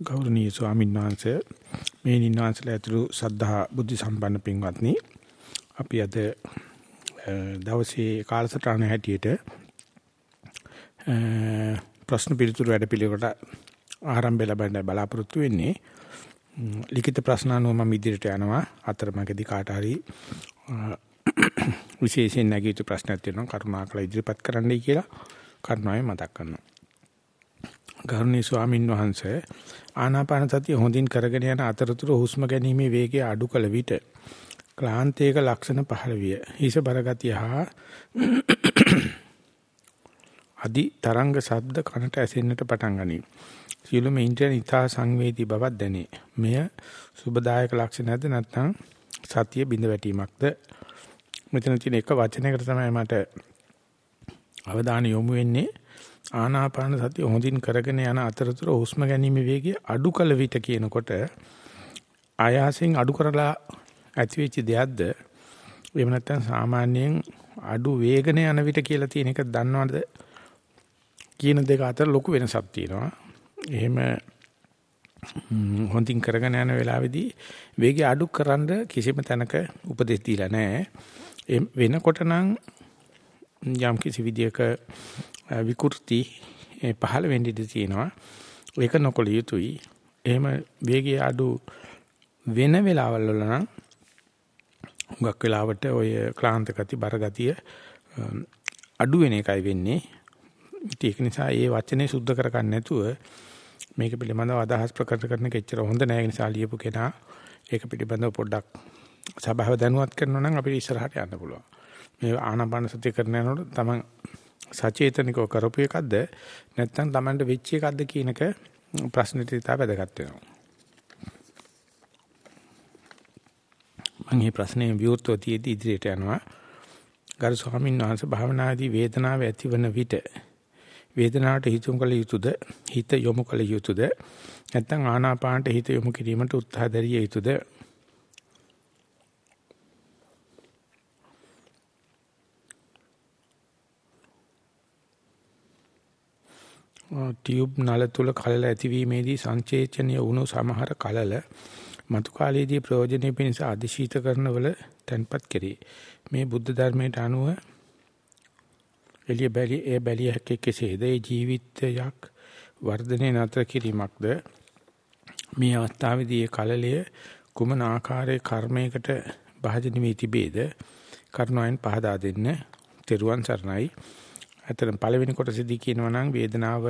ගෞරවනීය ස්වාමීන් වහන්සේ මේ නිවාසල ඇතුළු සද්ධා බුද්ධ සම්පන්න පින්වත්නි අපි අද දවසේ කාලසටහන හැටියට ප්‍රශ්න පිළිතුරු වැඩපිළිවෙලකට ආරම්භය ලබන්න බලාපොරොත්තු වෙන්නේ. ලිඛිත ප්‍රශ්න අනුව මම ඉදිරියට යනවා. අතරමැදි කාට හරි විශේෂයෙන් නැගීතු ප්‍රශ්නයක් තියෙනවා කරුණාකර ඉදිරිපත් කරන්නයි කියලා කරුණාවෙන් මතක් කරනවා. ගෞරවනීය ස්වාමින් වහන්සේ ආනාපාන සතිය හොඳින් කරගෙන යන අතරතුර හුස්ම ගැනීමේ වේගය අඩු කළ විට ක්ලාන්තයක ලක්ෂණ පහළ විය. හිස බරගතිය හා අදි තරංග ශබ්ද කනට ඇසෙන්නට පටන් ගනී. සියලුම ඉන්ද්‍රියන් ඊතා සංවේදී බවක් දැනේ. මෙය සුබදායක ලක්ෂණයක්ද නැත්නම් සතිය බිඳ වැටීමක්ද? මෙතන තියෙන එක වචනයකට තමයි මට අවධානය යොමු වෙන්නේ. ආනාපාන සතිය හොඳින් කරගෙන යන අතරතුර හුස්ම ගැනීම වේගය අඩු කළ විට කියනකොට ආයාසයෙන් අඩු කරලා ඇති වෙච්ච දෙයක්ද එහෙම නැත්නම් සාමාන්‍යයෙන් අඩු වේගන යන විට කියලා තියෙන එක දන්නවද කියන දෙක අතර ලොකු වෙනසක් තියෙනවා. එහෙම හොඳින් කරගෙන යන වෙලාවේදී වේගය අඩු කරන්න කිසිම තැනක උපදෙස් දීලා නැහැ. වෙනකොට නම් යම් කිසි විදියක විකෘති පහළ වෙන්න ඉඩ තියෙනවා. ඒක නොකළ යුතුයි. එහෙම වේගය අඩු වෙන වෙලාවල් වල නම් හුඟක් වෙලාවට ඔය ක්ලාන්ත ගති බර ගතිය අඩු වෙන එකයි වෙන්නේ. ඒක නිසා ඒ වචනේ සුද්ධ කරගන්න නැතුව මේක පිළිබඳව අදහස් ප්‍රකට කරන කෙච්චර හොඳ නැහැ. ඒ නිසා ලියපු කෙනා ඒක පිළිබඳව පොඩ්ඩක් සභාව දැනුවත් කරනවා නම් අපිට ඉස්සරහට යන්න පුළුවන්. මේ ආනාපාන සතිය කරන යනකොට තමන් සචේතනිකව කරපු එකක්ද නැත්නම් Tamanට වෙච්ච එකක්ද කියන එක ප්‍රශ්නෙට ඉතා වැදගත් වෙනවා. මම මේ ප්‍රශ්නේ විවෘතව තියදී ඉදිරියට යනවා. ගරු ස්වාමීන් වහන්සේ භාවනාදී වේදනාව ඇතිවන විට වේදනාවට හිතුම් කළ යුතුද හිත යොමු කළ යුතුද නැත්නම් ආනාපානට හිත යොමු කිරීමට උත්සාහ දැරිය යුතුද ටියුබ් නල තුල කලල ඇතිවීමේදී සංචේචනීය වුණු සමහර කලල මතු කාලයේදී ප්‍රයෝජනෙ පිණිස අධිශීතකරණ වල තැන්පත් කෙරේ. මේ බුද්ධ ධර්මයට අනුව එළිය බැලි ඒ බැලිය හැකි කෙසේද ඒ ජීවිතයක් වර්ධනය නතර කිරීමක්ද මේ අවස්ථාවේදී ඒ කලලය කුමන ආකාරයේ කර්මයකට භාජන වී තිබේද කරුණාවෙන් පහදා දෙන්න. තෙරුවන් සරණයි. ඇත්තටම පළවෙනි කොටසදී කියනවා නම් වේදනාව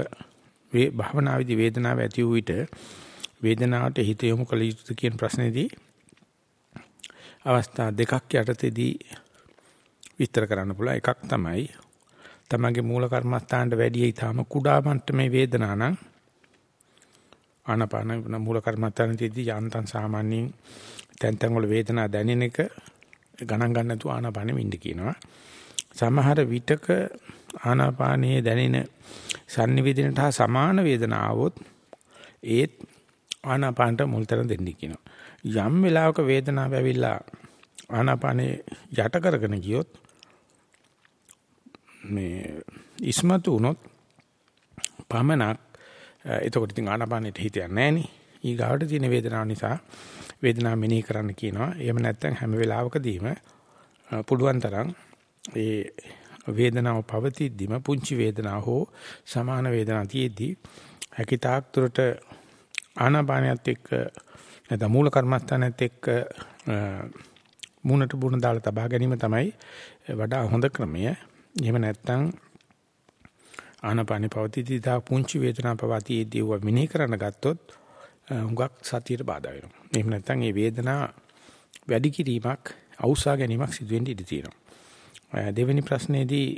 වේ භවනාවේදී වේදනාව ඇති වූ විට වේදනාවට හිත යොමු කළ යුතුද කියන ප්‍රශ්නේදී අවස්ථා දෙකක් යටතේදී විස්තර කරන්න පුළුවන්. එකක් තමයි තමගේ මූල කර්මස්ථානට වැඩි ඊටාම කුඩා මට්ටමේ වේදනා නම් ආනපාන මූල කර්මස්ථානයේදී යන්තම් සාමාන්‍යයෙන් තැන් තැන් වල වේදනා දැනෙන එක ගණන් ගන්න නැතුව ආනපානෙ විඳ කියනවා. සමහර විටක ආනාපානයේ දැනෙන sannivedanaට හා සමාන වේදනාවොත් ඒත් ආනාපානට මුල්තර දෙන්න කියනවා. යම් වෙලාවක වේදනාව ඇවිල්ලා ආනාපානේ යට කරගෙන ගියොත් මේ ඉස්මතු වුණොත් පමනක් එතකොට ඉතින් ආනාපානෙට හිත යන්නේ නැහනේ. ඊගාවට තියෙන වේදනාව නිසා වේදනාව මෙනෙහි කරන්න කියනවා. එහෙම නැත්නම් හැම වෙලාවකදීම පුළුවන් තරම් ඒ වේදනාව පවතිද්දිම පුංචි වේදනාව හෝ සමාන වේදනා තියේදී හැකිතාක් තුරට ආනාපානයත් එක්ක නැත්නම් මූල කර්මස්ථානයත් එක්ක මූණට බුණ දාලා තබා ගැනීම තමයි වඩා හොඳ ක්‍රමය. එහෙම නැත්නම් ආනාපානි පවතිද්දී තා පුංචි වේදනාව පවතිද්දී වව මිනේ කරන්න ගත්තොත් හුඟක් සතියට බාධා වෙනවා. එහෙම නැත්නම් මේ වේදනාව වැඩි කිරීමක් අවුසා ගැනීමක් සිදු වෙන්න ඉඩ තියෙනවා. දෙවෙනි ප්‍රශ්නේදී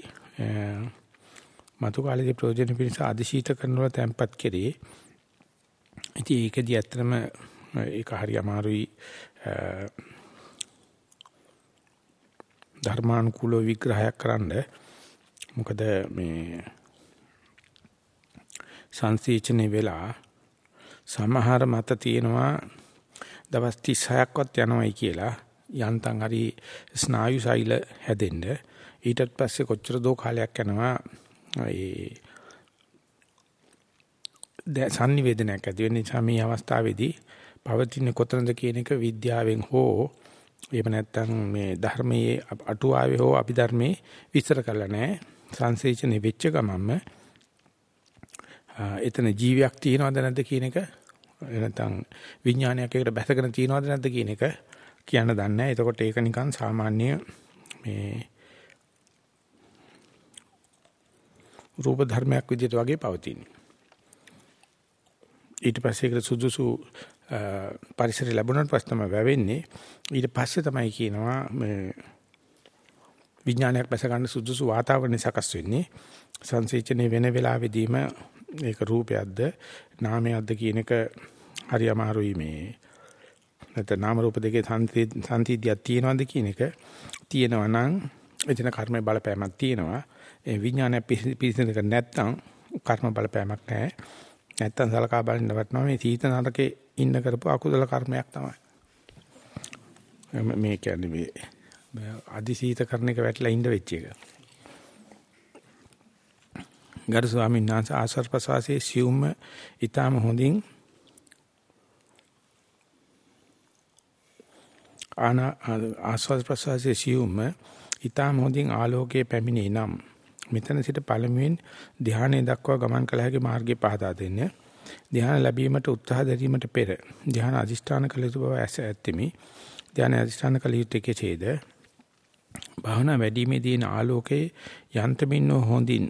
මතු කාලේදී ප්‍රයෝජන පිණිස අධිශීත කරනවා තැම්පත් කෙරේ. ඉතින් ඒකදී ඇත්තටම ඒක හරි අමාරුයි ධර්මානුකූල විග්‍රහයක් කරන්න. මොකද මේ සංසීචනේ වෙලා සමහර මත තියෙනවා දවස් 36ක්වත් යනවයි කියලා යන්තම් හරි ස්නායු සෛල හැදෙන්න ඊටත් පස්සේ කොච්චර දෝ කාලයක් යනවා ඒ සංනිවේදනයක් ඇති වෙන නිසා මේ අවස්ථාවේදී පවතින කොතනද කියන එක විද්‍යාවෙන් හෝ එහෙම නැත්නම් මේ ධර්මයේ අටුවාවේ හෝ අභිධර්මයේ විස්තර කරලා නැහැ. සංසේචනේ වෙච්ච ගමන්ම එතන ජීවියක් තියෙනවද නැද්ද කියන එක නැත්නම් විඥානයක් එකට බැසගෙන තියෙනවද නැද්ද කියන එක කියන්න දන්නේ නැහැ. එතකොට ඒක නිකන් සාමාන්‍ය මේ රූප ධර්මයක් විදිහට වගේ පවතින. ඊට පස්සේ ඒක සුදුසු පරිසරය ලැබුණාට පස්සේ තමයි වැවෙන්නේ. ඊට පස්සේ තමයි කියනවා මේ විඥානයක් බැස ගන්න සුදුසු වාතාවරණය සකස් වෙන්නේ. සංසේචනයේ වෙන වෙලාවෙදීම ඒක රූපයක්ද නාමයක්ද කියන එක හරි අමාරුයි මේ. නැත්නම් නාම රූප දෙකේ සංතිතියක් තියෙනවද කියන එක තියෙනවා නම් එතන කර්මයේ බලපෑමක් තියෙනවා. ඒ විඥානය පිළිසිනක නැත්තම් කර්ම බලපෑමක් නැහැ. නැත්තම් සලකා බලන්න වටනවා මේ සීත නරකේ ඉන්න කරපු අකුසල කර්මයක් තමයි. මේ කියන්නේ මේ අදිසීත කරන එක වැටලා ඉඳ වෙච්ච එක. ගරු ස්වාමීන් වහන්සේ ආසර් ප්‍රසවාසයේ සියුම්ම ඊටම හොඳින් ආන ආස්වාද ප්‍රසවාසයේ සියුම්ම ඊටම හොඳින් ආලෝකයේ පැමිණේ නම් මෙතන සිට පළමුවෙන් ධානය දක්වා ගමන් කළ හැකි මාර්ගය පහදා දෙන්නේ. ධානය ලැබීමට උත්සාහ දැරීමට පෙර ධානය අදිෂ්ඨාන කළ යුතු බව ඇස ඇත්තෙමි. ධානය අදිෂ්ඨාන කළ යුත්තේ කෙසේද? භාවනා වැඩිමේදී ආලෝකයේ යන්තමින් හොඳින්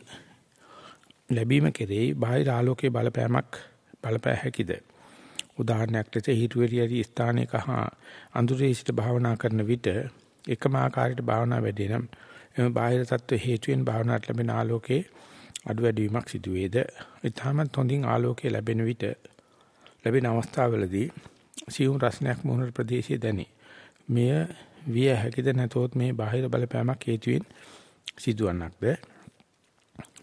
ලැබීම කෙරෙහි බාහිර ආලෝකයේ බලපෑමක් බලපෑ හැකිද? උදාහරණයක් ලෙස හිතුවේරියරි ස්ථානයක හා අඳුරේ සිට භාවනා කරන විට එකම ආකාරයට භාවනා වැඩි නම් එම බාහිර තත්ත්ව හේතුවෙන් භාවනාවට ලැබෙන ආලෝකයේ අඩු වැඩි වීමක් සිදු වේද? ඊටමත් හොඳින් ආලෝකය ලැබෙන විට ලැබෙන අවස්ථාවවලදී සියුම් රසණයක් මොහොන ප්‍රදේශයේ දැනේ. මෙය විය හැකිද නැතොත් මේ බාහිර බලපෑමක් හේතුවෙන් සිදුවන්නක්ද?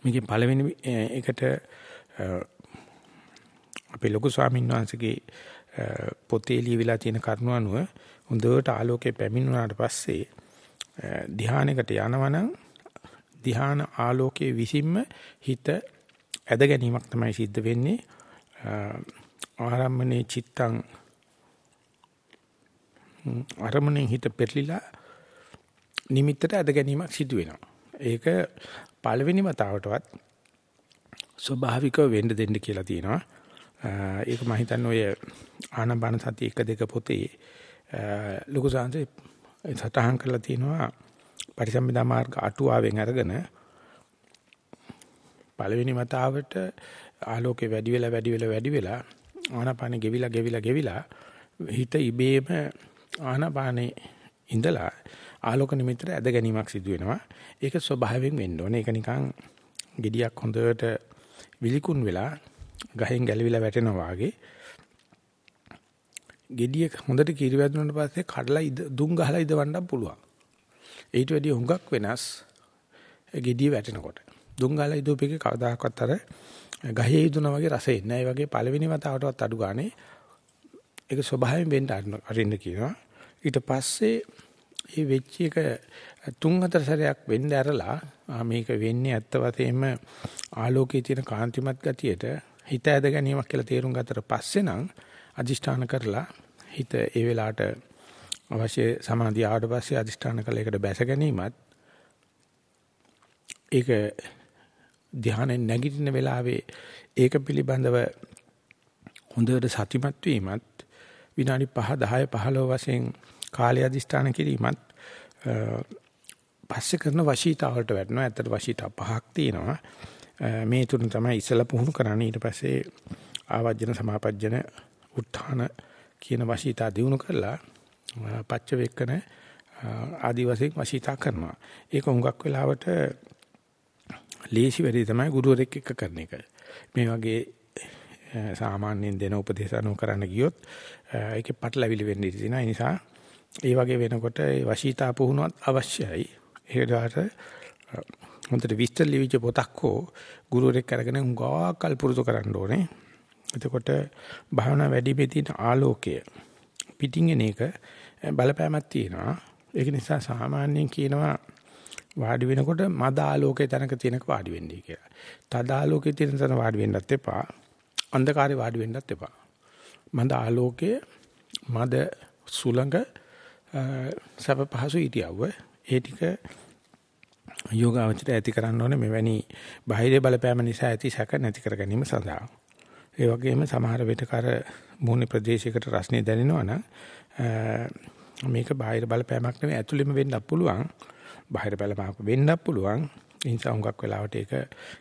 මේකේ පළවෙනි එකට අපේ ලොකු ස්වාමීන් වහන්සේගේ පොතේ ලියවිලා තියෙන කරුණ අනුව හොඳට ආලෝකය පැමිණුණාට පස්සේ ධානයකට යනවනම් ධාන ආලෝකයේ විසින්ම හිත ඇද ගැනීමක් තමයි සිද්ධ වෙන්නේ ආරම්මනේ චිත්තං අරමුණෙන් හිත පෙරලිලා නිමිත්තට ඇද ගැනීමක් සිදු වෙනවා. ඒක පළවෙනි වතාවටවත් ස්වභාවිකව වෙන්න දෙන්න කියලා තියෙනවා. ඒක මම හිතන්නේ ඔය ආනබන සති 1 2 පොතේ ලොකු සාන්තේ සටහන් කරලා තියෙනවා පරිසම්පදා මාර්ග අටුවාවෙන් අරගෙන පළවෙනි වතාවට ආලෝකේ වැඩි වෙලා වැඩි වෙලා වැඩි වෙලා ආනාපානෙ ගෙවිලා ගෙවිලා ගෙවිලා හිත ඉබේම ආනාපානේ ඉඳලා ආලෝක නිමිත්තට ඇද ගැනීමක් සිදු වෙනවා. ඒක ස්වභාවයෙන් වෙන්න ඕනේ. ඒක නිකන් gediyak හොඳට විලිකුන් වෙලා ගහෙන් ගැලවිලා වැටෙනවා වගේ gediye හොඳට කිරි වැදුනට පස්සේ කඩලා දුම් ගහලා ඉදවන්න පුළුවන්. ඊට වැඩිය හුඟක් වෙනස් gediye වැටෙනකොට. දුම් ගහලා ඉදෝපේකේ කවදාකවත් අර ගහේ ඉදුණා වගේ රසෙ නැහැ. ඒ වගේ පළවෙනි වතාවටවත් අඩු ගානේ ඒක ස්වභාවයෙන් වෙන්න අරින්න කියනවා. ඊට පස්සේ මේ වෙච්ච එක තුන් හතර සැරයක් වෙන්න ඇරලා මේක වෙන්නේ ඇත්ත වශයෙන්ම ආලෝකයේ තියෙන කාන්තිමත් ගතියට හිත ඇද ගැනීමක් කියලා තේරුම් ගත්තට පස්සේ නම් අදිෂ්ඨාන කරලා හිත ඒ වෙලාවට අවශ්‍ය සමාධිය ආවට පස්සේ අදිෂ්ඨාන කළ එකට බැස ගැනීමත් ඒක ධානයෙන් නැගිටින වෙලාවේ ඒක පිළිබඳව හොඳට සතිමත් වීමත් විනාඩි 5 10 15 වශයෙන් කාලය අදිෂ්ඨාන කිරීමත් පස්සේ කරන වශීතාවලට වැටෙනවා. ඇත්තට වශීතා පහක් තියෙනවා. මේ තුන තමයි ඉස්සලා පුහුණු කරන්නේ. ඊට පස්සේ ආවජන සමාපජ්ජන උත්ථාන කියන වශීතා දිනු කරලා පච්ච වේකන ආදි වශයෙන් වශීතා කරනවා. ඒක හුඟක් වෙලාවට ලේසි වැඩි තමයි ගුරුවරෙක් එක්ක කරන එක. මේ වගේ සාමාන්‍යයෙන් දෙන උපදේශ අනුව කරන්න ගියොත් ඒකේ පටලැවිලි වෙන්න ඉඩ තියෙනවා. ඒ නිසා ඒ වගේ වෙනකොට ඒ වශීතා පුහුණුවත් අවශ්‍යයි. ඒකට හොඳට විස්තර ලිවිච්ච පොතක් හෝ ගුරුවරෙක් අරගෙන උගාකල් පුරුදු කරන්න ඕනේ. එතකොට භාවනා වැඩිමේ තියෙන ආලෝකය පිටින් එන එක බලපෑමක් තියෙනවා. ඒක නිසා සාමාන්‍යයෙන් කියනවා වාඩි වෙනකොට මද ආලෝකයේ තැනක තියෙනක වාඩි වෙන්නයි කියලා. තද ආලෝකයේ තියෙන තැන වාඩි වෙන්නත් එපා. අන්ධකාරේ වාඩි වෙන්නත් එපා. මඳ ආලෝකයේ මද සුළඟ සබ පහසු ඉතියව ඒ ටික යෝගාවචරය ඇති කරන්න ඕනේ මෙවැනි බාහිර බලපෑම නිසා ඇති සැක නැති කර ගැනීම සඳහා. ඒ වගේම සමහර විටකර මූණ ප්‍රදේශයකට රස්නේ දැනෙනවා නම් මේක බාහිර බලපෑමක් නෙවෙයි ඇතුළෙම වෙන්නත් පුළුවන්. බාහිර බලපෑමක් වෙන්නත් පුළුවන්. ඒ නිසා හුඟක් වෙලාවට ඒක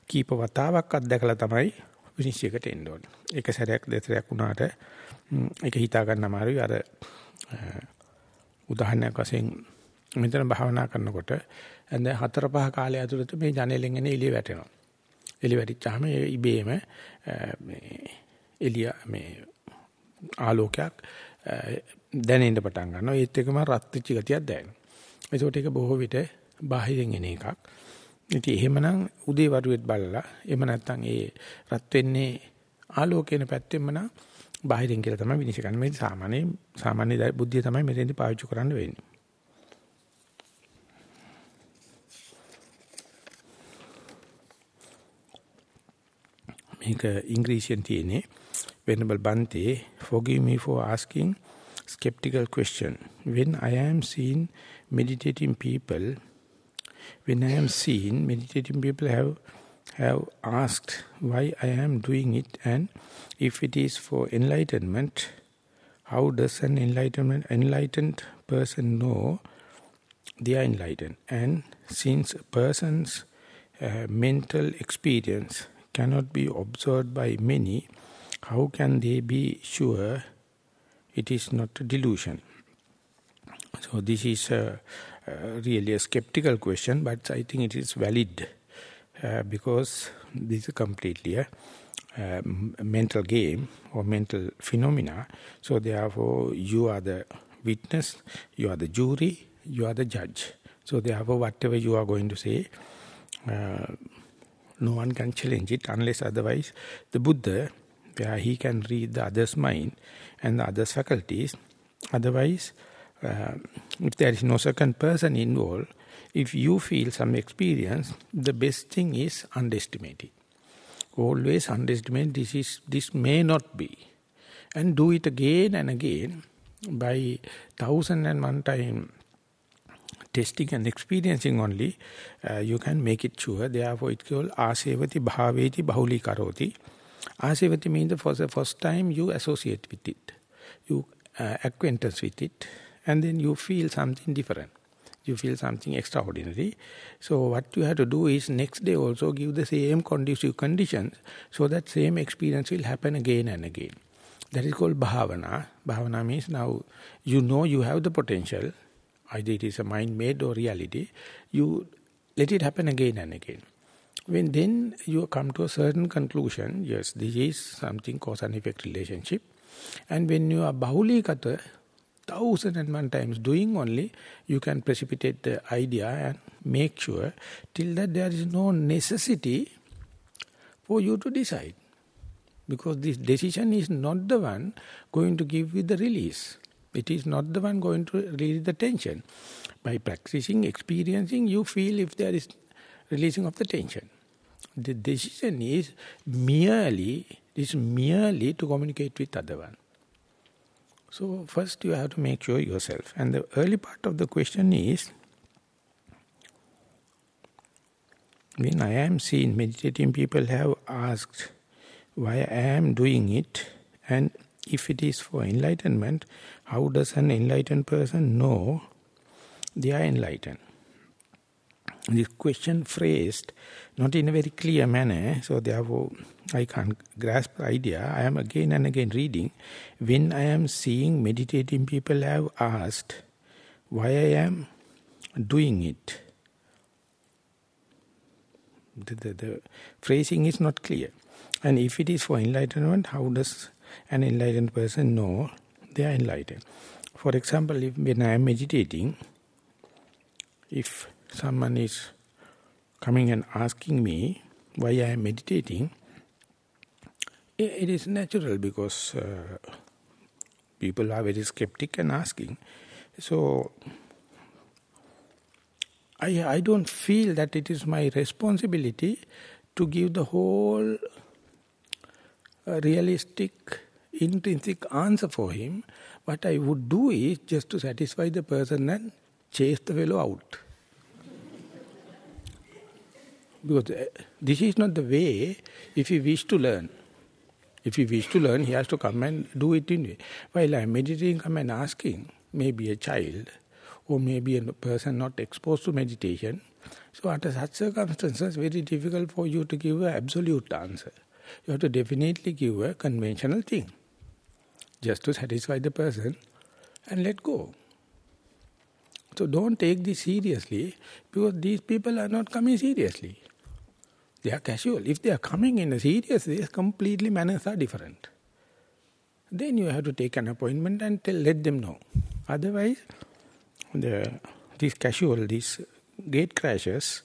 කීප වතාවක් අත්දැකලා තමයි විනිශ්චයකට එන්න ඕනේ. එක සැරයක් දෙතරයක් වුණාට ඒක හිතා ගන්න අමාරුයි. අර උදාහරණයක් වශයෙන් මෙතන භාවනා කරනකොට ඇඳ හතර පහ කාලය ඇතුළත මේ ජනේලෙන් එන එළිය වැටෙනවා. එළිය වැටිච්චාම ඒ ඉබේම මේ එළිය මේ ආලෝකයක් දැනෙන්න පටන් ගන්නවා. ඒත් එකම රත් වෙච්ච ගතියක් දැනෙනවා. ඒකට ඒක බොහෝ විට බාහිරින් එන එකක්. ඉතින් එහෙමනම් උදේ වරුවෙත් බලලා එහෙම නැත්නම් ඒ රත් වෙන්නේ ආලෝකේන පැත්තෙන්ම නම් බාහිරින් කියලා තමයි විනිශ්චය කරන්නේ. මේ සාමාන්‍ය සාමාන්‍ය බුද්ධිය තමයි මෙතෙන්දී පාවිච්චි කරන්න වෙන්නේ. මේක ඉංග්‍රීසියෙන් තියෙන්නේ Venerable Bante forgive me for asking skeptical question when I am seen meditating people when I am seen meditating people have have asked why I am doing it and if it is for enlightenment, how does an enlightenment, enlightened person know they are enlightened? And since a person's uh, mental experience cannot be observed by many, how can they be sure it is not a delusion? So this is a, a really a skeptical question, but I think it is valid uh, because this is completely a um, mental game or mental phenomena. So therefore, you are the witness, you are the jury, you are the judge. So therefore, whatever you are going to say, uh, no one can challenge it unless otherwise the Buddha, where he can read the other's mind and the other's faculties, otherwise, uh, if there is no second person involved, if you feel some experience, the best thing is underestimate it. Always underestimate this is this may not be. And do it again and again by thousand and one time testing and experiencing only uh, you can make it sure therefore it's called asevati bhaveti bahuli karoti asevati means the for the first time you associate with it you uh, acquaintance with it and then you feel something different you feel something extraordinary. So what you have to do is next day also give the same conducive conditions so that same experience will happen again and again. That is called bhavana. Bhavana means now you know you have the potential, either it is a mind-made or reality, you let it happen again and again. When then you come to a certain conclusion, yes, this is something cause and effect relationship. And when you are bahulikata, thousand and one times doing only, you can precipitate the idea and make sure till that there is no necessity for you to decide. Because this decision is not the one going to give you the release. It is not the one going to release the tension. By practicing, experiencing, you feel if there is releasing of the tension. The decision is merely, is merely to communicate with other one. So first you have to make sure yourself. And the early part of the question is, when I am seeing meditating people have asked why I am doing it and if it is for enlightenment, how does an enlightened person know they are enlightened? This question phrased not in a very clear manner, so therefore I can't grasp the idea. I am again and again reading. When I am seeing meditating people have asked why I am doing it. The, the, the phrasing is not clear. And if it is for enlightenment, how does an enlightened person know they are enlightened? For example, if when I am meditating, if someone is coming and asking me why I am meditating, it is natural because uh, people are very skeptic and asking. So, I, I don't feel that it is my responsibility to give the whole a realistic, intrinsic answer for him. What I would do is just to satisfy the person and chase the fellow out. Because uh, this is not the way if he wish to learn. If he wish to learn, he has to come and do it in. While I am meditating, come and asking, maybe a child, or maybe a person not exposed to meditation. So under such circumstances, very difficult for you to give an absolute answer. You have to definitely give a conventional thing. Just to satisfy the person and let go. So don't take this seriously because these people are not coming seriously. They are casual. If they are coming in a serious way, completely manners are different. Then you have to take an appointment and tell, let them know. Otherwise, the these casual, these gate crashes,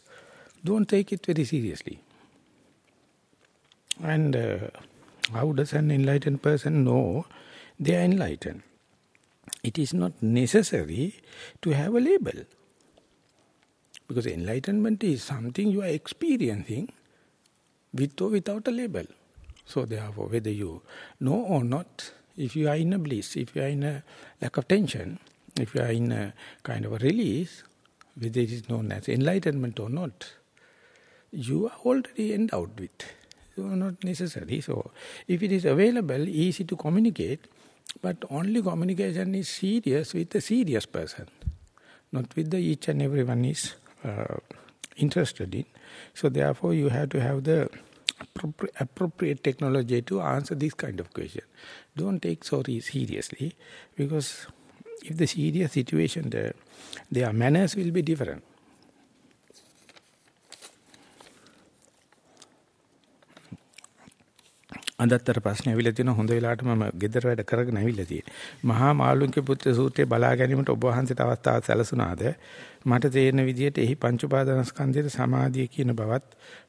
don't take it very seriously. And uh, how does an enlightened person know they are enlightened? It is not necessary to have a label. Because enlightenment is something you are experiencing with or without a label. So therefore, whether you know or not, if you are in a bliss, if you are in a lack of tension, if you are in a kind of a release, whether it is known as enlightenment or not, you are already endowed with. So not necessary. So if it is available, easy to communicate, but only communication is serious with a serious person, not with the each and everyone is uh, interested in. So therefore you have to have the appropriate technology to answer this kind of question. Don't take so seriously because if the serious situation, the, their manners will be different. අදත්තර ප්‍රශ්න ඇවිල්ලා තියෙන හොඳ වෙලාවට මම ගෙදර වැඩ කරගෙන ඇවිල්ලා තියෙන්නේ. මහා මාළුන්ගේ පුත්‍ර සූත්‍රය බලා ගැනීමට ඔබ වහන්සේට අවස්ථාවක් සැලසුණාද? මට තේරෙන විදිහට එහි පංච උපාදානස්කන්ධයේ සමාධිය කියන බවත්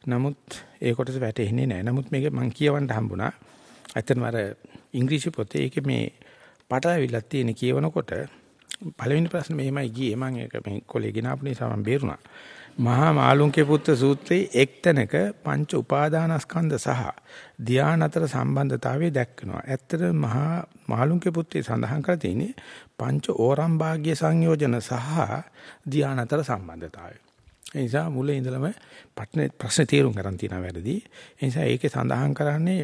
නමුත් ඒ කොටස වැටෙන්නේ නැහැ. නමුත් මේක මම කියවන්න හම්බුණා. ඇත්තටම අර ඉංග්‍රීසි පොතේ ඒකේ මේ පටලවිල්ලක් තියෙන කියවනකොට පළවෙනි ප්‍රශ්නේ මෙහෙමයි ගියේ මම ඒක මේ කොලේ ගෙනාපු නිසා මම බේරුණා. මහා මාළුන්ගේ පුත්‍ර සූත්‍රයේ එක්තැනක පංච උපාදානස්කන්ධ සහ ධාන අතර සම්බන්ධතාවය දැක්කනවා. ඇත්තට මහා මාළුන්ගේ පුත්‍රය සඳහන් කර තියෙන්නේ පංච ඕරම් භාග්‍ය සංයෝජන සහ ධාන අතර සම්බන්ධතාවය. ඒ නිසා මුලින් ඉඳලම පට්න ප්‍රශ්න තීරුම් ගන්න තියෙනවා වැරදි. ඒ නිසා ඒකේ සඳහන් කරන්නේ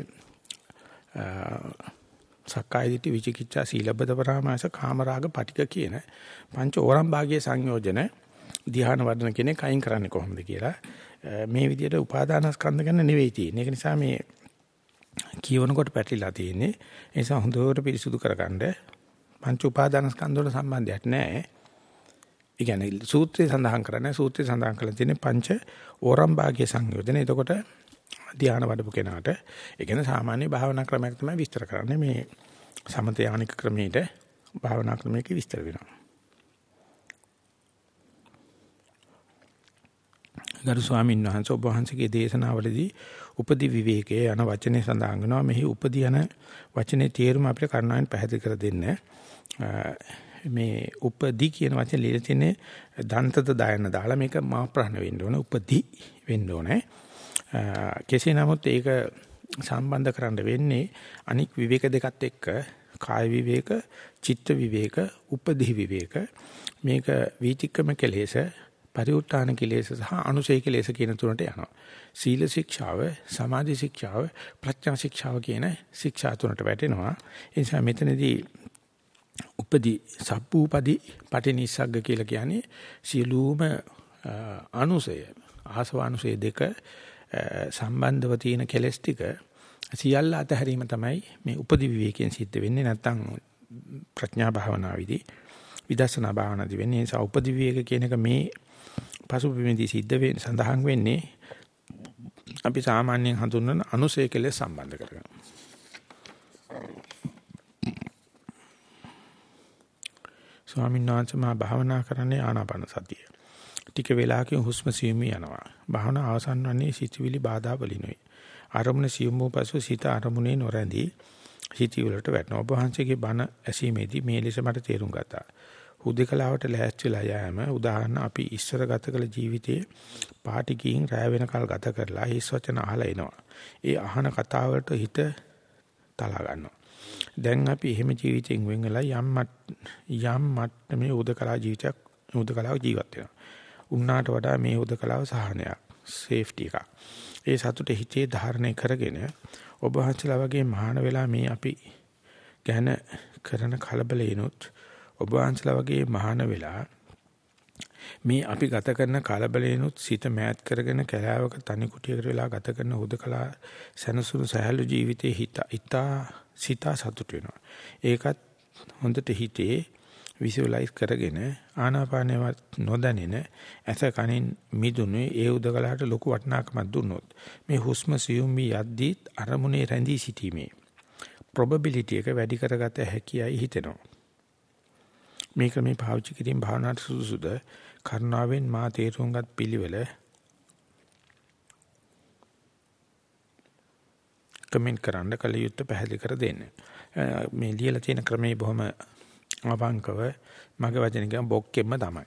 සක්කාය දිට්ඨි විචිකිච්ඡා සීලබ්බත පරාමාස කාමරාග පටික කියන පංච ඕරම් භාග්‍ය සංයෝජන ධ්‍යාන වඩන කෙනෙක් අයින් කරන්නේ කොහොමද කියලා මේ විදිහට උපාදානස්කන්ධ ගන්න නෙවෙයි තියෙන්නේ. ඒක නිසා මේ කියවනකොට පැටලිලා තියෙන්නේ. ඒ නිසා හොඳට පිරිසුදු කරගන්න පංච උපාදානස්කන්ධ වල සම්බන්ධයක් නැහැ. ඒ කියන්නේ සූත්‍රයේ සඳහන් කරන්නේ සූත්‍රයේ සඳහන් කරලා තියෙන්නේ පංච ඕරම් භාග්‍ය සංයෝජන. එතකොට ධ්‍යාන වඩපු කෙනාට ඒ කියන්නේ සාමාන්‍ය භාවනා ක්‍රමයක් තමයි විස්තර කරන්නේ මේ සමත යානික ක්‍රමයට භාවනා ක්‍රමයක විස්තර වෙනවා. ගරු ස්වාමීන් වහන්සේ ඔබ වහන්සේගේ දේශනාවලදී උපදි විවේකයේ යන වචනේ සඳහන් වෙනවා. මෙහි උපදි යන වචනේ තේරුම අපිට කරුණාවෙන් පැහැදිලි කර දෙන්න. මේ උපදි කියන වචනේ ලියලා තියෙන්නේ දන්තද දායන දාලා මේක මා ප්‍රහන වෙන්න ඕන. උපදි වෙන්න ඕනේ. කෙසේ නමුත් ඒක සම්බන්ධ කරන්න වෙන්නේ අනික් විවේක දෙකත් එක්ක කාය විවේක, චිත්ත විවේක, උපදි විවේක. මේක වීතික්‍රම කෙලෙස පරිඋත්තාන කිලේශ සහ අනුසය කිලේශ කියන තුනට යනවා. සීල ශික්ෂාව, සමාධි ශික්ෂාව, ප්‍රඥා ශික්ෂාව කියන ශික්ෂා තුනට වැටෙනවා. ඒ නිසා මෙතනදී උපදි සබ්බූපදි පටිනිස්සග්ග කියලා කියන්නේ සියලුම අනුසය, ආසව අනුසය දෙක සම්බන්ධව තියෙන කෙලස් ටික සියල්ල අතහැරීම තමයි මේ උපදි විවේකයෙන් සිද්ධ වෙන්නේ නැත්නම් ප්‍රඥා භාවනාවේදී විදර්ශනා භාවනාවේදී වෙන්නේ ඒ නිසා උපදි විවේක කියන එක මේ පසුබිමේදී සිද්ධ වෙන්නේ සඳහන් වෙන්නේ අපි සාමාන්‍යයෙන් හඳුන්වන අනුසය කෙලෙස් සම්බන්ධ කරගෙන. ස්වාමීන් වහන්සේ මා භාවනා කරන්නේ ආනාපාන සතිය. ටික වෙලාවකින් හුස්ම සියුම් යනවා. භාවනා අවසන් වන්නේ සිතවිලි බාධා වලිනුයි. අරමුණ සියුම් වූ පසු සිත අරමුණේ නොරැඳී සිතවිලට වැටෙනවා. ඔබ වහන්සේගේ බණ ඇසීමේදී මේ ලෙස මට තේරුම් ගත්තා. හුදේකලාවට ලෑස්තිලා යෑම උදාහරණ අපි ඉස්සර ගත කළ ජීවිතයේ පාටි ගිහින් රැ වෙනකල් ගත කරලා හිස් වචන අහලා එනවා. ඒ අහන කතාවලට හිත තලා ගන්නවා. දැන් අපි එහෙම ජීවිතෙන් වෙන් වෙලා යම් යම් මට්ටමේ උදකලා ජීවිතයක් උදකලාව ජීවත් වෙනවා. උන්නාට වඩා මේ උදකලාව සහනයක්, සේෆ්ටි එකක්. ඒ සතුට හිතේ ධාරණය කරගෙන ඔබ වහන්සේලා වගේ මහාන වෙලා මේ අපි ගැන කරන කලබලේනොත් ඔබ වහන්සේලා වගේ මහාන වෙලා මේ අපි ගත කරන කලබලේනොත් සිත මෑත් කරගෙන කැලාවක තනි කුටියකට වෙලා ගත කරන හුදකලා සනසුරු සහැල්ලු ජීවිතේ හිත ඉතා සිතා සතුට වෙනවා. ඒකත් හොඳට හිතේ විසුවලයිස් කරගෙන ආනාපානයවත් නොදැනෙන ඇස කනින් මිදුණු ඒ උදකලාට ලොකු වටිනාකමක් දුන්නොත් මේ හුස්ම සියුම් වී යද්දී අරමුණේ රැඳී සිටීමේ probability එක වැඩි කරගත හැකියයි හිතෙනවා. මේක මේ පාවිච්චි කිරීම භාවනාවට සුදුසුද කරුණාවෙන් මා තේරුම්ගත් පිළිවෙල කමෙන්ට් කරන්න කල යුත්තේ පැහැදිලි කර දෙන්න. මේ ලියලා තියෙන ක්‍රමේ බොහොම අවංකව මගේ වචන කියන බොක්කෙම්ම තමයි.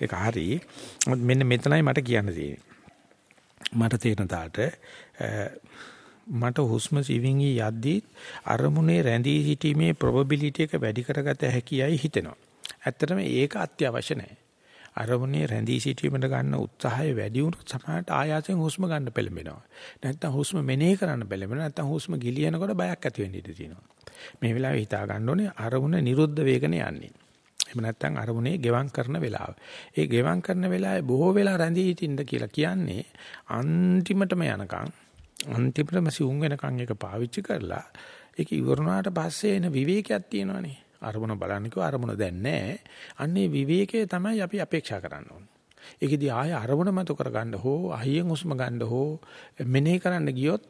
ඒක හරි. මෙන්න මෙතනයි මට කියන්න තියෙන්නේ. මට තේරෙන තාට මට හුස්ම සිවිංගි යද්දී අරමුණේ රැඳී සිටීමේ probability එක වැඩි කරගත හැකියයි හිතෙනවා. ඇත්තටම ඒක අත්‍යවශ්‍ය නැහැ. අරමුණේ රැඳී සිටීමට ගන්න උත්සාහය වැඩි වුණොත් සමහරට ආයාසයෙන් හුස්ම ගන්න පෙළඹෙනවා. නැත්තම් හුස්ම මෙනෙහි කරන්න පෙළඹෙනවා. නැත්තම් හුස්ම ගිලිනකොට බයක් ඇති වෙන්න ඉඩ තියෙනවා. මේ වෙලාවේ හිතා ගන්න ඕනේ අරමුණ නිරුද්ධ වේගන යන්නේ. එහෙම නැත්නම් අරමුණේ ගෙවම් කරන වෙලාව. ඒ ගෙවම් කරන වෙලාවේ බොහෝ වෙලා රැඳී හිටින්න කියලා කියන්නේ අන්තිමටම යනකම් අන්තිමටම සිවුම් වෙනකම් ඒක පාවිච්චි කරලා ඒක ඉවරුණාට පස්සේ එන විවේකයක් තියෙනවනේ. අරමුණ බලන්න කිව්ව අරමුණ දැන් නැහැ. අන්නේ විවේකයේ තමයි අපි අපේක්ෂා කරන්න ඕනේ. ඒකෙදි ආය අරමුණ මත කරගන්න හෝ අහියෙන් හුස්ම ගන්න හෝ මෙනෙහි කරන්න ගියොත්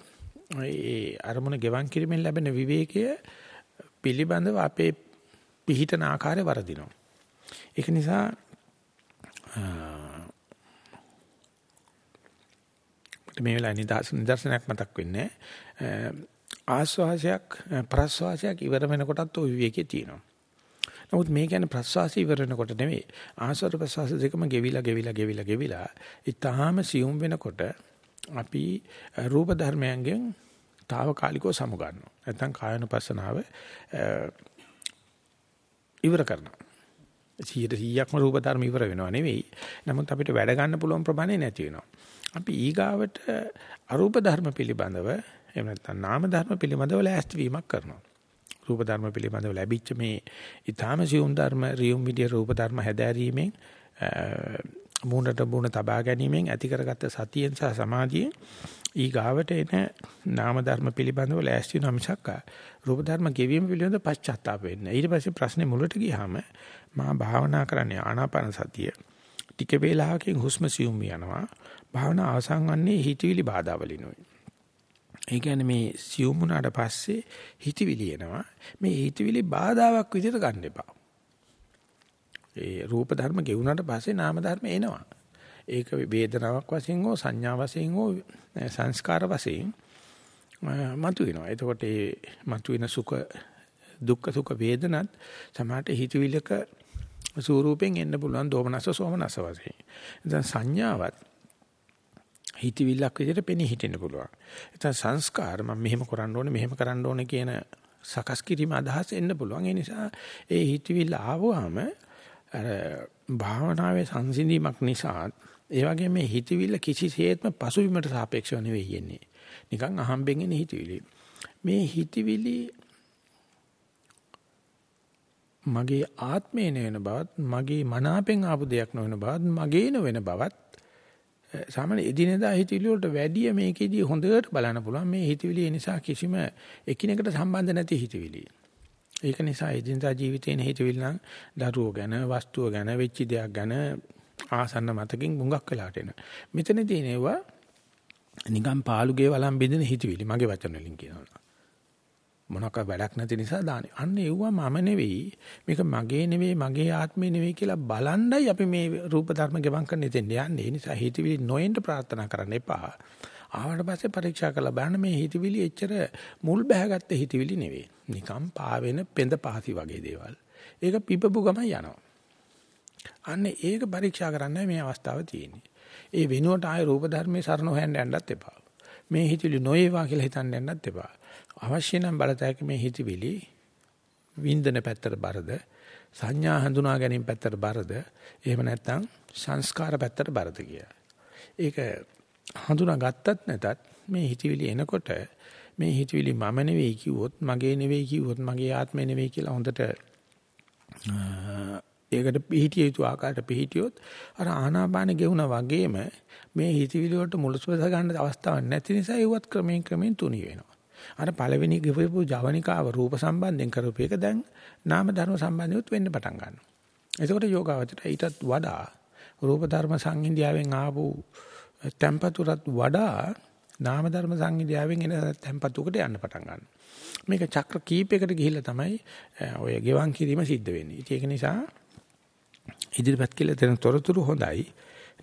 ඒ අරමුණ ගෙවන් කිරීමෙන් ලැබෙන විවේකය පිළිබඳව අපේ පිහිටන ආකාරය වරදිනවා. ඒක නිසා මේ වෙලාවේ නිදහස නිදර්ශනයක් මතක් වෙන්නේ ආස්වාසයක් ප්‍රස්වාසයක් ඉවර වෙනකොටත් ওই විවේකයේ තියෙනවා. නමුත් මේ කියන්නේ ප්‍රස්වාසය ඉවර වෙනකොට නෙවෙයි ආස්වාද ප්‍රස්වාස දෙකම ගෙවිලා ගෙවිලා ගෙවිලා ගෙවිලා ඊටාම සියුම් වෙනකොට අපි රූප ධර්මයන්ගෙන් తాවකාලිකව සමු ගන්නවා. නැත්නම් කායනුපස්සනාව ඉවර කරනවා. 100%ක්ම රූප ධර්ම ඉවර වෙනවා නෙවෙයි. නමුත් අපිට වැඩ ගන්න පුළුවන් ප්‍රමාණය නැති වෙනවා. අපි ඊගාවට අරූප ධර්ම පිළිබඳව එහෙම නැත්නම් නාම ධර්ම පිළිබඳව ලෑස්ති වීමක් කරනවා. රූප ධර්ම පිළිබඳව ලැබිච්ච මේ ඊ타ම සියුම් ධර්ම රියුම් විදිය රූප ධර්ම හැදෑරීමෙන් මූණට මූණ තබා ගැනීමෙන් ඇති කරගත්ත සතියෙන් සහ සමාධියෙන් ඊ ගාවට එන නාම ධර්ම පිළිබඳව ලෑස්ති වෙන මිසක් රූප ධර්ම ගෙවීම පිළිබඳව පශ්චාත්තාප වෙන්නේ. ඊට පස්සේ ප්‍රශ්නේ මුලට ගියාම මා භාවනා කරන්නේ ආනාපාන සතිය. ටික වේලාවකින් හුස්ම සියුම් යනවා. භාවනා අවසන් වන්නේ හිතවිලි බාධා වලිනුයි. ඒ කියන්නේ මේ සියුම් වුණාට පස්සේ හිතවිලි එනවා. මේ හිතවිලි බාධාවක් විදිහට ගන්න එපා. ඒ රූප ධර්ම ගෙවුනට පස්සේ නාම ධර්ම එනවා. ඒක වේදනාවක් වශයෙන් හෝ සංඥා වශයෙන් හෝ සංස්කාර වශයෙන් මතුවෙනවා. එතකොට ඒ මතුවෙන සුඛ දුක්ඛ සුඛ වේදනත් සමහරට හිතවිලක ස්වරූපෙන් එන්න පුළුවන් දෝමනස සෝමනස වශයෙන්. දැන් සංඥාවත් හිතවිල්ලක් විදිහට පෙනී හිටින්න පුළුවන්. එතන සංස්කාර මම මෙහෙම කරන්න ඕනේ මෙහෙම කරන්න ඕනේ කියන සකස් කිරීම අදහස් එන්න පුළුවන්. ඒ නිසා ඒ හිතවිල්ල ආවම අර භාවනාවේ සංසිඳීමක් නිසා ඒ වගේ මේ හිතවිල්ල කිසිසේත්ම පසුබිමට සාපේක්ෂව නෙවෙයි යන්නේ. නිකන් අහම්බෙන් එන හිතවිලි. මේ හිතවිලි මගේ ආත්මේ නෙවෙන බවත් මගේ මනාපෙන් ආපු දෙයක් නොවන බවත් මගේ නොවන බවත් සාමාන්‍ය එදිනෙදා හිතවිලි වලට වැඩිය මේකෙදී හොඳට බලන්න පුළුවන් මේ හිතවිලි ඒ නිසා කිසිම එකිනෙකට සම්බන්ධ නැති හිතවිලි. ඒක නිසා එදිනදා ජීවිතේන හිතවිලි නම් දරුවෝ ගැන, වස්තුව ගැන, වෙච්ච දෙයක් ගැන ආසන්න මතකින් මුඟක් වෙලාට එන. මෙතන තියෙනවා නිකම් පාළුගේ වළම් බෙදෙන හිතවිලි මගේ වචන වලින් කියනවා. මොනක වැඩක් නැති නිසා දාන්නේ. අන්න එව්වා මම නෙවෙයි. මේක මගේ නෙවෙයි, මගේ ආත්මේ නෙවෙයි කියලා බලන්ඩයි අපි මේ රූප ධර්ම ගෙවම් කරන්න ඉතින් යන්නේ. ඒ නිසා හිතවිලි නොයෙන්න ප්‍රාර්ථනා කරන්න එපා. ආවට පස්සේ පරීක්ෂා කරලා බලන්න මේ හිතවිලි එච්චර මුල් බැහැගත්ත හිතවිලි නෙවෙයි. නිකම් පාවෙන පෙඳ පාසි වගේ දේවල්. ඒක පිපපු ගමන් යනවා. අන්න ඒක පරීක්ෂා කරන්නයි මේ අවස්ථාව තියෙන්නේ. ඒ වෙනුවට ආය රූප ධර්මයේ සරණ හොයන්න යන්නත් එපා. මේ හිතවිලි නොවේවා කියලා හිතන්න යන්නත් එපා. අවශ්‍ය නම් බලතැක මේ හිතවිලි වින්දන පැත්තට බරද සංඥා හඳුනා ගැනීම පැත්තට බරද එහෙම නැත්නම් සංස්කාර පැත්තට බරද කියලා. ඒක හඳුනා ගත්තත් නැතත් මේ හිතවිලි එනකොට මේ හිතවිලි මම නෙවෙයි කිව්වොත් මගේ නෙවෙයි කිව්වොත් මගේ ආත්මය නෙවෙයි කියලා හොඳට ඒකට පිහිටිය යුතු ආකාරයට පිහිටියොත් අර ආනාපාන ගෙවුනා වගේම මේ හිතවිලි වලට මුලසුවස ගන්න අවස්ථාවක් නැති නිසා ඒවත් ක්‍රමයෙන් ක්‍රමයෙන් තුනී වෙනවා. අර පළවෙනි ගෙවපු ජවනිකාව රූප සම්බන්ධයෙන් කරපු එක දැන් නාම ධර්ම සම්බන්ධයොත් වෙන්න පටන් ගන්නවා. එතකොට යෝගාවචරය ඊටත් වඩා රූප ධර්ම සංහිඳියාවෙන් ආපු tempaturat වඩා නාම ධර්ම සංහිඳියාවෙන් එන tempatuකට යන්න පටන් ගන්නවා. මේක චක්‍ර කීපයකට ගිහිල්ලා තමයි ඔය ගෙවන් කිරීම සිද්ධ වෙන්නේ. ඒක නිසා ඉදිරිපත් කළ දෙන තොරතුරු හොඳයි.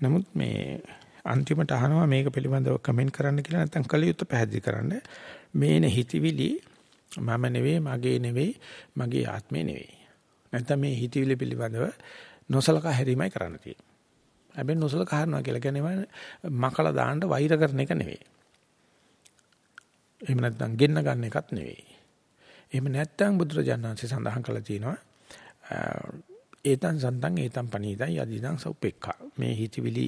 නමුත් මේ අන්තිමට අහනවා මේක පිළිබඳව කමෙන්ට් කරන්න කියලා නැත්නම් කලියුත් පැහැදිලි කරන්න. මේන හිතවිලි මම නෙවෙයි, මගේ නෙවෙයි, මගේ ආත්මේ නෙවෙයි. නැත්නම් මේ හිතවිලි පිළිබඳව නොසලකා හැරීමයි කරන්න තියෙන්නේ. හැබැයි නොසලකා හරිනවා කියලා කියන්නේ මකලා දාන්න වෛර කරන එක නෙවෙයි. එහෙම නැත්නම් ගෙන්න ගන්න එකත් නෙවෙයි. එහෙම නැත්නම් බුදුරජාණන් වහන්සේ සඳහන් කළා තියෙනවා ඒතං සන්තං ඒතං පනීතං යදිදං සුපෙක්ඛා මේ හිතවිලි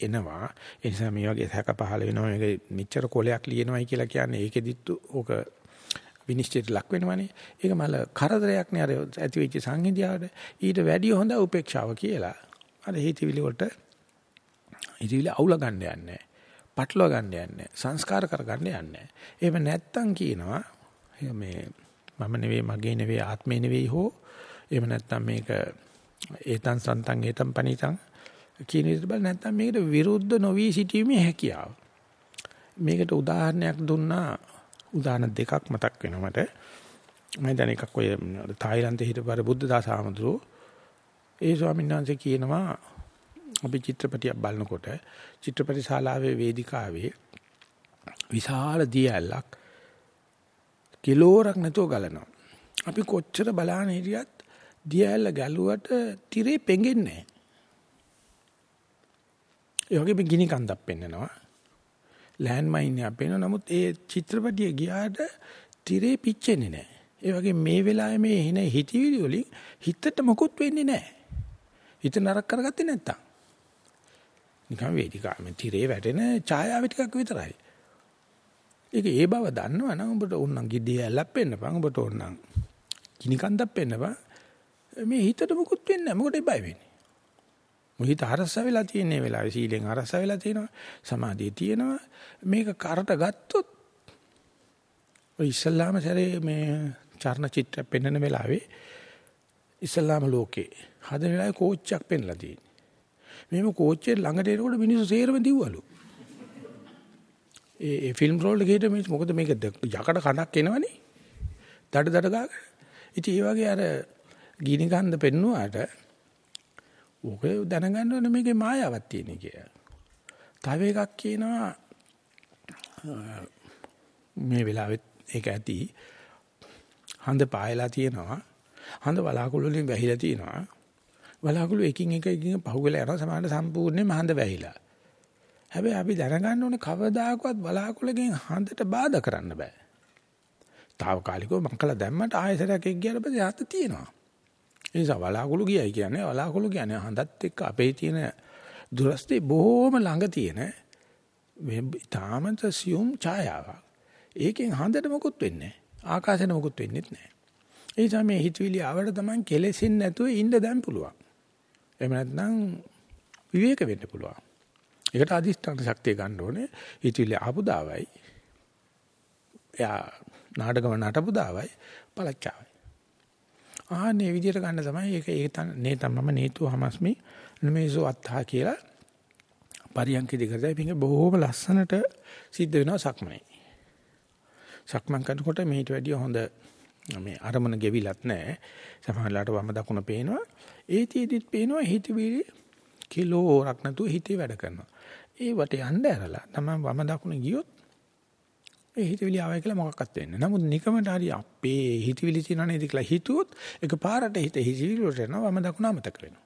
එනවා. ඒ නිසා මේ වගේ සැක පහල වෙනවා. මේක මෙච්චර කොලයක් ලියනවායි කියලා කියන්නේ ඒකෙදිත් ඕක විනිශ්චයට ලක් වෙනවනේ. ඒක මල කරදරයක් නේ අර ඇති වෙච්ච සංහිඳියාවට. ඊට වැඩිය හොඳ උපේක්ෂාව කියලා. අර හිතවිලි වලට හිතවිලි අවුල ගන්න යන්නේ පටලවා ගන්න යන්නේ සංස්කාර කර ගන්න යන්නේ එහෙම නැත්තම් කියනවා මේ මම නෙවෙයි මගේ නෙවෙයි ආත්මේ නෙවෙයි හෝ එහෙම නැත්තම් මේක ඒතන් සන්තන් ඒතන් පනිතන් කියන විදිහට බල නැත්නම් මේකට විරුද්ධ නොවි සිටීමේ හැකියාව. මේකට උදාහරණයක් දුන්නා උදාහරණ දෙකක් මතක් වෙනවා මට. මම දැන් එකක් ඔය තායිලන්තේ හිටපු බුද්ධ දාස ආමඳුරෝ ඒ ස්වාමීන් වහන්සේ කියනවා අපි චිත්‍රපටියක් බලනකොට චිත්‍රපටි ශාලාවේ වේදිකාවේ විශාල දියැලක් කිලෝරක් නැතුව ගලනවා. අපි කොච්චර බලන්න හිටියත් දියැල ගැලුවට tire පෙඟෙන්නේ නැහැ. ඒ වගේම ගිනි කන්දක් පෙන්නනවා. ලෑන්ඩ් මයින් එකක් පෙන්නනවා. නමුත් ඒ චිත්‍රපටිය ගියාට tire පිච්චෙන්නේ නැහැ. ඒ වගේ මේ වෙලාවේ මේ එන හිතවිලි වලින් හිතට මොකුත් වෙන්නේ නැහැ. හිත නරක කරගත්තේ නැත්තම්. නිකන් වේදිකාවෙන් tire වැටෙන ඡායාව ටිකක් විතරයි. ඒක ඒ බව දන්නවනම් ඔබට ඕනනම් ගිඩිය ඇල්ලක් පෙන්නපන් ඔබට ඕනනම් ගිනි කන්දක් පෙන්නපන් මේ හිතට මොකුත් වෙන්නේ නැහැ මොකටද බය වෙන්නේ මොහිත අරස වෙලා තියෙන වෙලාවේ සීලෙන් අරස වෙලා තියෙනවා. සමාධිය තියෙනවා. මේක කරට ගත්තොත් ඔය ඉස්ලාම සැරේ මේ චර්ණ චිත්‍ර පෙන්වන වෙලාවේ ඉස්ලාම ලෝකේ හදන වෙලාවේ කෝච්චයක් පෙන්ලා තියෙන්නේ. මෙහෙම කෝච්චියේ ළඟට එනකොට මිනිස්සු සේරම දිව්වලු. ඒ ඒ ෆිල්ම් රෝල් එකේට මේ මොකද මේක යකඩ කණක් එනවනේ. දඩ දඩ ගාගෙන. ඉතින් ඒ වගේ අර ගිනි ගන්ධ පෙන්නුවාට ඕක දැනගන්න ඕනේ මේකේ මායාවක් තියෙන කියලා. තව එකක් කියනවා මේ වෙලාවෙත් ඒක ඇති හඳ පායලා තියෙනවා. හඳ වලාකුළු වලින් වැහිලා තියෙනවා. වලාකුළු එකින් එක එකින් පහුවෙලා යනවා සමහරවිට සම්පූර්ණයෙන්ම හඳ වැහිලා. හැබැයි අපි දැනගන්න ඕනේ කවදාකවත් වලාකුළකින් හඳට බාධා කරන්න බෑ. తాවකාලිකව මංකලා දැම්මට ආයෙසරයක් එක් ගියාට පස්සේ හත තියෙනවා. ඒ නිසා වලාකුළු ගියයි කියන්නේ වලාකුළු කියන්නේ හඳත් එක්ක අපේ තියෙන දුරස්තේ බොහොම ළඟ තියෙන මේ තාමත සියුම් ඡායාවක්. ඒකෙන් හඳට මොකුත් වෙන්නේ නැහැ. ආකාශයට මොකුත් වෙන්නේ නැහැ. ඒ නිසා මේ හිතවිලි ආවට තමයි කෙලෙසින් නැතුව ඉන්න දැන් පුළුවන්. එහෙම නැත්නම් විවේක වෙන්න පුළුවන්. ඒකට අදිෂ්ඨාන ශක්තිය ගන්න ඕනේ. හිතවිලි ආපු දාවයි. එයා නාටකම නටපු දාවයි පළච්චාවයි. ආන්නේ විදියට ගන්න තමයි ඒක ඒක නේ තමම නේතු හමස්මි නමේසෝ අත්තා කියලා පරියන්කෙදි කරලා මේක බොහොම ලස්සනට සිද්ධ වෙනවා සක්මනේ. සක්මන් කරනකොට මේට වැඩිය හොඳ මේ අරමුණ ගෙවිලත් නැහැ. සමහරලාට වම දකුණ පේනවා. ඒතිෙදිත් පේනවා හිතවිලි කිලෝරක් නැතුව හිතේ වැඩ කරනවා. ඒ වටේ යන්න ඇරලා තමයි වම දකුණ ගියොත් ඒ හිතවිලි ආවයි කියලා මොකක්වත් වෙන්නේ. නමුත් නිකමට හරි අපේ හිතවිලි තියෙනවා නේද කියලා හිතුවොත් ඒක පාරට හිත හිතවිලි වලට යනවා වම දකුණ අමතක වෙනවා.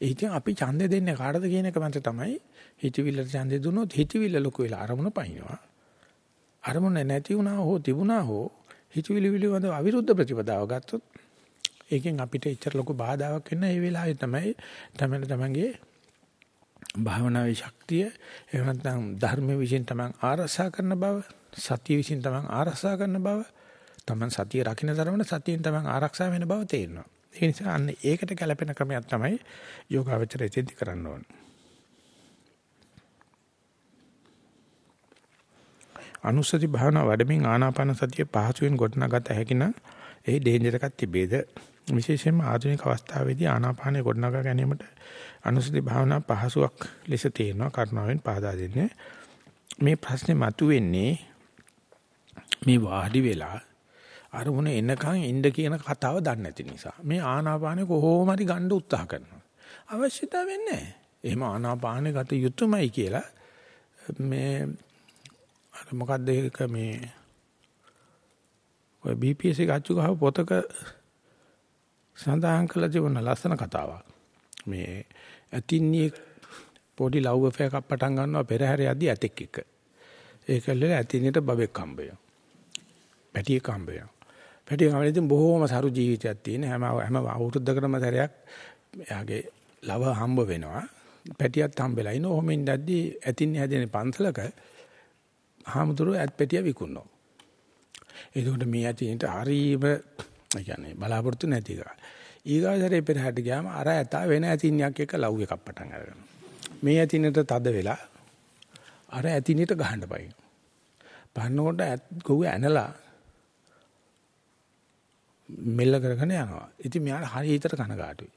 ඒ හිතින් අපි ඡන්දය දෙන්නේ කාටද කියන එක මත තමයි හිතවිල්ලට ඡන්දය දුන්නොත් හිතවිල්ල ලොකු වෙලා අරමුණ පයින්නවා. අරමුණ නැති වුණා හෝ තිබුණා හෝ හිතවිලි පිළිබඳව අවිරුද්ධ ප්‍රතිපදාව ගත්තොත් ඒකෙන් අපිට එච්චර ලොකු බාධාවක් වෙන්න ඒ වෙලාවේ තමයි තමයි තමන්ගේ භාවනාවේ ශක්තිය එහෙම නැත්නම් ධර්ම විශ්ෙන් තමන් ආරසා කරන බව සතිය විශ්ෙන් තමන් ආරසා කරන බව තමන් සතිය රකින්න තරමට සතියෙන් තමන් ආරක්ෂා වෙන බව තේරෙනවා. ඒ නිසා අන්න ඒකට ගැළපෙන ක්‍රමයක් තමයි යෝගාවචරය සිද්ධ කරන්න ඕනේ. අනුස්සති භාවනා වඩමින් ආනාපාන සතිය පහසුවෙන් ගොඩනගත හැකි නම් එහි ඩේන්ජර් එකක් තිබේද? විශේෂයෙන්ම ආධුනික අවස්ථාවේදී ආනාපානය ගොඩනගා ගැනීමට අනුස්සති භාවනා පහසුවක් ලෙස තේරෙනවා කරුණාවෙන් පහදා දෙන්නේ. මේ ප්‍රශ්නේ මතුවෙන්නේ මේ වාඩි වෙලා අරමුණ එනකන් ඉන්න කියන කතාව දන්නේ නැති නිසා. මේ ආනාපානෙ කොහොම හරි ගන්න උත්සාහ කරනවා. අවශ්‍යතාවයක් නැහැ. එහෙම ආනාපානෙ ගත යුතුයමයි කියලා මේ අර මොකද්ද ඒක මේ ඔය BPS එක අච්චු ගහව පොතක සඳහන් කළ තිබුණ ලස්සන කතාවක්. මේ ඇතින්නේ පොඩි ලව් ඇෆයක් පටන් ගන්නවා පෙරහැර යද්දි ඇතෙක් එක්ක. ඒකල්ල ඇතින්නේට බබෙක් හම්බ වෙනවා. පැටියෙක් හම්බ වෙනවා. පැටියෙක් හම්බ වෙන බොහෝම සරු ජීවිතයක් තියෙන හැම හැම අවුරුද්දකටම සැරයක් එයාගේ ලව හම්බ වෙනවා. පැටියත් හම්බෙලා ඉන්න ඔහොම ඉඳද්දි ඇතින්නේ හැදෙන පන්සලක හාමුදුරුව ඇත් පෙටිය විකුණනවා. එතකොට මේ ඇතින්ට හරීම කියන්නේ බලාපොරොත්තු නැති එක. ඊගාසරේ පෙරහැට ගියාම අර ඇතා වෙන ඇතින්යක් එක්ක ලව් එකක් පටන් අරගෙන. මේ ඇතිනට තද වෙලා අර ඇතිනට ගහන්න බයි. පන්නකොට ඇත් ගොව්ව ඇනලා මෙල්ල කරගෙන යනවා. ඉතින් මෙයාට හරියට කනගාටුයි.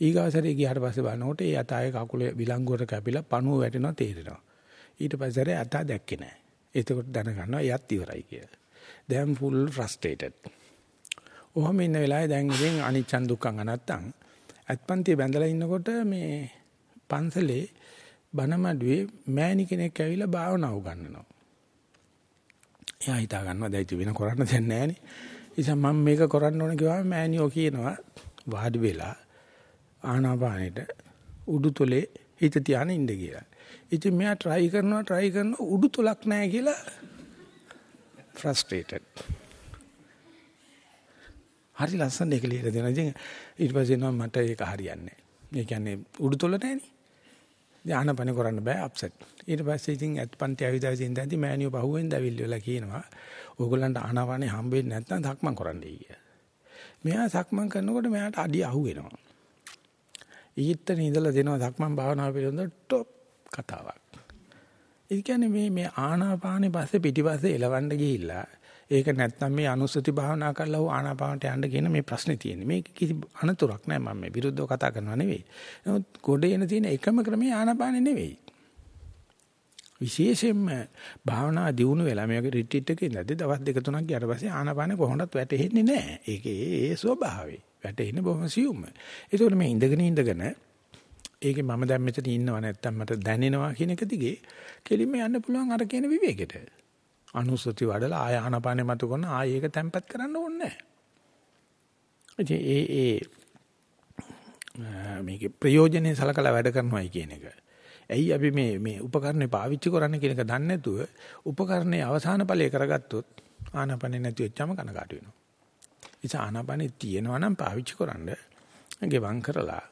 ඊගාසරේ ගියාට පස්සේ බලනකොට ඒ ඇතාගේ කකුලේ විලංගුවට කැපිලා පණුව වැටෙනවා තේරෙනවා. ඊට පස්සේ ඇතා දැක්කේ නැහැ. එතකොට දැනගන්නවා එයත් ඉවරයි කියලා. දැන් full frustrated. ඔහොම ඉන්න වෙලාවේ දැන් ඉතින් අනිච්චන් දුක්ඛං අනත්තං අත්පන්තිය බැඳලා ඉන්නකොට මේ පන්සලේ බණමඩුවේ මෑණි කෙනෙක් ඇවිල්ලා භාවනාව උගන්වනවා. එයා හිතා ගන්නවා දැන් වෙන කරන්න දෙයක් නැහැනේ. ඉතින් මම මේක කරන්න ඕන කිව්වම මෑණියෝ කියනවා වාඩි වෙලා ආනාපානෙට උඩුතොලේ හිත තියාගෙන ඉන්න කියලා. ඉතින් මෙයා try කරනවා try කරනවා උඩු තොලක් නැහැ කියලා frustrated. හරි ලස්සන එක ලියලා දෙනවා. ඉතින් ඊට පස්සේ නෝ මට ඒක හරියන්නේ නැහැ. ඒ කියන්නේ උඩු තොල නැහෙනි. ධානපන කරන්න බෑ අප්සෙට්. ඊට පස්සේ ඉතින් අත්පන්ති අවිදාසි ඉඳන්දි මෑනියෝ පහුවෙන් දැවිල්ල කියනවා. ඕගොල්ලන්ට ආනාපානේ හම්බෙන්නේ නැත්නම් සක්මන් කරන්නයි කියලා. මෙයා සක්මන් කරනකොට මෙයාට අඩිය අහු වෙනවා. ඊත්තන ඉඳලා දෙනවා සක්මන් භාවනාව පිළිබඳව টොප් කතාවක්. ඒ කියන්නේ මේ මේ ආනාපානෙ පස්සේ පිටිපස්සේ එලවන්න ගිහිල්ලා ඒක නැත්නම් මේ අනුස්සති භාවනා කරලා හෝ ආනාපානට යන්න කියන මේ ප්‍රශ්නේ තියෙන්නේ. මේක කිසි අනතුරක් නෑ මම මේ විරුද්ධව කතා කරනවා නෙවෙයි. නමුත් ගොඩේ එන තියෙන එකම ක්‍රමය ආනාපානෙ නෙවෙයි. විශේෂයෙන්ම භාවනා දියුණු වෙලා මේ වගේ රිට්‍රීට් එකේ ඉඳද්දි දවස් දෙක තුනක් ගියාට පස්සේ ආනාපානෙ කොහොමවත් වැටෙන්නේ නැහැ. ඒකේ ඒ ස්වභාවය. වැටෙන්නේ බොහොම සියුම්. ඒකෝට මේ ඉඳගෙන ඉඳගෙන ඒකේ මම දැන් මෙතන ඉන්නව නැත්තම් මට දැනෙනවා කියන එක දිගේ කෙලින්ම යන්න පුළුවන් අර කියන විවේකෙට. අනුසති වඩලා ආය ආනපානෙ මත කරන ආය ඒක තැම්පත් කරන්න ඕනේ නැහැ. ඒ ඒ මේකේ ප්‍රයෝජනෙ සලකලා වැඩ කරනවායි කියන එක. ඇයි අපි මේ මේ උපකරණේ පාවිච්චි කරන්න කියන එක දන්නේ නැතුව උපකරණේ අවසාන ඵලය කරගත්තොත් ආනපනෙ නැති වෙච්චම කනකාට වෙනවා. ඉතින් ආනපනෙ තියෙනවා නම් පාවිච්චි කරන්න ගෙවම් කරලා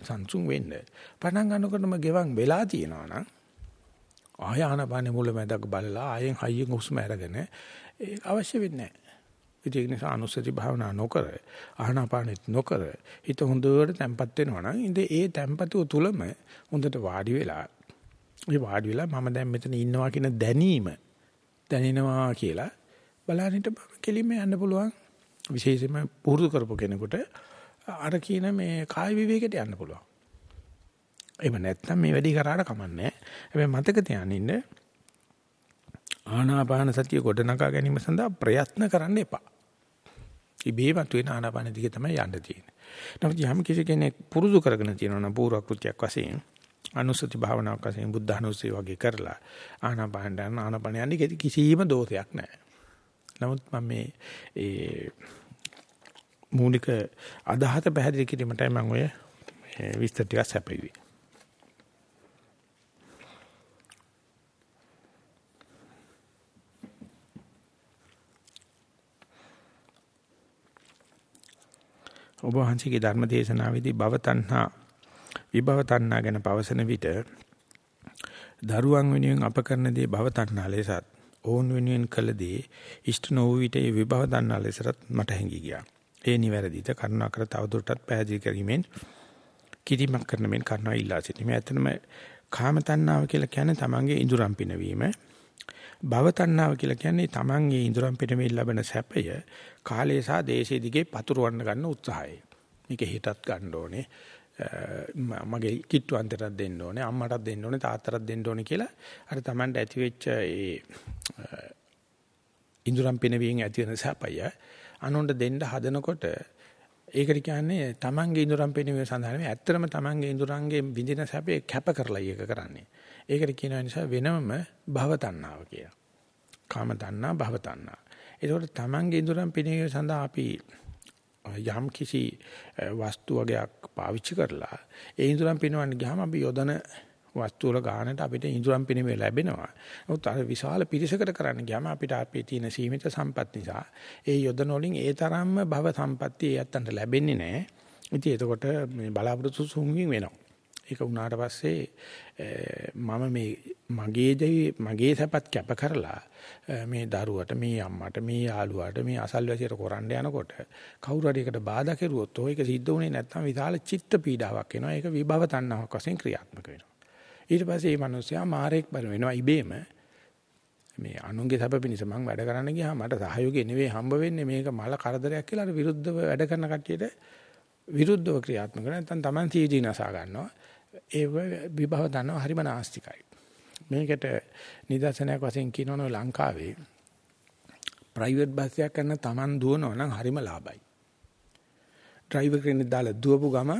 සංසුන් වෙන්න. පටන් ගන්නකොටම ගෙවන් වෙලා තියෙනවා නම් ආය ආනපානේ මුල මැදක් බලලා ආයෙන් හයියෙන් හුස්ම අරගෙන ඒක අවශ්‍ය වෙන්නේ නැහැ. ඒක නිසා අනුස්සති භාවනා නොකර ආනාපානෙත් නොකර හිත හොඳට තැම්පත් වෙනවා නම් ඉතින් ඒ තැම්පතුව තුලම හොඳට වාඩි වෙලා ඒ වාඩි වෙලා මම දැන් මෙතන ඉන්නවා කියන දැනීම දැනෙනවා කියලා බලන්නට කෙලින්ම යන්න පුළුවන් විශේෂයෙන්ම පුරුදු කරපු කෙනෙකුට අර කියන මේ කාය විවේකයට යන්න පුළුවන්. එහෙම නැත්නම් මේ වැඩි කරාට කමන්නේ. හැබැයි මතක තියාගන්න ආනාපාන සතිය ගොඩනගා ගැනීම සඳහා ප්‍රයත්න කරන්න එපා. ඉබේමත් වෙන ආනාපාන දිගේ තමයි යන්න තියෙන්නේ. නමුත් යම් කිසි කෙනෙක් පුරුදු කරගෙන තියෙනවා නම් පූර්ව කෘත්‍යයක් වශයෙන් අනුසති භාවනාවක් වශයෙන් බුද්ධ අනුසතිය වගේ කරලා ආනාපාන යන ආනාපාන යන්නේ කිසිම දෝෂයක් නැහැ. නමුත් මම මේ ඒ මූලික අදහත පැහැදිලි කිරීමටයි මම ඔය විස්තර ටිකක් සැපයුවේ. ඔබ වහන්සේගේ ධර්ම දේශනාවේදී භව තණ්හා විභව තණ්හා ගැන පවසන විට දරුවන් වෙනුවෙන් අප කරන දේ භව තණ්හා ලෙසත් ඕන් වෙනුවෙන් කළ දේ ඉෂ්ට නොවූ විට ඒ විභව තණ්හා ලෙසත් මට හැඟී ගියා. ඒ නිවැරදිද කරුණාකර තවදුරටත් පැහැදිලි කිරීමෙන් කිරීමක් කරන මෙන් කරනවා ඉල්ලා සිටිනවා. ඇත්තනම කාම තණ්හාව කියලා කියන්නේ තමන්ගේ ඉඳුරම් පිනවීම. භව තණ්හාව කියලා කියන්නේ තමන්ගේ ඉඳුරම් පිනවීම ලැබෙන සැපය කාලය සහ දේශයේ දිගේ පතුරවන්න ගන්න උත්සාහය. මේක හිතත් ගන්න ඕනේ. මගේ කිට්ටුවන්ටට දෙන්න ඕනේ අම්මටත් දෙන්න ඕනේ තාත්තටත් දෙන්න ඕනේ කියලා අර Tamanට ඇති වෙච්ච ඒ ඉඳුරම් පිනවීම ඇති වෙන සැපය අනුන්ට දෙන්න හදනකොට ඒකට කියන්නේ Tamanගේ ඉඳුරම් පිනවීම සඳහා නෙවෙයි ඇත්තටම Tamanගේ ඉඳුරංගේ විඳින සැපේ කැප කරලා ඒක කරන්නේ. ඒකට කියන නිසා වෙනම භව තණ්හාව කියලා. කාම තණ්හා භව තණ්හා. ඒකෝට Tamanගේ ඉඳුරම් පිනවීම සඳහා අපි යම් කිසි වස්තු වර්ගයක් පාවිච්චි කරලා ඒ ඉඳුරම් පිනවන්න ගියාම අපි යොදන වස්තු වල ගානට අපිට ඉඳුරම් පිනීමේ ලැබෙනවා. නමුත් අර විශාල පිරිසකට කරන්න ගියාම අපිට අපේ තියෙන සීමිත සම්පත් නිසා ඒ යොදන වලින් ඒ තරම්ම භව සම්පත්තිය ඒ අත්තන්ට ලැබෙන්නේ නැහැ. ඉතින් එතකොට මේ බලාපොරොත්තු සුන්වින් වෙනවා. ඒක වුණාට පස්සේ මම මේ මගේ දෙවි මගේ සැපත් කැප කරලා මේ දරුවට මේ අම්මට මේ යාළුවාට මේ අසල්වැසියට කරන්න යනකොට කවුරු හරි එකට බාධා කෙරුවොත් ඔය ඒක සිද්ධ වුණේ නැත්නම් විශාල චිත්ත පීඩාවක් එනවා. ඒක විභව තණ්හාවක් වශයෙන් ක්‍රියාත්මක වෙනවා. ඊට පස්සේ මේ මිනිස්සයා මාරෙක් බර වෙනවා. ඉබේම මේ අනුන්ගේ සැප පිණිස මම වැඩ කරන්න ගියාම මට සහයෝගය නෙවෙයි හම්බ වෙන්නේ මේක මල කරදරයක් කියලා අර විරුද්ධව වැඩ කරන කට්ටියට විරුද්ධව ක්‍රියාත්මක කරන නැත්නම් Taman සීදී නසා ගන්නවා. ඒ විභව දන්නවා හරිම නාස්තිකයි. මේකට නිදර්ශනයක් වශයෙන් කියනවනේ ලංකාවේ ප්‍රයිවට් බස් එකක් කරන Taman දුවනවා නම් හරිම ලාභයි. ඩ්‍රයිවර් කෙනෙක් දාලා දුවපු ගම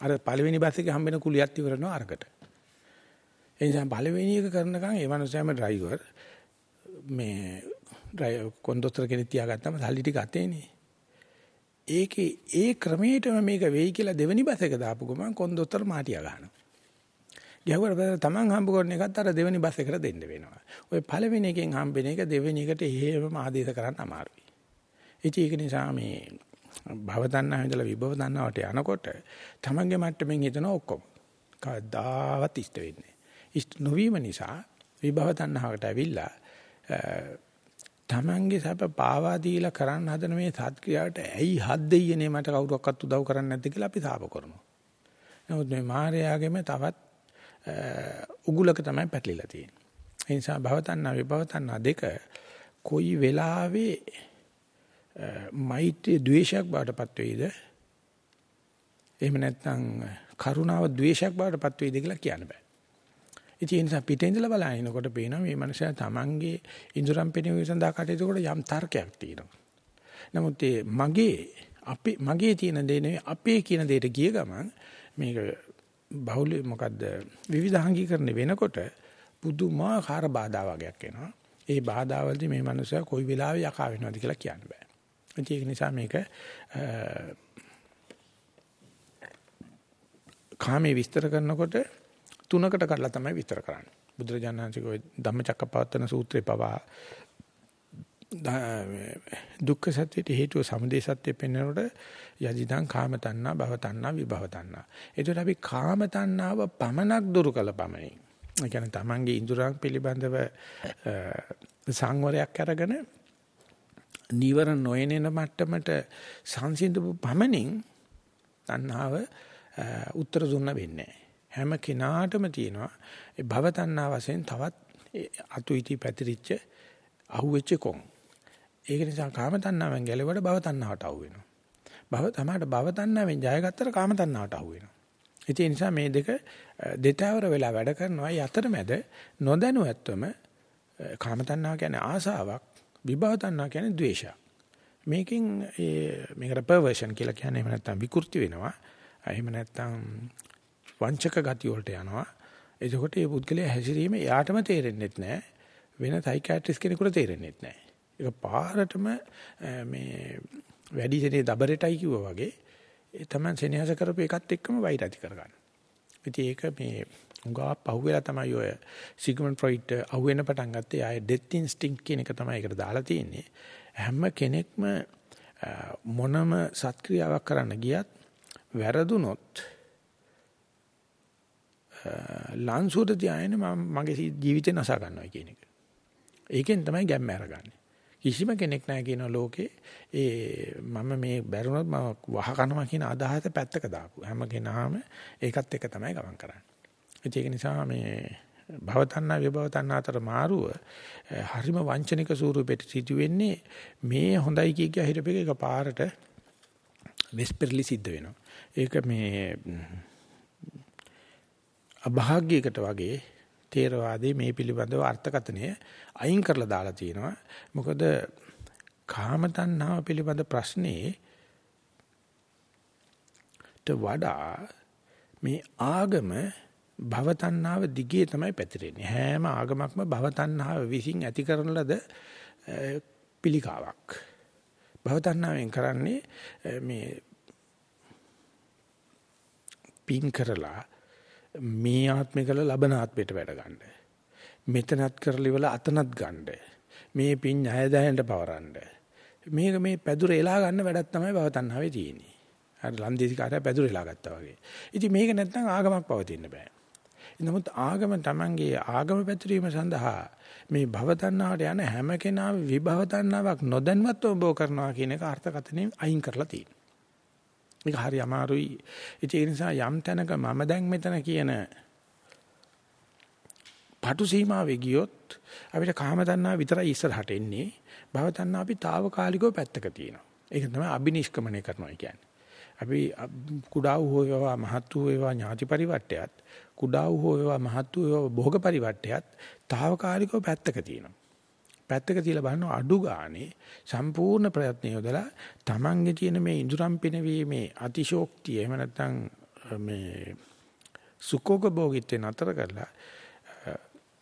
අර පළවෙනි බස් එකේ හම්බෙන කුලියක් ඉවරනවා අරකට. ඒ නිසා පළවෙනි එක කරනකම් ඒ මනුස්සයාම ඩ්‍රයිවර් මේ ඩ්‍රයිවර් කොන්දොස්තර කෙනෙක් තියාගත්තම සල්ලි ටික අතේනේ. ඒකේ ඒ ක්‍රමයටම මේක වෙයි කියලා දෙවෙනි බස් එක දාපු ගමන් කොන්දොස්තර මාටියා ගන්නවා. ගියවර තමන් හම්බ කරන එකත් අර දෙවෙනි බස් එකට දෙන්න වෙනවා. ඔය පළවෙනි එකෙන් හම්බෙන එක දෙවෙනි එකට එහෙමම ආදේශ කරන්න අමාරුයි. ඒක නිසා මේ භව තණ්හාව ඉඳලා විභව තණ්හාවට යනකොට තමන්ගේ මට්ටමින් හිතන ඔක්කොම කවදාවත් ඉෂ්ට වෙන්නේ. ඉෂ්ට නොවීම නිසා විභව තණ්හාවට ඇවිල්ලා Tamange සැප පාවා දීලා කරන්න හදන මේ සත්ක්‍රියාවට ඇයි හත් දෙයියනේ මට කවුරක්වත් උදව් කරන්නේ නැද්ද කියලා අපි තාප කරනවා. නමුත් මේ මායාවේම තවත් උගුලක තමයි පැටලිලා තියෙන්නේ. ඒ නිසා භවතණ්ණා විභවතණ්ණා දෙක කොයි වෙලාවේ මෛත්‍රී ද්වේෂයක් බාටපත් වෙයිද? එහෙම නැත්නම් කරුණාව ද්වේෂයක් බාටපත් වෙයිද කියලා කියන්න බෑ. ඉතින් ඒ නිසා පිටේ ඉඳලා බලනකොට පේනවා මේ මනුස්සයා තමන්ගේ ඉඳුරම් පෙනීම සඳහා කටයුතු කරලා යම් තර්කයක් තියෙනවා. නමුත් මගේ අපේ මගේ තියෙන දේ නෙවෙයි අපේ කියන දෙයට ගිය ගමන් මේක බහුල මොකද්ද විවිධාංගීකරණය වෙනකොට පුදුමාකාර බාධා වගේක් එනවා. ඒ බාධාවලදී මේ මනුස්සයා කොයි වෙලාවෙ යකා වෙනවද කියලා කියන්න බෑ. ඒක නිසා මේක කාමයේ විස්තර කරනකොට තුනකට කඩලා තමයි විස්තර කරන්නේ. බුදුරජාණන් වහන්සේ ওই ධම්මචක්කපවත්තන සූත්‍රේ පවා දුක්ඛ සත්‍යයට හේතුව සමුදය සත්‍ය පෙන්වනකොට යදිදං කාම තණ්හා භව තණ්හා විභව තණ්හා. ඒකට අපි කාම තණ්හාව පමනක් දුරු කළ පමණින්. ඒ කියන්නේ Tamange ඉඳුරන් පිළිබඳව සංවරයක් අරගෙන නිවර නොයනෙන මට්ටමට සංසිඳපු පමණින් තණ්හාව උත්තර දුන්න වෙන්නේ නැහැ. හැම කෙනාටම තියෙනවා ඒ භව තණ්හා වශයෙන් තවත් අතු ඉති පැතිරිච්ච අහුවෙච්ච කොන්. ඒක නිසා කාම තණ්හාවෙන් ගැලවෙවට භව තණ්හාවට අහු වෙනවා. භව තමයි භව තණ්හාවෙන් ජයගත්තට කාම තණ්හාවට අහු වෙනවා. ඒ නිසා මේ දෙක දෙතවර වෙලා වැඩ කරනවා. ඒ අතරමැද නොදැනුවත්වම කාම තණ්හාව කියන්නේ ආසාවක්, විභව තණ්හාව කියන්නේ ද්වේෂයක්. මේකෙන් මේකට පර්වර්ෂන් කියලා කියන්නේ එහෙම නැත්නම් විකෘති වෙනවා. එහෙම නැත්නම් වංචක ගති වලට යනවා. එතකොට මේ පුද්ගලයා හැසිරීම එයාටම තේරෙන්නේ නැහැ. වෙන සයිකියාට්‍රිස් කෙනෙකුට තේරෙන්නේ නැහැ. ඒක පාරටම මේ වැඩි සෙනේ දබරටයි කිව්වා වගේ ඒ තමයි සෙනෙහස කරපු එකත් එක්කම වෛර ඇති කරගන්න. ඉතින් ඒක මේ උගා පහුවෙලා තමයි ඔය සිග්මන්ඩ් ෆ්‍රොයිඩ් අහුවෙන පටන් ගත්තේ ආයේ ඩෙත් ඉන්ස්ටින්ක්ට් කියන එක තමයි ඒකට දාලා තියෙන්නේ. හැම කෙනෙක්ම මොනම සත්ක්‍රියාවක් කරන්න ගියත් වැරදුනොත් ලන්සුවට ධායන මගේ ජීවිතේ නසා ගන්නවා කියන එක. ඒකෙන් තමයි ගැම්ම අරගන්නේ. කිසිම කෙනෙක් නැහැ කියන ලෝකේ ඒ මම මේ බැරුණොත් මම වහ කනවා කියන අදහස පැත්තක දාපු හැම කෙනාම ඒකත් එක තමයි ගමන් කරන්නේ. ඒක නිසා මේ භවතණ්ණා විභවතණ්ණා අතර මාරුව හරිම වංචනික ස්වරූපෙට සිටු වෙන්නේ මේ හොඳයි කිය කිය හිටපෙක එක පාරට වෙස්පර්ලි සිද්ධ වෙනවා. ඒක මේ අභාග්‍යයකට වගේ තේරවාදී මේ පිළිබඳව අර්ථකථනය අයින් කරලා දාලා තියෙනවා. මොකද කාම තණ්හාව පිළිබඳ ප්‍රශ්නේ වඩා මේ ආගම භව තණ්හාව දිගේ තමයි පැතිරෙන්නේ. හැම ආගමක්ම භව තණ්හාව විසින් ඇති කරන ලද පිළිකාවක්. භව තණ්හාවෙන් කරන්නේ මේ පින් කරලා මේ ආත්මේ කළ ලබන ආත්මයට වැඩ ගන්න. මෙතනත් කරලි වල අතනත් ගන්න. මේ පින් ණය දැහැන්ට පවරන්න. මේක මේ පැදුර එලා ගන්න වැඩක් තමයි භව තණ්හාවේ තියෙන්නේ. අර ලන්දේසි කාර්යය පැදුර එලා ගත්තා වගේ. ඉතින් මේක නැත්නම් ආගමක් පවතින්න බෑ. නමුත් ආගම Tamange ආගම පැතිරීම සඳහා මේ භව තණ්හාවට යන හැම කෙනාම විභව තණ්හාවක් නොදැන්වත්ව බෝ කරනවා කියන එක අර්ථකථනයෙන් අයින් කරලා තියෙනවා. මේක හරි අමාරුයි. ඒ නිසා යම් තැනක මම දැන් මෙතන කියන පටු සීමාවේ ගියොත් අපිට කාම තණ්හා විතරයි ඉස්සරහට එන්නේ. භව තණ්හා අපි తాවකාලිකව පැත්තක තියෙනවා. ඒක තමයි අබිනිෂ්ක්‍මණය කරනවා කියන්නේ. අපි කුඩා වූ වේවා මහත් වූ වේවා ඥාති පරිවර්තයත් කුඩා වූ වේවා මහත් වූ වේවා භෝග පරිවර්තයත් තාවකාලිකව පැත්තක තියෙනවා. පැත්තක තියලා බලනවා අඩු ගානේ සම්පූර්ණ ප්‍රයත්න යොදලා Tamange තියෙන මේ ඉඳුරම් පිනවීමේ අතිශෝක්තිය එහෙම නැත්නම් මේ සුඛෝග භෝගිතේ නතර කරලා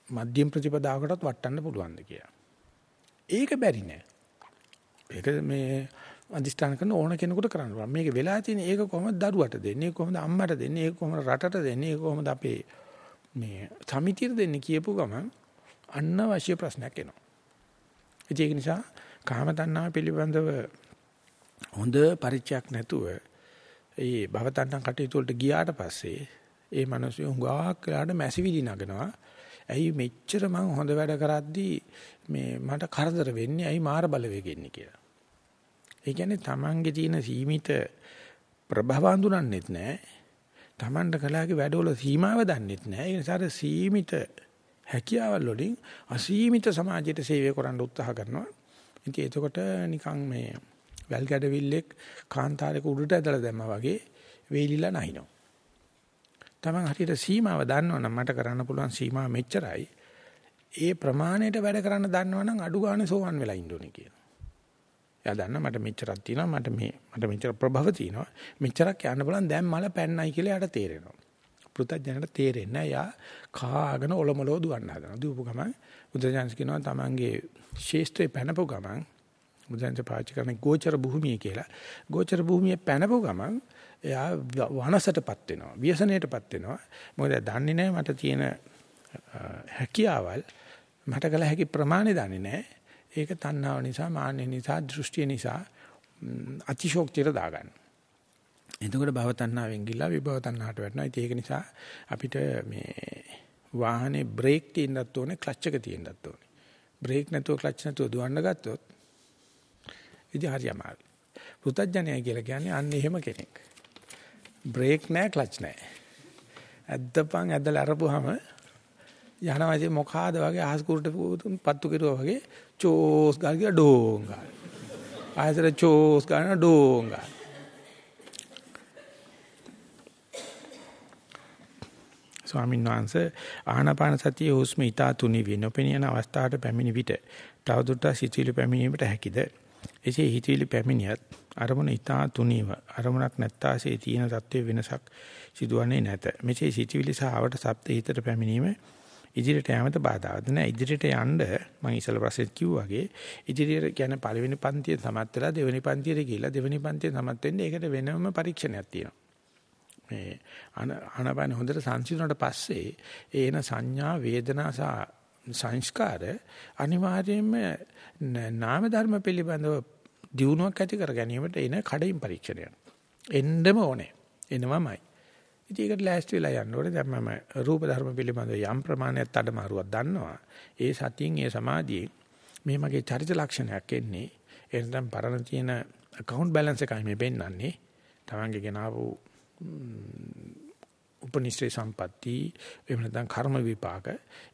මධ්‍යම ප්‍රතිපදාවකටත් වටන්න පුළුවන්ද කියලා. ඒක බැරි නෑ. ඒක මේ අදිස්ථාන කරන ඕන කෙනෙකුට කරන්න පුළුවන්. මේක වෙලා තියෙන ඒක කොහොමද දරුවට දෙන්නේ? කොහොමද අම්මට දෙන්නේ? ඒක කොහොමද රටට දෙන්නේ? ඒක කොහොමද අපේ මේ සමිතියට දෙන්නේ කියපු ගමන් අනවශ්‍ය ප්‍රශ්නයක් එනවා. ඒක නිසා කාම තණ්හා පිළිබඳව හොඳ පරිචයක් නැතුව ඒ භව තණ්හා කටයුතු වලට ගියාට පස්සේ ඒ මිනිස්සු හුඟක් වෙලාට මැසිවිලි නගනවා. ඇයි මෙච්චර මං හොඳ වැඩ කරද්දී මේ මට කරදර වෙන්නේ ඇයි මාර බලවේගෙ ඉන්නේ කියලා. ඒ කියන්නේ Tamange තියෙන සීමිත ප්‍රභව අඳුනන්නෙත් නැහැ. Tamanට කලාවේ වැඩවල සීමාව දන්නෙත් නැහැ. ඒ නිසා සීමිත හැකියාවල් වලින් අසීමිත සමාජයට සේවය කරන්න උත්සාහ කරනවා. ඉතින් එතකොට නිකන් මේ වැල් ගැඩවිල්ලෙක් කාන්තාරයක උඩට ඇදලා දැම්මා වගේ වේලිලා නැහිනවා. Taman හරියට සීමාව දන්නවනම් මට කරන්න පුළුවන් සීමාව මෙච්චරයි. ඒ ප්‍රමාණයට වැඩ කරන්න දන්නවනම් අඩු ගානේ සෝවන් වෙලා ඉන්න ඕනේ කියනවා. එයා දන්න මට මෙච්චරක් තියෙනවා මට මේ මට මෙච්චර ප්‍රභව තියෙනවා. මෙච්චරක් යන්න බලන් දැන් මල පැන්නයි කියලා එයාට තේරෙනවා. පෘථජනට තේරෙන්නේ නැහැ. යා කාගෙන ඔලොමලෝ දුවන්න හදනවා. දුවපු ගමන් බුදුජානක කියනවා තමන්ගේ ශේෂ්ත්‍රේ පැනපු ගමන් බුදුන්සේ පාවිච්චි කරන්නේ ගෝචර භූමිය කියලා. ගෝචර භූමියේ පැනපු ගමන් එයා වනසටපත් වෙනවා. ව්‍යසනයටපත් වෙනවා. මොකද දන්නේ නැහැ මට තියෙන හැකියාවල් මට කළ හැකි ප්‍රමාණය දන්නේ නැහැ. ඒක තණ්හාව නිසා, මාන්නය නිසා, දෘෂ්ටිය නිසා අතිශෝක්තියට දාගන්න. එතකොට භව තණ්හාවෙන් ගිල්ලා විභව තණ්හාට වැටෙනවා. ඒක නිසා අපිට මේ වාහනේ බ්‍රේක් තියෙන්නත් ඕනේ, ක්ලච් එක තියෙන්නත් ඕනේ. බ්‍රේක් නැතුව ක්ලච් නැතුව දුවන්න ගත්තොත් ඉතින් හරි අමාරුයි. පුතඥය කියලා කියන්නේ අන්න එහෙම කෙනෙක්. බ්‍රේක් නැහැ, ක්ලච් නැහැ. ඇද්දපන් ඇදලා අරපුවාම යනවා ඉතින් මොකාද වගේ අහස් කුරුට පත්තු කෙරුවා වගේ චෝස් ගාල් කියලා ඩෝං ගාල්. ආයතන චෝස් ගාන ඩෝං ගාල්. ස්වාමීන් වහන්සේ ආනාපාන සතිය හුස්ම ඊතා තුනි වෙනපෙනියන අවස්ථාවට පැමිණි විට තවදුරටත් සිතිවිලි පැමිණීමට හැකිද? එසේ හිතවිලි පැමිණියත් අරමුණ ඊතා තුනීව අරමුණක් නැත්තාසේ තියෙන தත්ත්වයේ වෙනසක් සිදුවන්නේ නැත. මෙසේ සිතිවිලි සහ ආවට සබ්ද හිතට පැමිණීම ඉදිරියට යෑමට බාධාවක් නෑ. ඉදිරියට යන්න මම ඉස්සල ප්‍රශ්නෙත් කිව්වාගේ ඉදිරියට කියන්නේ පළවෙනි පන්තියේ සමත් වෙලා දෙවෙනි පන්තියට ගිහිල්ලා දෙවෙනි පන්තියේ සමත් වෙන්න ඒකට වෙනම පරීක්ෂණයක් තියෙනවා. මේ ආනපන හොඳට සංසිඳුණාට පස්සේ ඒන සංඥා වේදනා සහ සංස්කාර අනිවාර්යයෙන්ම නාම ධර්ම පිළිබඳව දියුණුවක් ඇති කර ගැනීමට එන කඩින් පරීක්ෂණයක්. එන්නම ඕනේ. එනවමයි. ඉතින් ඒකට ලෑස්ති වෙලා යන්න ඕනේ. දැන් මම රූප ධර්ම පිළිබඳව යම් ප්‍රමාණයක් අඩමාරුවක් දන්නවා. ඒ සතියෙන් ඒ සමාධියෙන් මේ මගේ චරිත ලක්ෂණයක් එන්නේ. එතෙන් පරණ තියෙන account balance එකයි මේ පෙන්වන්නේ. Tamange ගෙනාවු උපනිශ්‍රේ සම්පatti එහෙම නැත්නම් කර්ම විපාක.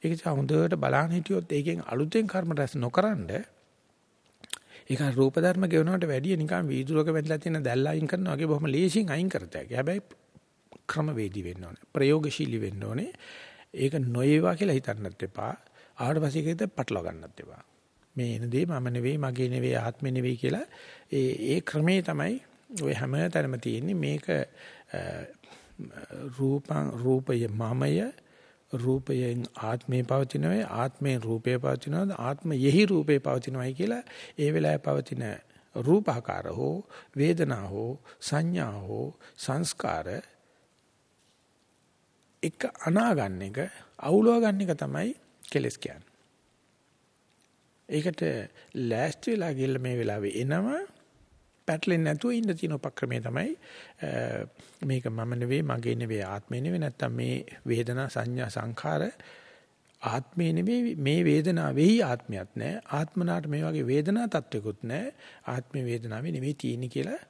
ඒක නිසා හොඳට බලන්න හිටියොත් ඒකෙන් අලුතෙන් කර්ම රැස් නොකරනද ඒක රූප ධර්ම ගෙවනවට වැඩිය නිකන් වීදුරක වැදලා තියෙන දැල් අයින් කරනවා වගේ බොහොම ලේසියෙන් අයින් කරතයි. හැබැයි ක්‍රමවේදී වෙන්න ඕනේ. ප්‍රයෝගශීලී වෙන්න ඕනේ. ඒක නොයේවා කියලා හිතන්නත් එපා. ආවට පස්සේ ඒකද පටලවා ගන්නත් එපා. මේ එන දේ මම නෙවෙයි, මගේ නෙවෙයි, ආත්මෙ නෙවෙයි කියලා ඒ ඒ ක්‍රමේ තමයි ඔය හැම තැනම තියෙන්නේ. මේක රූපං රූපය මමය රූපයෙන් ආත්මේ පවතිනවේ ආත්මයෙන් රූපේ පවතිනවද ආත්මයෙහි රූපේ පවතිනවයි කියලා ඒ වෙලාවේ පවතින රූපාකාර හෝ වේදනා හෝ සංඥා හෝ සංස්කාර එක අනා ගන්න එක අවුලව ගන්න එක තමයි කෙලස් කියන්නේ. ඒකට ලෑස්ති වෙලා ගිල්ල මේ වෙලාවේ එනම පැටලෙන්නේ නැතුව ඉන්න තියෙන උපක්‍රමය තමයි මේක මම නෙවෙයි මගේ නෙවෙයි ආත්මේ නෙවෙයි නැත්තම් මේ වේදනා සංඥා සංඛාර ආත්මේ නෙවෙයි මේ වේදනාවෙහි ආත්මයක් නැහැ ආත්මනාට මේ වගේ වේදනා තත්වයක්වත් නැහැ ආත්මේ වේදනාවේ නෙවෙයි තියෙන්නේ කියලා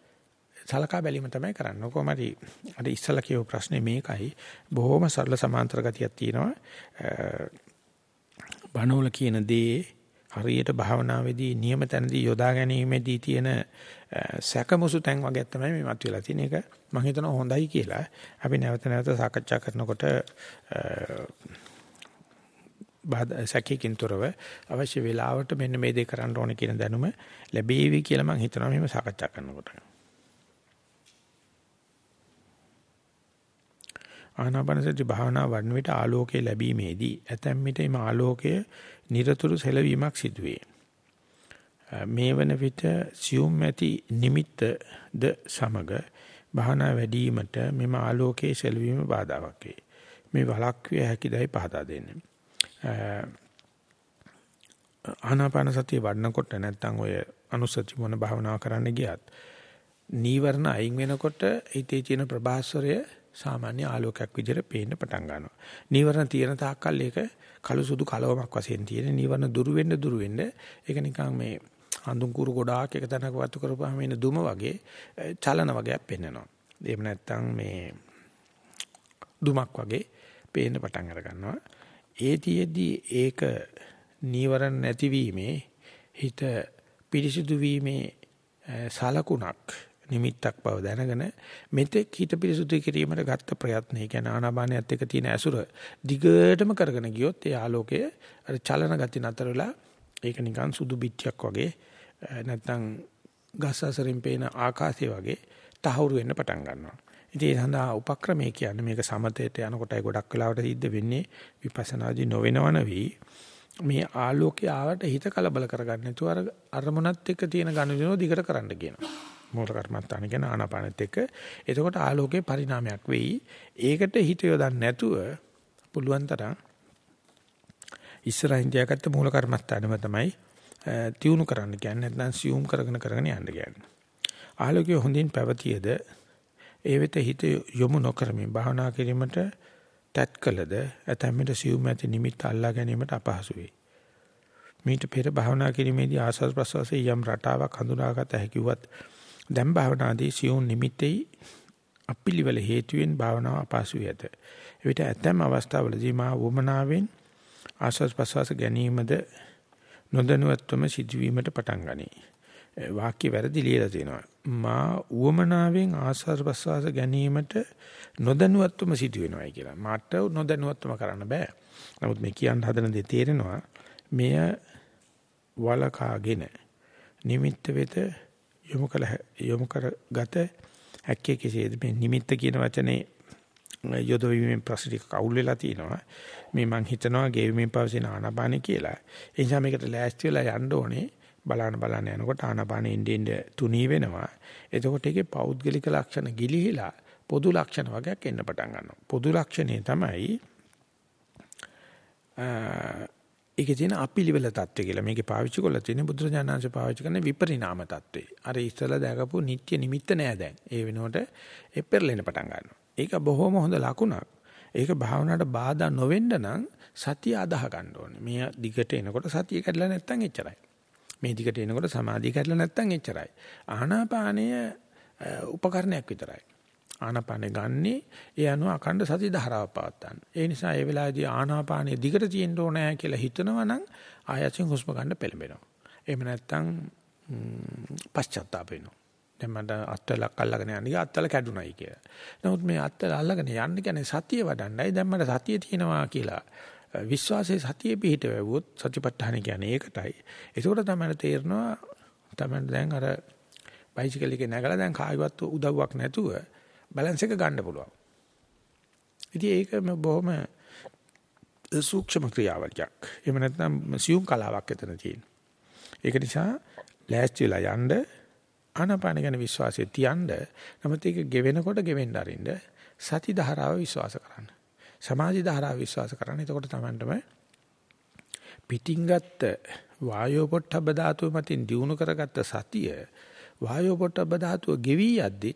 සලකා බැලීම තමයි කරන්නේ. කොහොමද අර ඉස්සලා කියව ප්‍රශ්නේ මේකයි. බොහොම සරල සමාන්තර ගතියක් තියෙනවා. බණවල කියන දේ හරියට භාවනාවේදී නියම තැනදී යොදා ගැනීමේදී තියෙන සැකමුසු තැන් වගේ තමයි මේ මතුවලා තියෙන එක. මම හිතනවා හොඳයි කියලා. අපි නැවත නැවත සාකච්ඡා කරනකොට සැකකින් තොරව අවශ්‍ය වෙලාවට මෙන්න මේ දේ කරන්න ඕනේ කියන දැනුම ලැබෙවි කියලා මම හිතනවා මෙහෙම සාකච්ඡා කරනකොට. ආනාපානසති භාවනා වඩන විට ආලෝකය ලැබීමේදී ඇතැම් විට මේ ආලෝකය নিরතුරු සැලවීමක් සිදුවේ. මේ වන විට සියුම් ඇති නිමිත්තද සමග භාවනා වැඩිවීමට මෙම ආලෝකයේ සැලවීම බාධාවක් වේ. මේ වලක්විය හැකිදයි පහදා දෙන්නේ. ආනාපාන සතිය වඩනකොට නැත්නම් ඔය අනුසති මොන භාවනාව කරන්න ගියත් නීවරණ අයින් වෙනකොට හිතේ තියෙන ප්‍රභාස්වරය සාමාන්‍ය ආලෝකයක් විදිහට පේන්න පටන් ගන්නවා. නීවරණ තියෙන තාක්කල් ඒක කළු සුදු කලවමක් වශයෙන් තියෙන. නීවරණ දුරු වෙන්න දුරු වෙන්න ඒක නිකන් මේ හඳුන් කුරු ගොඩාක් එක තැනක වතු කරපුවාම එන දුම වගේ චලන වගේක් පෙන්වනවා. එහෙම නැත්නම් මේ දුමක් වගේ පේන්න පටන් අර ගන්නවා. ඒතියෙදී ඒක නීවරණ නැතිවීමේ හිත පිරිසිදු වීමේ සලකුණක් නිමිත්තක් බව දැනගෙන මෙතෙක් හිත පිරිසුදු කිරීමට ගත්ත ප්‍රයත්නය කියන්නේ ආනාපානයත් එක්ක තියෙන ඇසුර දිගටම කරගෙන ගියොත් ඒ ආලෝකය අර චලන ගති නතර වෙලා ඒක නිකන් සුදු බිත්තියක් වගේ නැත්නම් ගස් අසරින් පේන ආකාශය වගේ තහවුරු වෙන්න පටන් ගන්නවා. ඉතින් ඒ සඳහා උපක්‍රමයේ කියන්නේ මේක සමතේට යනකොටයි ගොඩක් වෙලාවට සිද්ධ වෙන්නේ විපස්සනාදී නොවෙනවනවි මේ ආලෝකය ආවට හිත කලබල කරගන්න නැතුව අර අරමුණත් එක්ක තියෙන ගනුදෙනුව දිගට කරන්න කියනවා. මූල කර්මත්තාන කියන ආනාපානෙත් එක්ක එතකොට ආලෝකේ පරිණාමයක් වෙයි. ඒකට හිත යොදන්න නැතුව පුළුවන් තරම් ඉස්සරහින් තියාගත්ත මූල කර්මත්තානම තමයි තියුණු කරන්න කියන්නේ නැත්නම් සියුම් කරගෙන කරගෙන යන්න කියන්නේ. ආලෝකය හොඳින් පැවතියද ඒ වෙත හිත යොමු නොකරමින් භාවනා කිරීමට තත් කළද ඇතැම්මට සියුම් ඇති නිමිත්ත අල්ලා ගැනීමට අපහසු වේ. මීට පෙර භාවනා කිරීමේදී ආස්වාද ප්‍රසවාසයේ යම් රටාවක් හඳුනාගත හැකියවත් දැන් භාවනාදී සියුම් නිමිත්තේ අපිලිවල හේතුවෙන් භාවනාව අපහසු වෙත. එවිට ඇතැම් අවස්ථාවලදී මා වමනාවෙන් ආස්වාද ප්‍රසවාස ගැනීමද නොදැනුවත්වම සිදුවීමට පටන් ගනී. වාක්‍ය වැරදි ලියලා තියෙනවා. මා වමනාවෙන් ආස්වාද ප්‍රසවාස ගැනීමට නොදැනුවත්වම සිදු වෙනවායි කියලා. මට නොදැනුවත්වම කරන්න බෑ. නමුත් මේ කියන්න හදන දේ තේරෙනවා. මෙය වලකාගෙන නිමිත්ත වෙත යොමු කළ යොමු කරගත හැක්කේ කෙසේද මේ නිමිත්ත කියන වචනේ යොදවීමෙන් ප්‍රශ්න ටික අවුල් වෙලා තිනවා මේ මං හිතනවා ගෙවිමින් පවසින ආනාපානෙ කියලා. ඒ නිසා මේකට ලෑස්ති වෙලා යන්න ඕනේ. බලන්න බලන්න යනකොට ආනාපානෙ ඉන්නේ ඉන්නේ තුනී වෙනවා. එතකොට ඒකේ පෞද්ගලික ලක්ෂණ ගිලිහිලා පොදු ලක්ෂණ වගේක් එන්න පටන් ගන්නවා. පොදු ලක්ෂණේ තමයි ඒකේ තියෙන අපිලිවෙල தත්ත්වය කියලා. මේකේ පාවිච්චි කරලා තියෙන බුදුරජාණන්සේ පාවිච්චි කරන විපරිණාම தත්ත්වය. අර ඉස්සලා දැකපු නිට්‍ය නිමිත්ත නෑ දැන්. ඒ වෙනුවට එපෙරලෙන පටන් ගන්නවා. ඒක බොහොම හොඳ ලකුණක්. ඒක භාවනාවට බාධා නොවෙන්න නම් සතිය අදාහ ගන්න ඕනේ. මේ දිගට එනකොට සතිය කැඩලා නැත්තම් එච්චරයි. මේ දිගට එනකොට සමාධිය කැඩලා නැත්තම් එච්චරයි. ආනාපානය උපකරණයක් විතරයි. ආනාපානෙ ගන්නේ ඒ අනුව අඛණ්ඩ සති ධාරාව පවත්තන්න. ඒ නිසා ඒ වෙලාවේදී ආනාපානෙ දිගට තියෙන්න ඕනෑ කියලා හිතනවා නම් ආයතෙන් හුස්ම ගන්න පෙළඹෙනවා. එහෙම නැත්නම් පශ්චාත්තාප වෙනවා. දැන් මට අත්වලක් අල්ලගෙන යන්නේ අත්වල කැඩුනයි කියලා. නමුත් මේ අත්වල අල්ලගෙන යන්න කියන්නේ සතිය වඩන්නයි. දැන් මට සතිය තියෙනවා කියලා විශ්වාසයේ සතිය පිහිට වැවුවොත් සතිපට්ඨාන කියන්නේ ඒකටයි. ඒකෝට තමයි තේරෙනවා තමයි දැන් අර බයිසිකල් එකේ නැගලා දැන් කායිවත් උදව්වක් නැතුව බැලන්ස් එක ගන්න පුළුවන්. ඉතින් ඒක බොහොම සූක්ෂම ක්‍රියාවලියක්. එහෙම නැත්නම් සියුම් කලාවක් එතන තියෙන. ඒක නිසා ලෑස්තිලා යන්න ආනාපාන ගැන විශ්වාසය තියන්න නමුත් ඒක ගෙවෙනකොට ගෙවෙන්න අරින්න සති ධාරාව විශ්වාස කරන්න. සමාධි ධාරාව විශ්වාස කරන්න. එතකොට Tamanටම පිටින් ගත්ත වායෝ පොට්ටබ්බ ධාතුව මතින් දිනු කරගත්ත සතිය වායෝ පොට්ටබ්බ ධාතුව ගෙවි යද්දි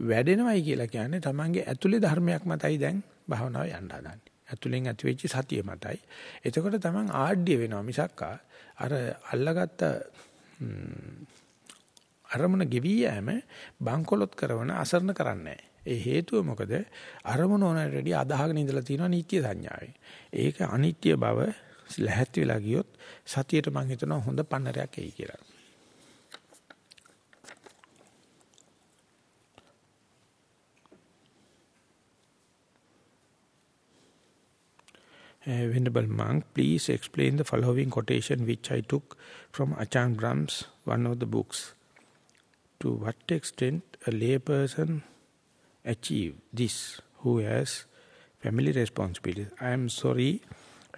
වැඩෙනවයි කියලා කියන්නේ Tamanගේ ඇතුලේ ධර්මයක් මතයි දැන් භාවනාව යන්න හදන්නේ. ඇතුලෙන් ඇති වෙච්ච සතිය මතයි. එතකොට Taman ආඩ්‍ය වෙනවා මිසක් අර අල්ලගත්ත අරමුණ ගෙවි යෑම බංකොලොත් කරන අසරණ කරන්නේ ඒ හේතුව මොකද අරමුණ ඕනට වැඩි අදහගෙන ඉඳලා තියෙනවා නිත්‍ය සංඥාවේ. ඒක අනිත්‍ය බව ලැහැත්ති වෙලා ගියොත් සතියට මම හිතනවා හොඳ පන්නරයක් එයි කියලා. Uh, Venerable monk, please explain the following quotation which I took from Achan Brahms, one of the books. To what extent a layperson achieve this who has family responsibilities? I am sorry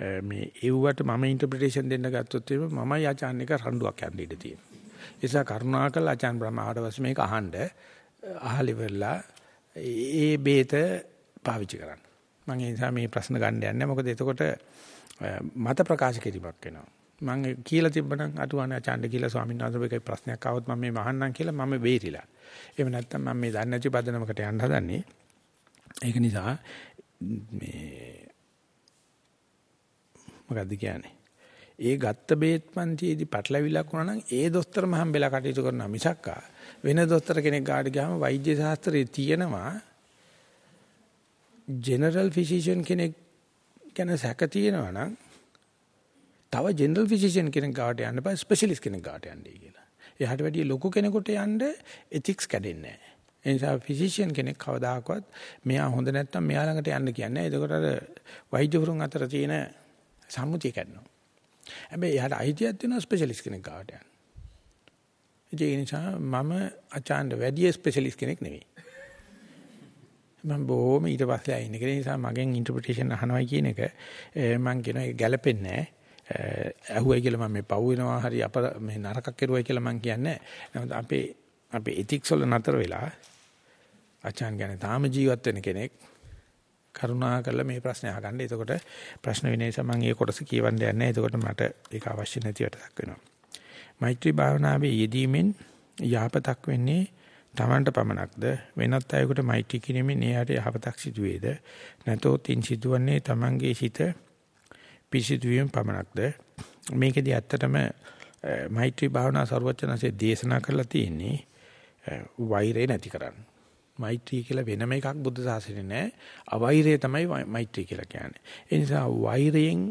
uh, මේ එව්වට මම interpretation දෙන්න ගත්තොත් එහෙම මමයි ආචාන් එක රණ්ඩුවක් යන්න ඉඩ තියෙනවා. ඒ නිසා කරුණාකරලා ආචාන් බ්‍රහ්මාවට පස්සේ මේක අහන්න eh, අහලි වෙලා ඒ බේත පාවිච්චි කරන්න. මම ඒ නිසා මේ ප්‍රශ්න ගන්න යන්නේ මොකද එතකොට eh, මත ප්‍රකාශ කිරීමක් වෙනවා. මම කියලා තිබ්බනම් අටුවානේ ආචාන්ඩ කියලා ස්වාමීන් වහන්සේ මේකයි ප්‍රශ්නයක් ආවොත් මම මේ මහන්නම් කියලා මම බේරිලා. එහෙම නැත්නම් මම මේ දන්නේ නැති පදනමකට යන්න හදන්නේ. ඒක නිසා මේ මොකද්ද කියන්නේ? ඒ ගත්ත බේත් පන්තියේදී පටලවිලක් වුණා නම් ඒ දොස්තරම හම්බෙලා කටයුතු කරනවා මිසක්කා වෙන දොස්තර කෙනෙක් ගාඩ ගියාම වෛද්‍ය ශාස්ත්‍රයේ තියෙනවා ජෙනරල් ෆිසිෂියන් කෙනෙක් ගැන සැක තියෙනවා නම් තව ජෙනරල් ෆිසිෂියන් කෙනෙක් ගාවට යන්න බෑ ස්පෙෂලිස්ට් කෙනෙක් ගාවට යන්නයි කියලා. එයාට වැඩිය ලොකු කෙනෙකුට යන්න එතික්ස් කැඩෙන්නේ නැහැ. ඒ නිසා ෆිසිෂියන් කෙනෙක් කවදාකවත් මෙයා හොඳ නැත්තම් මෙයා ළඟට යන්න කියන්නේ. එතකොට අර වෛද්‍යවරුන් අතර තියෙන සම්මුතිය කැඩෙනවා. හැබැයි එයාට අයිතියක් තියෙනවා ස්පෙෂලිස්ට් කෙනෙක් ගාවට යන්න. ඒ නිසා මම අචාන්ඩ වැඩි ස්පෙෂලිස්ට් කෙනෙක් නෙවෙයි. මම බොහොම ඊට පස්සේ ආයින් ඒක නිසා මගෙන් ඉන්ටර්ප්‍රිටේෂන් අහනවයි කියන එක මම කියන එක ගැළපෙන්නේ නැහැ. ඇහුවයි කියලා මම මේ පව් වෙනවා හරි අප මේ නරකක් කරුවයි කියලා මම කියන්නේ නැහැ. අපේ අපේ එතික්ස් වල නතර වෙලා අචාන් ගැන තාම ජීවත් වෙන කෙනෙක් කරුණා කරලා මේ ප්‍රශ්නේ අහගන්න. එතකොට ප්‍රශ්න විනය සමන් ඒ කොටස කියවන්න යන්නේ. එතකොට මට ඒක අවශ්‍ය නැති වටක් වෙනවා. මෛත්‍රී භාවනාවේ යෙදීමෙන් යහපතක් වෙන්නේ තමන්ට පමණක්ද වෙනත් අයෙකුට මෛත්‍රී කිරීමෙන් එයාට යහපතක් සිදු වේද නැතොත් ඉන් සිදුවන්නේ තමන්ගේ සිත පිසිදු වීම පමණක්ද? මේකෙදි ඇත්තටම මෛත්‍රී භාවනා ਸਰවචනසේ දේශනා කරලා තියෙන්නේ වෛරය නැති කරන්න. මෛත්‍රී කියලා වෙනම එකක් බුද්ධ ශාසනයේ නැහැ අවෛරය තමයි මෛත්‍රී කියලා කියන්නේ. ඒ නිසා වෛරයෙන්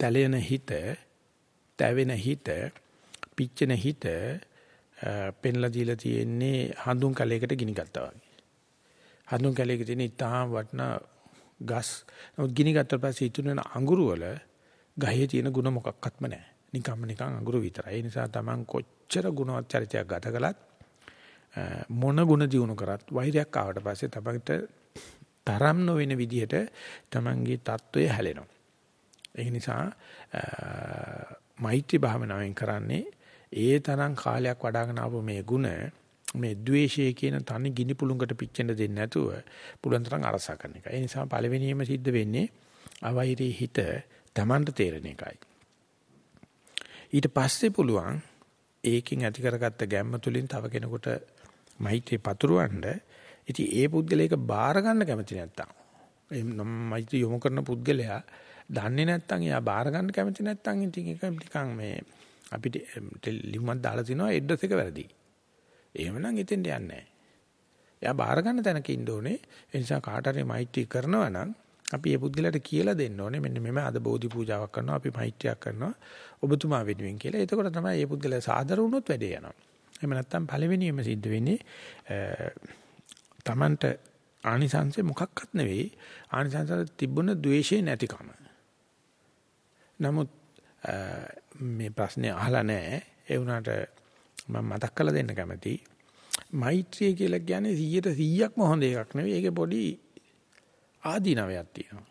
තැලෙන හිත තැවෙන හිත පිච්චෙන හිත පෙන්ලා දීලා තියෙන්නේ හඳුන් කැලයකට ගිනි ගත්තා වගේ. හඳුන් කැලයක තියෙන ඉතාම වටනා ගස් නමුත් ගිනි ගත්තට පස්සේ ඉතුරු වෙන අඟුරු වල ගහේ තියෙන ಗುಣ මොකක්වත්ම නැහැ. නිකම්ම නිකන් අඟුරු විතරයි. ඒ නිසා Taman කොච්චර ගුණවත් චරිතයක් ගත කළත් මොන ಗುಣ දිනු කරත් වෛරයක් ආවට පස්සේ තමන්ට තරම් නොවන විදිහට Tamanගේ తত্ত্বය හැලෙනවා. ඒ නිසා මෛත්‍රී භාවනාවෙන් කරන්නේ ඒ තරම් කාලයක් වඩ아가න මේ ಗುಣ මේ द्वේෂය කියන තනි ගිනි පුළඟට පිච්චෙන්න දෙන්නේ නැතුව පුළුවන් තරම් අරසා කරන එක. ඒ නිසා පළවෙනියම සිද්ධ වෙන්නේ අවෛරී හිත Tamanට තේරෙන එකයි. ඊට පස්සේ පුළුවන් ඒකෙන් ඇති කරගත්ත ගැම්ම තුලින් තව කෙනෙකුට මෛත්‍රී පතුරවන්න ඉතින් ඒ පුද්ගලයාක බාර ගන්න කැමති නැත්තම් එහෙනම් මෛත්‍රී යොමු කරන පුද්ගලයා දන්නේ නැත්තම් එයා බාර ගන්න කැමති නැත්තම් ඉතින් ඒක නිකන් මේ අපිට ලිව්මක් දාලා තිනවා ඇඩ්‍රස් එක වැරදි. එහෙමනම් එතෙන්ට යන්නේ නැහැ. එයා බාර ගන්න තැනක ඉන්න ඕනේ. ඒ නිසා කාට හරි මෛත්‍රී කරනවා නම් අපි ඒ පුද්ගලයාට කියලා දෙන්න ඕනේ මෙන්න මෙම අද බෝධි පූජාවක් කරනවා අපි මෛත්‍රියක් කරනවා ඔබතුමා වෙනුවෙන් කියලා. එතකොට තමයි මේ පුද්ගලයා සාදර වුණොත් වැඩේ යනවා. එහෙම නැත්නම් පළවෙනියම සිද්ධ වෙන්නේ Tamanට ආනිසංශය මොකක්වත් නෙවෙයි ආනිසංශය තිබුණ द्वේෂය නැතිකම. නමුත් මේ ප්‍රශ්නේ අහලා නැහැ. ඒ වුණාට මම මතක් කරලා දෙන්න කැමතියි. මෛත්‍රිය කියලා කියන්නේ 100ට 100ක්ම හොඳ එකක් නෙවෙයි. ඒකේ පොඩි ආදීනවයක් තියෙනවා.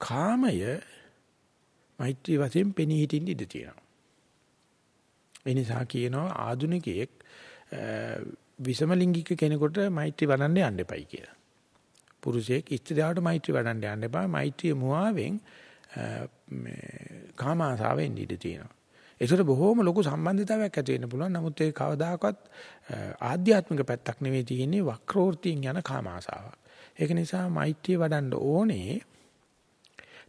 කාමය මෛත්‍රී වශයෙන් පෙනී හිටින්න ඉඩ තියෙනවා. ඒ නිසා කියනවා ආදුනිකයෙක් විසම ලිංගික කෙනෙකුට මෛත්‍රී වඩන්න යන්න එපයි කියලා. පුරුෂයෙක් ස්ත්‍රියට මෛත්‍රී වඩන්න යන්න එපා. මෛත්‍රිය මුවාවෙන් මේ කාම ආසාවෙන් ඉඳී තියෙනවා. ඒකට බොහොම ලොකු සම්බන්ධතාවයක් ඇති වෙන්න පුළුවන්. නමුත් ඒ කවදාකවත් ආධ්‍යාත්මික පැත්තක් නෙවෙයි තියෙන්නේ වක්‍රෝර්තියෙන් යන කාම ආසාවක්. ඒක නිසා මෛත්‍රිය වඩන්න ඕනේ.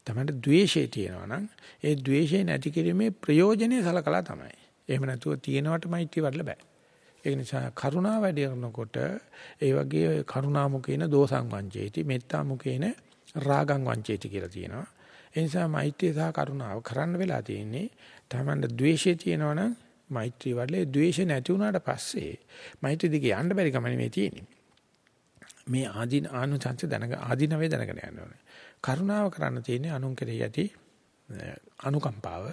තමයි ද්වේෂය තියෙනවා නම් ඒ ද්වේෂය නැති කිරීමේ ප්‍රයෝජනෙ සලකලා තමයි. එහෙම නැතුව තියෙනවට මෛත්‍රිය වඩලා බෑ. ඒක නිසා කරුණා වැඩි කරනකොට ඒ වගේ කරුණා මුකේන දෝසං වංචේති මෙත්තා මුකේන රාගං වංචේති කියලා තියෙනවා. ඒ නිසා මෛත්‍රිය සහ කරුණාව කරන්න වෙලා තියෙන්නේ තමන්ට ද්වේෂය තියෙනවනම් මෛත්‍රී වඩලේ ද්වේෂ නැති වුණාට පස්සේ මෛත්‍රී දිගේ යන්න බැරි කම නෙමෙයි තියෙන්නේ. මේ ආදීන ආනුචංශ දැනග ආදීනවේ දැනගෙන යන්න ඕනේ. කරුණාව කරන්න තියෙන්නේ අනුන් කෙරෙහි ඇති අනුකම්පාව.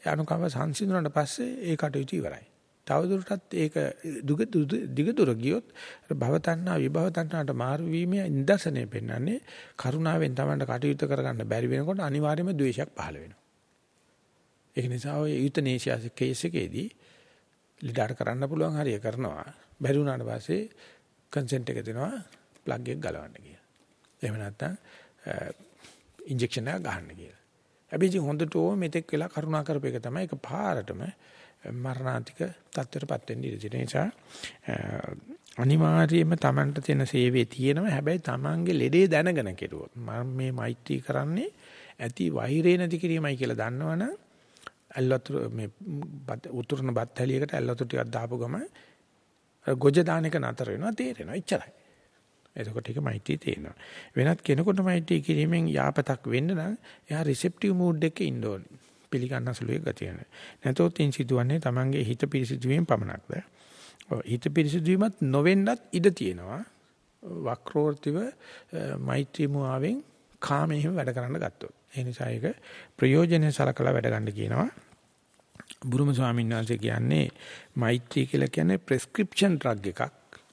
ඒ අනුකම්පාව සංසිඳුණාට පස්සේ ඒ කටයුතු ඉවරයි. තවදුරටත් ඒක දුක දිග දුර ගියොත් භව තණ්හා විභව තණ්හාට මාරු වීමේ ඉන්දර්ශනය පෙන්වන්නේ කරුණාවෙන් තමයි කටයුතු කරගන්න බැරි වෙනකොට අනිවාර්යයෙන්ම ද්වේෂයක් පහළ වෙනවා. ඒක නිසා ඔය යුතනේෂියා කේස් එකේදී ලිඩාට කරන්න පුළුවන් හරිය කරනවා. බැරි වුණාට පස්සේ කන්සෙන්ට් එක දෙනවා ප්ලග් එක ගලවන්න කියලා. එහෙම නැත්නම් ඉන්ජෙක්ෂන් එක ගහන්න කියලා. හැබැයි හොඳට ඕ මෙතෙක් වෙලා කරුණා කරපේක තමයි ඒක පාරටම මරණාන්තික තත්ත්වයටපත් වෙන්න ඉඩ තියෙන නිසා අනිවාර්යයෙන්ම Tamanට තියෙන සේවයේ තියෙනවා හැබැයි Tamanගේ ලෙඩේ දැනගෙන කෙරුවොත් මම මේ මෛත්‍රී කරන්නේ ඇති වෛරේ නැති කිරීමයි කියලා දන්නවනම් ඇල්ලතුරු මේ උතුරන බත් හැලියකට ඇල්ලතුරු ටිකක් දාපු ගම ගොජ දාන එක නතර වෙනවා තේරෙනවා එච්චරයි එතකොට ඒක මෛත්‍රී තේනවා වෙනත් කෙනෙකුට මෛත්‍රී කිරීමෙන් යාපතක් වෙන්න නම් එයා රිසෙප්ටිව් මූඩ් එකේ ඉන්න ඕනේ පිළිගන්න සුළුවේ ගතිය නැහැ. නැතොත් ඉන් සිදුවන්නේ Tamange හිත පිරිසිදු වීම පමණක්ද? හිත පිරිසිදු වීමත් නොවෙන්නත් ඉඩ තියෙනවා. වක්‍රෝර්තිව මෛත්‍රී මුවාවෙන් කාමයෙන් වැඩ කරන්න ගත්තොත්. ඒ නිසා ඒක ප්‍රයෝජනෙ සලකලා වැඩ ගන්න කියනවා. බුරුම ස්වාමීන් වහන්සේ කියන්නේ මෛත්‍රී කියලා කියන්නේ ප්‍රෙස්ක්‍රිප්ෂන් ඩ්‍රග් එකක්.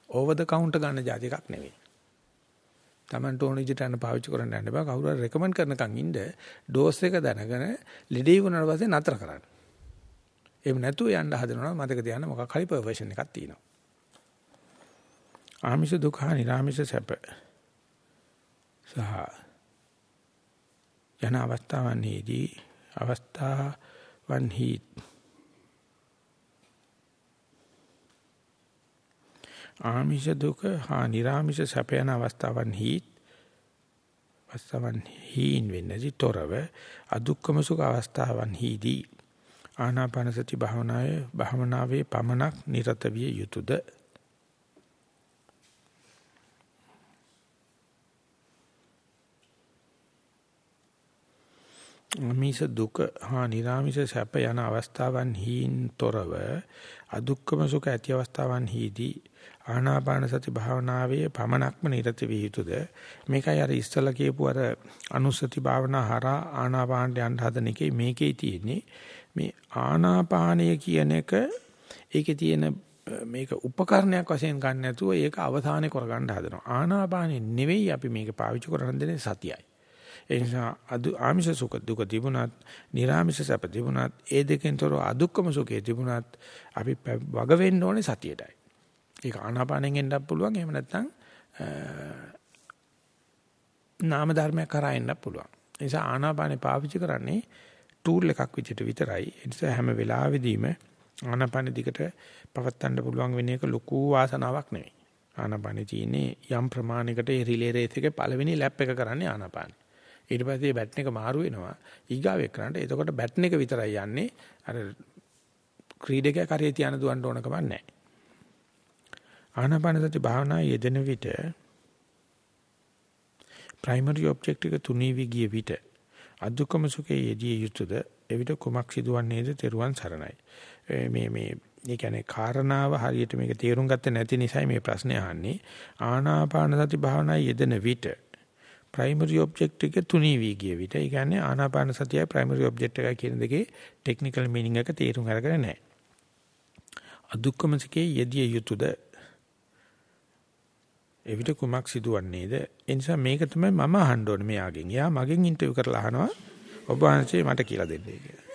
ඕවර් ද කවුන්ටර් ගන්න જાති එකක් නෙවෙයි. Tamanට ඕන විදිහට යන පාවිච්චි කරන්න යන්න බෑ. කවුරු හරි රෙකමන්ඩ් කරනකන් ඉන්න ඩෝස් එක දැනගෙන ලෙඩේ වුණාට පස්සේ නතර කරන්න. එහෙම නැතුව යන්න හදනවා මතක තියාගන්න මොකක් හරි පර්වර්ෂන් එකක් තියෙනවා. ආමිෂ දුක්ඛ නිරාමිෂ සැප. සහ යන අවස්ථාවන්හිදී අවස්ථාවන්හි ආමිෂ දුක හා නිර්ආමිෂ සැප යන අවස්ථාවන්හි අවස්ථාවන් හීන් වෙන්නේ තොරව අදුක්කම සුඛ අවස්ථාවන්හිදී ආනාපාන සති භාවනාවේ භාවනාවේ පමනක් නිරත විය යුතුයද අමිෂ දුක හා නිරාමිෂ සැප යන අවස්ථාවන් හීන් තොරව අදුක්කම සුඛ ඇති අවස්ථාවන් හිදී ආනාපාන සති භාවනාවේ පමනක්ම නිරත විය යුතුද? මේකයි අර ඉස්සලා කියපු අර අනුසති භාවනා හරහා ආනාපානට යන්න හදන එකේ මේකේ තියෙන්නේ. මේ ආනාපානය කියන එක ඒකේ තියෙන මේක උපකරණයක් වශයෙන් ගන්න නැතුව ඒක අවධානය කරගන්න හදනවා. ආනාපානෙ නෙවෙයි අපි මේක පාවිච්චි කරන්න දෙන්නේ සතියයි. ඒ නිසා අදු ආමිෂ සුඛ දුක තිබුණත් නිර්ආමිෂ සැප තිබුණත් ඒ දෙකෙන් තොරව අදුක්කම සුඛය තිබුණත් අපි වග වෙන්න ඕනේ සතියටයි ඒක ආනාපානෙන් එන්නත් පුළුවන් එහෙම නැත්නම් නාම ධර්මයක් කරා එන්න පුළුවන්. ඒ නිසා ආනාපානේ පාවිච්චි කරන්නේ ටූල් එකක් විදිහට විතරයි. ඒ නිසා හැම වෙලාවෙදීම ආනාපාන දිගට පවත්වන්න පුළුවන් වෙන එක ලොකු වාසනාවක් නෙවෙයි. ආනාපානේ තියෙන්නේ යම් ප්‍රමාණයකට ඒ රිලේ රේස් එකේ පළවෙනි ලැප් එක කරන්නේ ආනාපානේ. ඊට පස්සේ බැටන් එක මාරු වෙනවා. ඊගාව එක්කනට එතකොට බැටන් එක විතරයි යන්නේ. අර ක්‍රීඩකයා කරේ තියන දුවන්න ඕන කමක් නැහැ. ආනාපාන සති භාවනා යෙදෙන විට ප්‍රයිමරි ඔබ්ජෙක්ට් එක තුනී වී ගිය විට අදුක්කම සුඛයේ යෙදිය යුතුයද එවිට කුමක් සිදුවන්නේද තෙරුවන් සරණයි මේ මේ ඒ කියන්නේ කාරණාව හරියට මේක තේරුම් ගත්තේ නැති නිසායි මේ ප්‍රශ්නේ අහන්නේ ආනාපාන සති භාවනා යෙදෙන විට ප්‍රයිමරි ඔබ්ජෙක්ට් එක තුනී වී ගිය විට ඒ කියන්නේ ආනාපාන සතියයි ප්‍රයිමරි ඔබ්ජෙක්ට් එකයි කියන දෙකේ ටෙක්නිකල් මීනින්ග් එක තේරුම් අරගෙන නැහැ අදුක්කම සුඛයේ යෙදිය යුතුයද එවිට කුමක් සිදුවන්නේද? ඒ නිසා මේක තමයි මම අහන්න ඕනේ මෙයාගෙන්. එයා මගෙන් ඉන්ටර්විව් කරලා අහනවා ඔබ වහන්සේ මට කියලා දෙන්නේ කියලා.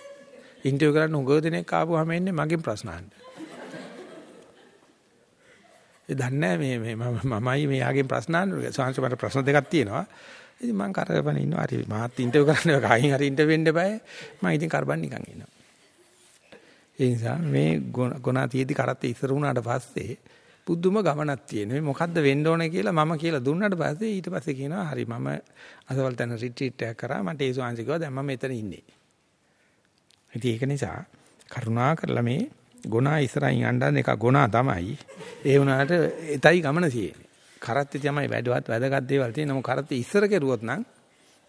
ඉන්ටර්විව් කරන්න උගව දෙනෙක් ආපුවාම එන්නේ මගෙන් ප්‍රශ්න අහන්න. ඒ දන්නේ මේ මේ මමයි මෙයාගෙන් ප්‍රශ්න අහන්නේ. සාංශ මට ප්‍රශ්න දෙකක් තියෙනවා. ඉතින් මම කරගෙන ඉන්නවා. හරි මාත් ඉන්ටර්විව් කරන්න කයින් හරි ඉන්ටර්විව් වෙන්න බෑ. මම ඉතින් කරබන් නිකන් ඉන්නවා. ඒ නිසා මේ ගුණා තියෙදි කරත් ඉස්සර වුණාට පස්සේ පුදුම ගමනක් තියෙන. මේ මොකද්ද වෙන්න ඕනේ කියලා මම කියලා දුන්නාට පස්සේ ඊට පස්සේ කියනවා හරි මම අසවල් තැන රිට්‍රීට් එකක් කරා මට ඒ ස්වාංශිකව දැන් මම මෙතන ඉන්නේ. ඉතින් ඒක නිසා කරුණා කරලා මේ ගුණා ඉස්සරහින් අඬන එක ගුණා තමයි. ඒ වුණාට එතයි ගමන තියෙන්නේ. කරත් තමයි වැඩවත් වැදගත් දේවල් තියෙන මොකද කරත් ඉස්සර කෙරුවොත් නම්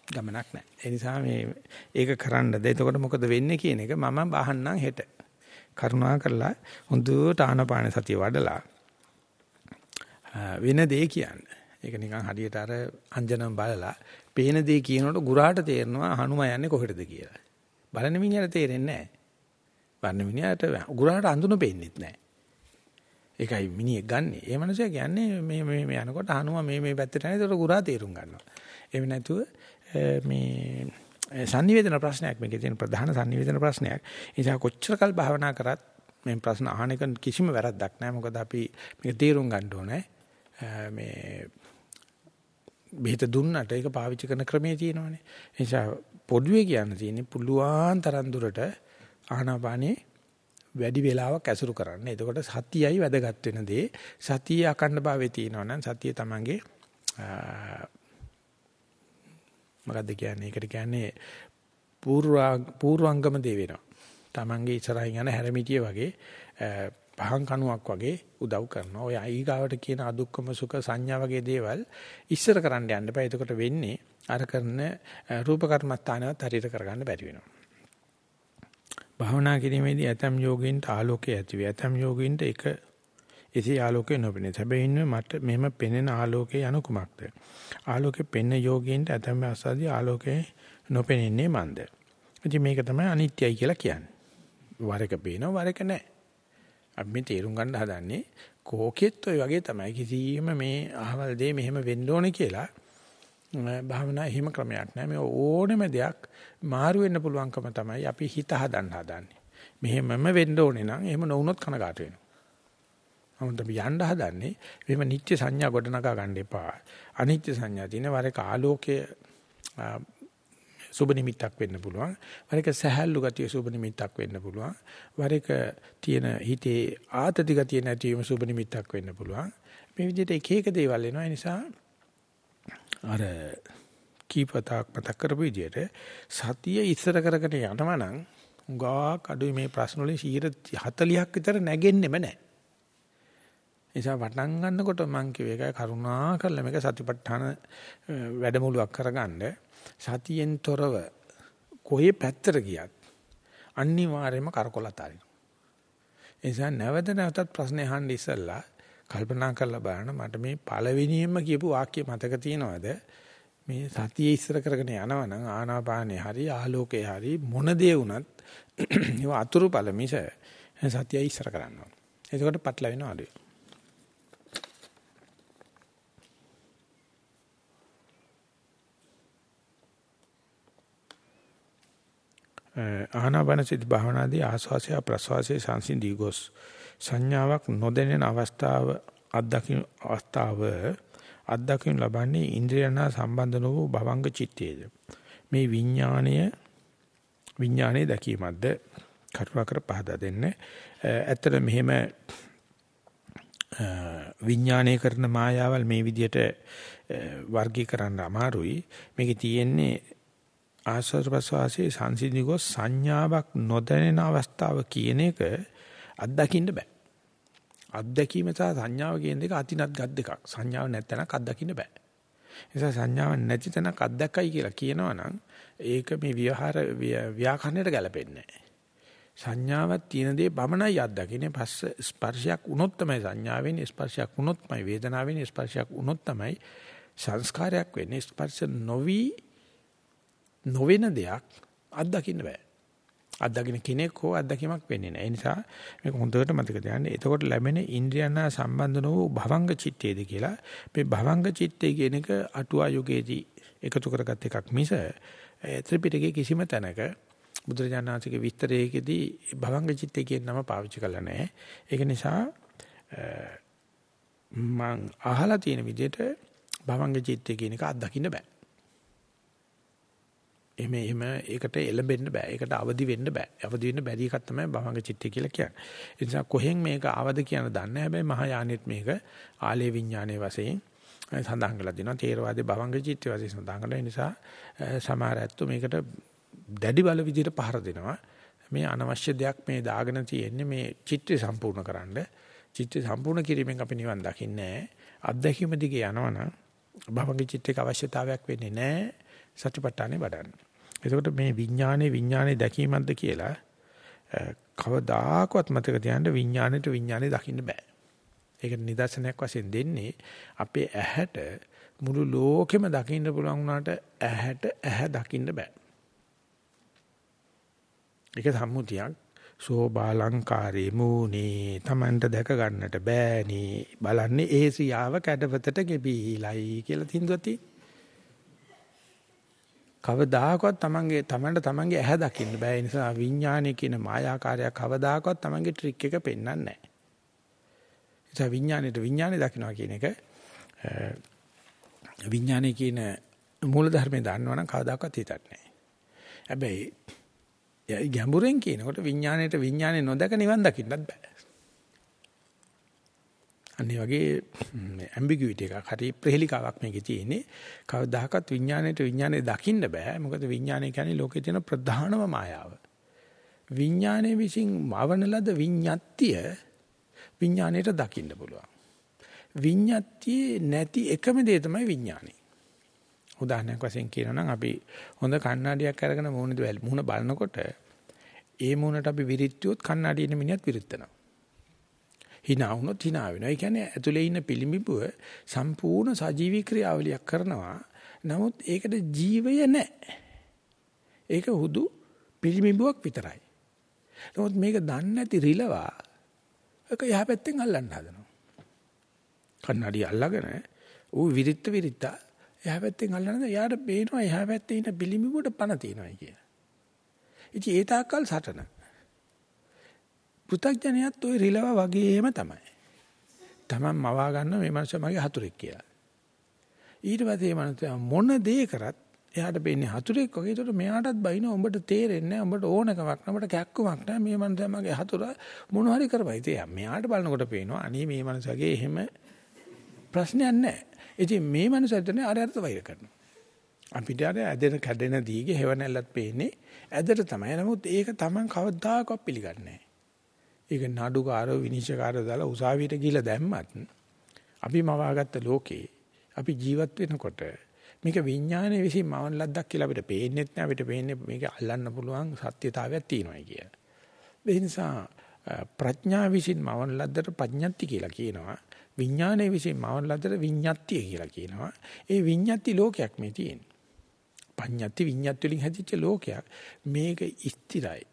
ගමනක් නැහැ. ඒ නිසා මේ ඒක කරන්නද එතකොට මොකද වෙන්නේ කියන එක මම බහන්නම් හෙට. කරුණා කරලා හොඳට ආනපාන සතිය වඩලා වෙන දේ කියන්නේ. ඒක නිකන් හරියට අර අංජනම් බලලා පේන දේ කියනකොට ගුරාට තේරෙනවා හනුම යන්නේ කොහෙටද කියලා. බලන මිනිහට තේරෙන්නේ නැහැ. බලන මිනිහට ගුරාට අඳුන පේන්නේත් නැහැ. ඒකයි මිනිහෙක් ගන්නෙ. ඒ මනුස්සයා කියන්නේ මේ මේ මේ යනකොට හනුම මේ මේ පැත්තට යන ඒතර ගුරා තේරුම් ගන්නවා. එහෙම නැතුව මේ sannivedana ප්‍රශ්නයක් මේකේ තියෙන ප්‍රධාන sannivedana ප්‍රශ්නයක්. ඒ නිසා කොච්චරකල් භාවනා කරත් මේ ප්‍රශ්න අහන එක කිසිම වැරද්දක් නැහැ. මොකද අපි මේක තේරුම් ගන්න ඕනේ. මේ බෙහෙත දුන්නට ඒක පාවිච්චි කරන ක්‍රමයේ තියෙනවානේ. ඒ නිසා පොදුවේ කියන්න තියෙන්නේ පුළුවන් තරම් දුරට ආනාපානේ වැඩි වෙලාවක් ඇසුරු කරන්න. එතකොට සතියයි වැදගත් වෙන දේ. සතිය අකණ්ඩ භාවයේ තියෙනවා නම් සතිය තමංගේ මොකද්ද කියන්නේ? ඒකට කියන්නේ පූර්වාංගම දේ වෙනවා. තමංගේ ඉස්සරහින් යන හැරමිටිය වගේ පහන් කණුවක් වගේ උදව් කරනවා. ඔය ඊගාවට කියන අදුක්කම සුඛ සංඥා වගේ දේවල් ඉස්සර කරන්න යන්න බෑ. එතකොට වෙන්නේ අර කරන රූප කර්මස්ථානවත් හරියට කරගන්න බැරි වෙනවා. භාවනා කිරීමේදී ඇතම් යෝගීන්ට ආලෝකය ඇති වේ. ඇතම් යෝගීන්ට එක එසේ ආලෝකය නොපෙනේ. හැබැයි මට මෙහෙම පෙනෙන ආලෝකය යනු කුමක්ද? ආලෝකේ පෙන්න යෝගීන්ට ඇතම් අවස්ථාවේදී ආලෝකය නොපෙනෙන්නේ මන්ද? ඉතින් මේක තමයි අනිත්‍යයි කියලා කියන්නේ. වර එක පේනවා වර එක නැහැ. අපි මේ තේරුම් ගන්න හදන්නේ කෝකෙත් ඔය වගේ තමයි කිසිම මේ අහවල් දෙය මෙහෙම වෙන්න ඕනේ කියලා භාවනා හිම ක්‍රමයක් නෑ මේ ඕනෙම දෙයක් මාරු වෙන්න පුළුවන්කම තමයි අපි හිත හදන්න හදන්නේ මෙහෙමම වෙන්න ඕනේ නම් එහෙම නොවුනොත් කනගාට වෙනවා නමුත් අපි යන්න හදන්නේ මෙහෙම නිත්‍ය සංඥා ගොඩනගා ගන්න එපා අනිත්‍ය සංඥා තියෙන වර එක ආලෝකයේ සුබ නිමිත්තක් වෙන්න පුළුවන්. වර එක සහැල්ලු ගතිය සුබ නිමිත්තක් වෙන්න පුළුවන්. වර එක තියෙන හිතේ ආතති ගතිය නැතිවීම සුබ නිමිත්තක් වෙන්න පුළුවන්. මේ විදිහට එක එක දේවල් එනවා. ඒ නිසා අර කීපතාවක් මතක් කරපු විදිහට සතිය ඉස්සර කරගෙන යනවා නම් උගාක් අඩුයි මේ ප්‍රශ්න වලින් 40ක් විතර නැගෙන්නෙම නැහැ. නිසා පටන් ගන්නකොට මම කිව්ව එකයි කරුණා කරලා මේක සතිපට්ඨාන වැඩමුළුවක් කරගන්න සතියෙන් තොරව කොහේ පැත්තට ගියත් අනිවාර්යයෙන්ම කරකොලත ආරිනවා. ඒ නිසා නැවත නැවතත් ප්‍රශ්නේ අහන්න ඉස්සෙල්ලා කල්පනා කරලා බලන්න මට මේ පළවෙනියෙන්ම කියපු වාක්‍ය මතක තියෙනවද? මේ සතිය ඉස්සර කරගෙන යනවනම් ආනාපානේ හරි ආලෝකේ හරි මොන දේ වුණත් ඒව අතුරු ඵල මිස සතිය ඉස්සර කරන්න ඕනේ. එතකොට පටලවෙනවා අඩුයි. ආනාපාන සති භාවනාදී ආස්වාසය ප්‍රස්වාසයේ සංසිඳී ගොස් සංඥාවක් නොදැනෙන අවස්ථාව අත්දකින්න අවස්ථාව අත්දකින්න ලබන්නේ ඉන්ද්‍රියනා සම්බන්ධ වූ භවංග චිත්තයේද මේ විඥාණය විඥානයේ දැකීමක්ද කරුණාකර පහදා දෙන්න. ඇත්තට මෙහෙම විඥානය කරන මායාවල් මේ විදිහට වර්ගීකරන්න අමාරුයි. මේකේ තියෙන්නේ ආස්වාද ප්‍රසවාසයේ සංසිඳිගො සංඥාවක් නොදැනෙන අවස්ථාව කියන එක අත්දකින්න බෑ. අත්දැකීම සහ සංඥාව කියන දෙක අතිනත් ගත් දෙකක්. සංඥාව නැත්නම් අත්දකින්න බෑ. නිසා සංඥාවක් නැති තැනක් අත්දැකයි කියලා කියනවා නම් ඒක මේ විහාර ව්‍යාකරණයට ගැලපෙන්නේ නැහැ. සංඥාවක් තියෙන දේ බමනයි අත්දකින්නේ. පස්ස ස්පර්ශයක් වුණොත් තමයි සංඥාව වෙන්නේ. ස්පර්ශයක් වුණොත් තමයි වේදනාව වෙන්නේ. ස්පර්ශයක් වුණොත් තමයි සංස්කාරයක් වෙන්නේ. ස්පර්ශ නොවි නොවන දෙයක් අත්දකින්න බෑ. අත්දකින්න කෙනෙක් හෝ අත්දැකීමක් වෙන්නේ නැහැ. ඒ නිසා මේක හොඳට මතක තියාගන්න. එතකොට ලැබෙන ඉන්ද්‍රියයන් සම්බන්ධ වූ භවංග චිත්තේද කියලා. මේ භවංග චිත්තේ කියන එක අටුවා යුගයේදී එකතු කරගත් එකක් මිස ත්‍රිපිටකයේ කිසිම තැනක බුදුරජාණන්සේගේ විස්තරයේදී භවංග චිත්තේ කියන නම පාවිච්චි කරලා නැහැ. ඒක නිසා මම අහලා තියෙන විදිහට භවංග චිත්තේ කියන එක අත්දකින්න බෑ. එහෙම එහෙම ඒකට එළඹෙන්න බෑ. ඒකට අවදි වෙන්න බෑ. අවදි වෙන්න බැරි එකක් තමයි භවංග චිත්තය කියලා කියන්නේ. ඒ නිසා කොහෙන් මේක ආවද කියන දන්නේ නැහැ. හැබැයි මහායානෙත් මේක ආලේ විඥානයේ වශයෙන් සඳහන් කරලා දෙනවා. තේරවාදී භවංග චිත්තය වශයෙන් සඳහන් කරලා ඒ නිසා සමහර ඇත්තෝ මේකට දැඩි බල විදිහට පහර දෙනවා. මේ අනවශ්‍ය දෙයක් මේ දාගෙන තියෙන්නේ මේ චිත්‍රය සම්පූර්ණ කරන්න. චිත්‍රය සම්පූර්ණ කිරීමෙන් අපි නිවන් දකින්නේ නැහැ. අත්දැකීම දිගේ යනවනම් භවංග චිත්තයක අවශ්‍යතාවයක් වෙන්නේ නැහැ. සතිපට්ඨානේ වඩන්න. එතකොට මේ විඥානේ විඥානේ දැකීමක්ද කියලා කවදාකවත් මතක තියාගන්න විඥානෙට විඥානේ දකින්න බෑ. ඒක නිදර්ශනයක් වශයෙන් දෙන්නේ අපේ ඇහැට මුළු ලෝකෙම දකින්න පුළුවන් වුණාට ඇහැට ඇහැ දකින්න බෑ. ඒක සම්මුතියක් සෝබාලංකාරේ මූනේ Tamanට දැක ගන්නට බෑනේ බලන්නේ ඒසියාව කැඩපතට ගෙබීලයි කියලා තින්දුවා තියෙන්නේ. කවදාකවත් තමන්ගේ තමන්ට තමන්ගේ ඇහැ දකින්න බෑ. ඒ නිසා විඥානයේ කියන මායාකාරයක් කවදාකවත් තමන්ගේ ට්‍රික් එක පෙන්වන්නේ නැහැ. ඒ නිසා විඥානෙට විඥානෙ දකින්නවා කියන එක විඥානයේ කියන මූල ධර්මේ දන්නවනම් කවදාකවත් හිතන්නේ නැහැ. හැබැයි ගැඹුරෙන් කියනකොට විඥාණයට විඥානේ නොදක නිවන් දකින්නත් බෑ. අනිත් වගේ ඇම්බිගියුටි එකක් හරි ප්‍රහෙලිකාවක් මේකේ තියෙන්නේ. කවදාකවත් විඥාණයට විඥානේ දකින්න බෑ. මොකද විඥානය කියන්නේ ලෝකේ තියෙන ප්‍රධානම මායාව. විඥානයේ විසින් මවන ලද විඤ්ඤාත්තිය විඥාණයට දකින්න පුළුවන්. විඤ්ඤාත්තියේ නැති එකම දේ තමයි විඥානේ. උදාහරණයක් වශයෙන් කියනවා නම් අපි හොඳ කණ්ණාඩියක් අරගෙන මූණේ මූණ බලනකොට ඒ මූණට අපි විරිච්චුවොත් කණ්ණාඩියේ මිනිහත් විරුද්ධනවා. Hina වුණොත් hina වෙනවා. ඒ කියන්නේ ඇතුලේ ඉන්න පිළිඹුව සම්පූර්ණ සජීවී ක්‍රියාවලියක් කරනවා. නමුත් ඒකට ජීවය නැහැ. ඒක හුදු පිළිඹුවක් විතරයි. නමුත් මේක දන්නේ නැති රිලවා ඒක යහ පැත්තෙන් අල්ලන්න හදනවා. කන්නඩිය අල්ලගෙන ඌ විරිත්ත විරිත්ත එහා පැත්තෙන් අල්ලනද යාට පේනවා එහා පැත්තේ ඉන්න පිළිඹුවට පණ තියෙනවා කිය. ඉතින් ඒ තාක්කල් සටන. පෘථග්ජනයත් ওই රිලව වගේම තමයි. Taman මවා ගන්න මේ මනුස්සයා මගේ හතුරෙක් කියලා. ඊට පස්සේ මේ මනුස්සයා මොන දේ කරත් එයාට වෙන්නේ හතුරෙක් වගේ. ඒකට මෙයාටත් බයින උඹට තේරෙන්නේ නැහැ. උඹට ඕනකමක් නැහැ. උඹට කැක්කමක් නැහැ. මේ මනුස්සයා මගේ හතුර මොන හරි කරපයි. ඉතින් මෙයාට බලනකොට පේනවා අනේ මේ මනුස්සයාගේ එහෙම ප්‍රශ්නයක් නැහැ. ඉතින් මේ මනුස්සයාට නේ අර අර්ථ වෛර කරනවා. අපිට අර ඇදෙන කැඩෙන දීගේ හේවණල්ලත් පේන්නේ ඇදට තමයි. නමුත් ඒක Taman කවදාකවත් පිළිගන්නේ නැහැ. ඒක නඩුකාරව විනිශ්චයකාරව දාලා උසාවියට ගිහිලා දැම්මත් අපි මවාගත්ත ලෝකේ අපි ජීවත් වෙනකොට මේක විඥානයේ විසින් මවන ලද්දක් කියලා අපිට පේන්නේ නැහැ අපිට පේන්නේ මේක අල්ලන්න පුළුවන් සත්‍යතාවයක් තියෙනවායි කිය. ඒ නිසා ප්‍රඥා විසින් මවන ලද්දට ප්‍රඥාත්ති කියලා කියනවා. විඥානයේ විසින් මවන ලද්දට විඤ්ඤාත්තිය කියලා කියනවා. ඒ විඤ්ඤාත්ති ලෝකයක් මේ තියෙන්නේ. පඤ්ඤාත්ති විඤ්ඤාත්ති වලින් හැදිච්ච ලෝකයක්. මේක ස්ථිරයි.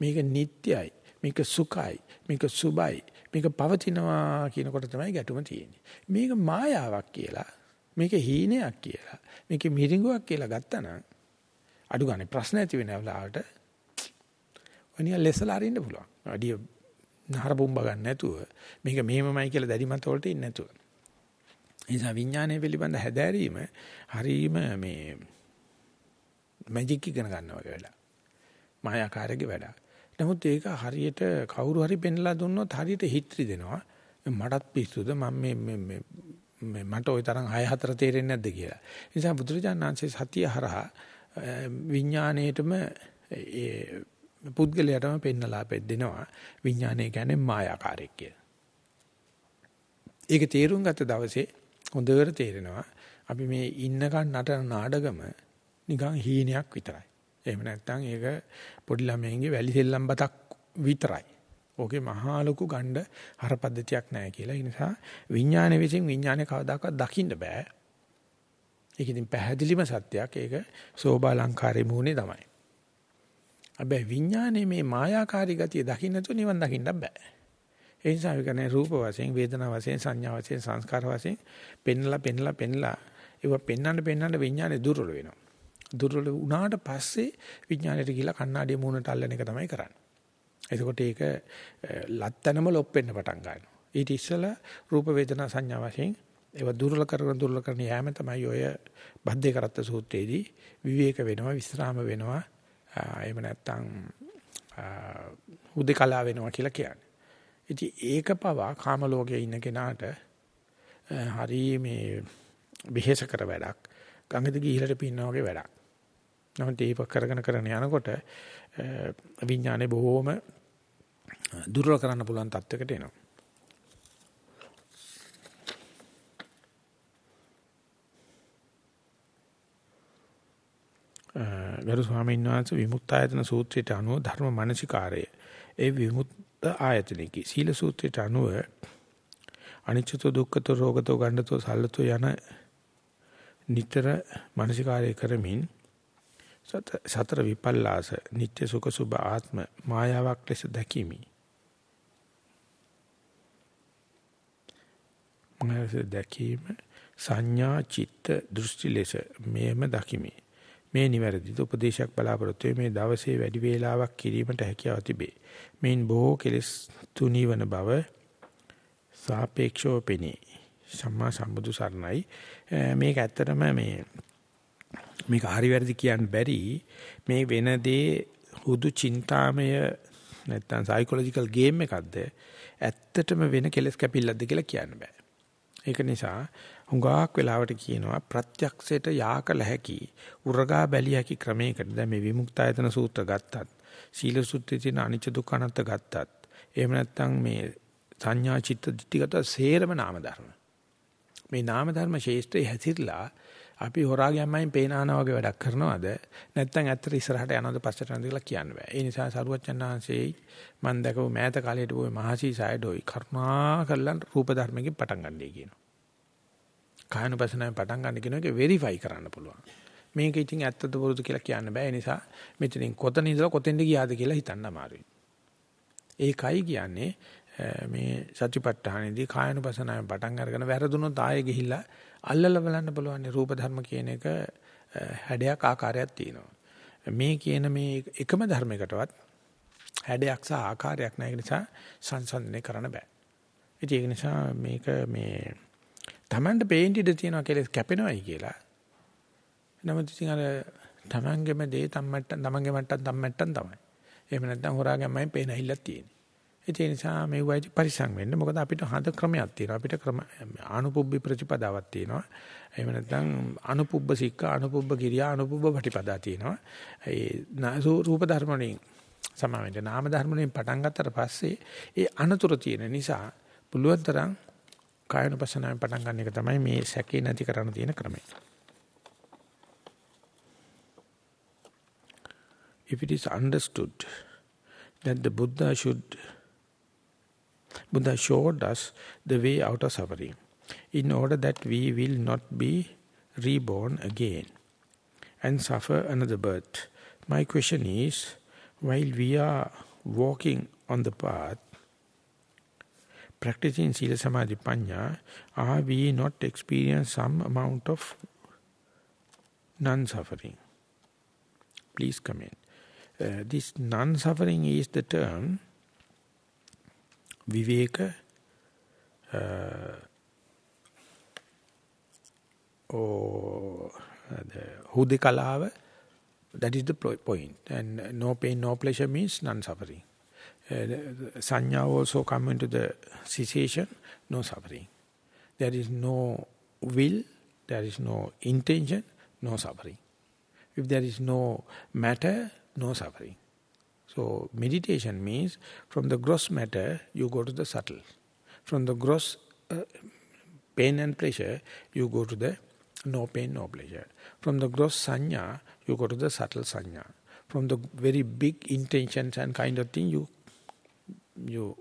මේක නිට්ටයයි. මේක සුඛයි මේක සුබයි මේක පවතිනවා කියනකොට තමයි ගැටුම තියෙන්නේ මේක මායාවක් කියලා මේක හීනයක් කියලා මේක මිරිඟුවක් කියලා ගත්තා නම් අඩු ගන්න ප්‍රශ්න ඇති වෙන වෙලාවට ඔනිය ලෙසලා අරින්න පුළුවන් අඩිය නහර බොම්බ ගන්න නැතුව මේක මෙහෙමමයි කියලා දැඩි මත වලට ඉන්නේ නැතුව නිසා විඥානය පිළිබඳ හැදෑරීම හරීම මේ මැජික් ඉගෙන ගන්නවා වගේ වැඩක්. මායාකාරයේ වැඩක්. නමුත් ඒක හරියට කවුරු හරි පෙන්ලා දුන්නොත් හරියට හිත්‍රි දෙනවා. මටත් පිස්සුද මම මේ මේ මේ මට ওই තරම් 6 4 තේරෙන්නේ නැද්ද කියලා. ඒ නිසා බුදුරජාණන් වහන්සේ සතිය හරහා විඥාණයටම ඒ පුද්ගලයාටම පෙන්නලා පෙද්දෙනවා විඥානය කියන්නේ මායාකාරයක් කියලා. ඒක තේරුම් ගත්ත දවසේ හොඳට තේරෙනවා අපි මේ ඉන්නකන් නටන නාඩගම නිකන් හීනයක් විතරයි. එහෙම නැත්නම් ඒක පොඩි ළමයින්ගේ වැලි සෙල්ලම් බතක් විතරයි. ඕකේ මහා ලොකු ගණ්ඩ හරපද්ධතියක් නැහැ කියලා. ඒ නිසා විඥාන විසින් විඥානේ කවදාකවත් දකින්න බෑ. ඒක ඉතින් පැහැදිලිම සත්‍යයක්. ඒක සෝබාලංකාරේ මූණේ තමයි. හැබැයි විඥානේ මේ මායාකාරී ගතිය දකින්න තු නිවන් දකින්න බෑ. ඒ නිසා අපි කියන්නේ රූප වශයෙන්, වේදනා වශයෙන්, සංඥා වශයෙන්, සංස්කාර වශයෙන් පෙන්නලා පෙන්නලා පෙන්නලා ඒව පෙන්නන්න පෙන්නන්න විඥානේ දුර්වල වෙනවා. දුර්වල වුණාට පස්සේ විඥාණයට ගිහිලා කණ්ණාඩිය මූණට අල්ලන එක තමයි කරන්නේ. එතකොට ඒක ලත්තනම ලොප් වෙන්න පටන් ගන්නවා. ඊට ඉස්සෙල්ලා රූප වේදනා සංඥා වශයෙන් ඒව දුර්වල කරන දුර්වල කරන යෑම තමයි ඔය බද්දේ කරත්ත සූත්‍රයේදී විවේක වෙනවා විස්රාම වෙනවා එහෙම නැත්නම් උදේකලා වෙනවා කියලා කියන්නේ. ඉතින් ඒක පවා කාම ලෝකයේ ඉන්න කෙනාට හරි මේ විහෙස කර වැඩක්. ගඟද ගිහිලට පින්නා වගේ වැඩක්. නමුත් ඒක කරගෙන කරගෙන යනකොට විඥානේ බොහොම දුර්වල කරන්න පුළුවන් තත්යකට එනවා. ගරු ස්වාමීන් වහන්සේ විමුක්තායතන සූත්‍රයට අනුව ධර්ම මානසිකාරය ඒ විමුක්ත ආයතනිකී සීල සූත්‍රයට අනුව අනිච්චතෝ දුක්ඛතෝ රෝගතෝ ගණ්ඩතෝ සල්ලතෝ යන නිතර මානසිකාරය කරමින් සතර විපල්ලාස නিত্য සුඛ සුභ ආත්ම මායාවක් ලෙස දැකීමි. මායාව දැකීම සංඥා චිත්ත දෘෂ්ටි ලෙස මේම දකිමි. මේ නිවැරදිද උපදේශයක් බලාපොරොත්තු මේ දවසේ වැඩි වේලාවක් කිරීමට හැකියාව තිබේ. මේන් බොහෝ කෙලස් තුනීවන බව සාපේක්ෂව පෙනේ. සම්මා සම්බුදු සරණයි. මේක ඇත්තටම මේ මේක හරි වැරදි කියන්න බැරි. මේ වෙනදී හුදු චින්තාමය නැත්තම් සයිකොලොජිකල් ගේම් එකක්ද ඇත්තටම වෙන කෙලස් කැපිල්ලක්ද කියලා කියන්න බෑ. ඒක නිසා හුඟක් වෙලාවට කියනවා ප්‍රත්‍යක්ෂයට යාකල හැකි උරගා බැලිය හැකි ක්‍රමයකට. දැන් මේ විමුක්තායතන සූත්‍ර ගත්තත් සීල සූත්‍රයේ තියෙන අනිච්ච දුක්ඛ අනාත්ත ගත්තත් එහෙම නැත්නම් මේ සංඥා චිත්ත දිට්ඨිගත සේරම නාම ධර්ම. මේ නාම ධර්ම ශේෂ්ත්‍රයේ හැසිරලා අපි හොරා ගැම්මෙන් පේනානා වගේ වැඩක් කරනවද නැත්නම් ඇත්තට ඉස්සරහට යනවද පස්සට යනවද කියලා කියන්න බෑ ඒ නිසා සරුවච්චන් ආංශේ මම දැකපු මෑත කාලේට පොයි මහසි සයඩෝයි කරුණා කරලා රූප ධර්මකින් පටන් ගන්නයි කියනවා කායනුපසනාවෙන් පටන් ගන්න කියන එක වෙරිෆයි කරන්න පුළුවන්. මේක ඉතින් ඇත්තද බොරුද කියලා කියන්න බෑ. ඒ නිසා මෙතනින් කොතන ඉඳලා කොතෙන්ද ගියාද කියලා හිතන්න අමාරුයි. ඒකයි කියන්නේ මේ සත්‍යපට්ඨානෙදී කායනුපසනාවෙන් පටන් අරගෙන වැරදුනොත් ආයෙ ගිහිල්ලා අල්ලලා බලන්න පුළුවන් රූප ධර්ම කියන එක හැඩයක් ආකාරයක් තියෙනවා. මේ කියන මේ එකම ධර්මයකටවත් හැඩයක් සහ ආකාරයක් නැහැ. ඒ නිසා සංසන්දනය කරන්න බෑ. ඉතින් ඒක නිසා මේක මේ Tamanට පේන්න ඉඩ තියෙනවා කියලා කැපෙනවයි කියලා. නමුත් ඉතින් අර Tamanගෙම දේ තම්මට්ට තමන්ගේ මට්ටම් තම්මට්ටම් තමයි. එහෙම නැත්නම් හොරාගම්මයි පේන හිල්ලක් තියෙන්නේ. ඒ නිසා මේ වයිටි පරිසං වෙන්න. මොකද අපිට හද ක්‍රමයක් තියෙනවා. අපිට ක්‍රම අනුපුබ්බි ප්‍රතිපදාවක් තියෙනවා. එහෙම නැත්නම් අනුපුබ්බ සික්ක අනුපුබ්බ කිරියා අනුපුබ්බ ප්‍රතිපදා තියෙනවා. ඒ රූප ධර්ම වලින් සමාවෙන්න නාම ධර්ම වලින් පටන් ගත්තට පස්සේ ඒ අනතුරු තියෙන නිසා පුළුවන් තරම් කායනුපසනාවෙන් පටන් ගන්න එක තමයි මේ සැකේ නැති කරන්න තියෙන ක්‍රමය. If it is understood that the Buddha should Buddha showed us the way out of suffering in order that we will not be reborn again and suffer another birth. My question is, while we are walking on the path, practicing Sila Samadhi Panya, are we not experience some amount of non-suffering? Please comment. Uh, this non-suffering is the term viveka, uh, or uh, the hudekalawa, that is the point. And no pain, no pleasure means non-suffering. Uh, sanya also come into the cessation, no suffering. There is no will, there is no intention, no suffering. If there is no matter, no suffering. So meditation means from the gross matter you go to the subtle. From the gross uh, pain and pleasure you go to the no pain, no pleasure. From the gross sanya you go to the subtle sanya. From the very big intentions and kind of thing you you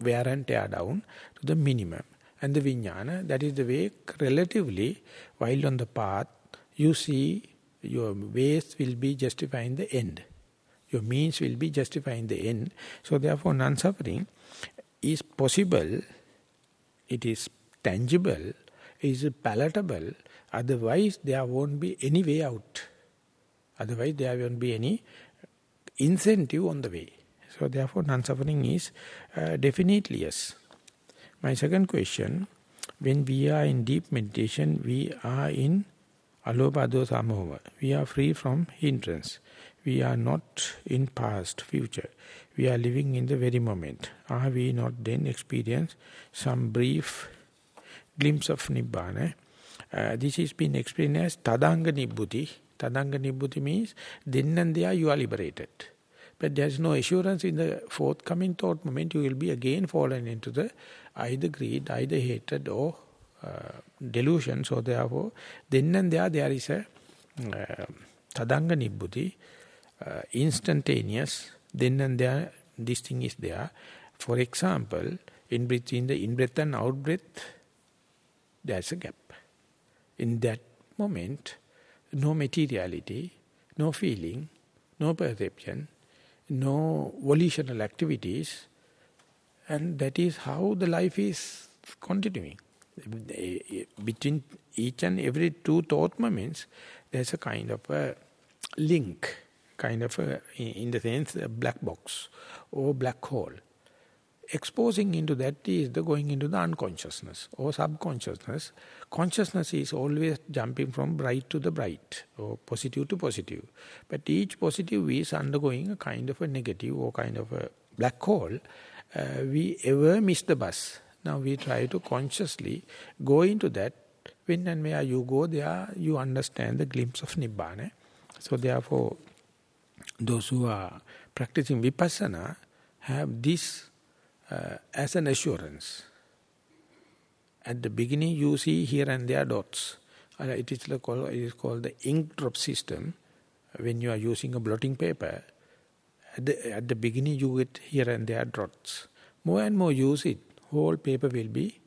wear and tear down to the minimum. And the vijnana, that is the way relatively, while on the path, you see your ways will be justifying the end. Your means will be justifying the end. So therefore non-suffering is possible, it is tangible, is palatable, otherwise there won't be any way out. Otherwise there won't be any incentive on the way. So therefore non-suffering is uh, definitely yes. My second question, when we are in deep meditation, we are in Alobado Samova. We are free from hindrance. We are not in past, future. We are living in the very moment. Are we not then experience some brief glimpse of Nibbana? Uh, this has been explained as Tadanga Nibbhuti. Tadanga Nibbhuti means then and there you are liberated. But there is no assurance in the forthcoming thought moment you will be again fallen into the either greed, either hatred or uh, delusion. So therefore, then and there, there is a uh, tadanga nibbhuti, uh, instantaneous, then and there, this thing is there. For example, in between the in-breath and out-breath, there's a gap. In that moment, no materiality, no feeling, no perception, no volitional activities, and that is how the life is continuing between each and every two thought moments, there's a kind of a link, kind of a, in the sense, a black box or black hole. Exposing into that is the going into the unconsciousness or subconsciousness. Consciousness is always jumping from bright to the bright or positive to positive. But each positive is undergoing a kind of a negative or kind of a black hole. Uh, we ever miss the bus now we try to consciously go into that. When and where you go there, you understand the glimpse of Nibbana. So therefore, those who are practicing Vipassana have this uh, as an assurance. At the beginning you see here and there dots. Uh, it, is called, it is called the ink drop system. When you are using a blotting paper, at the, at the beginning you get here and there dots. More and more use it, whole paper will be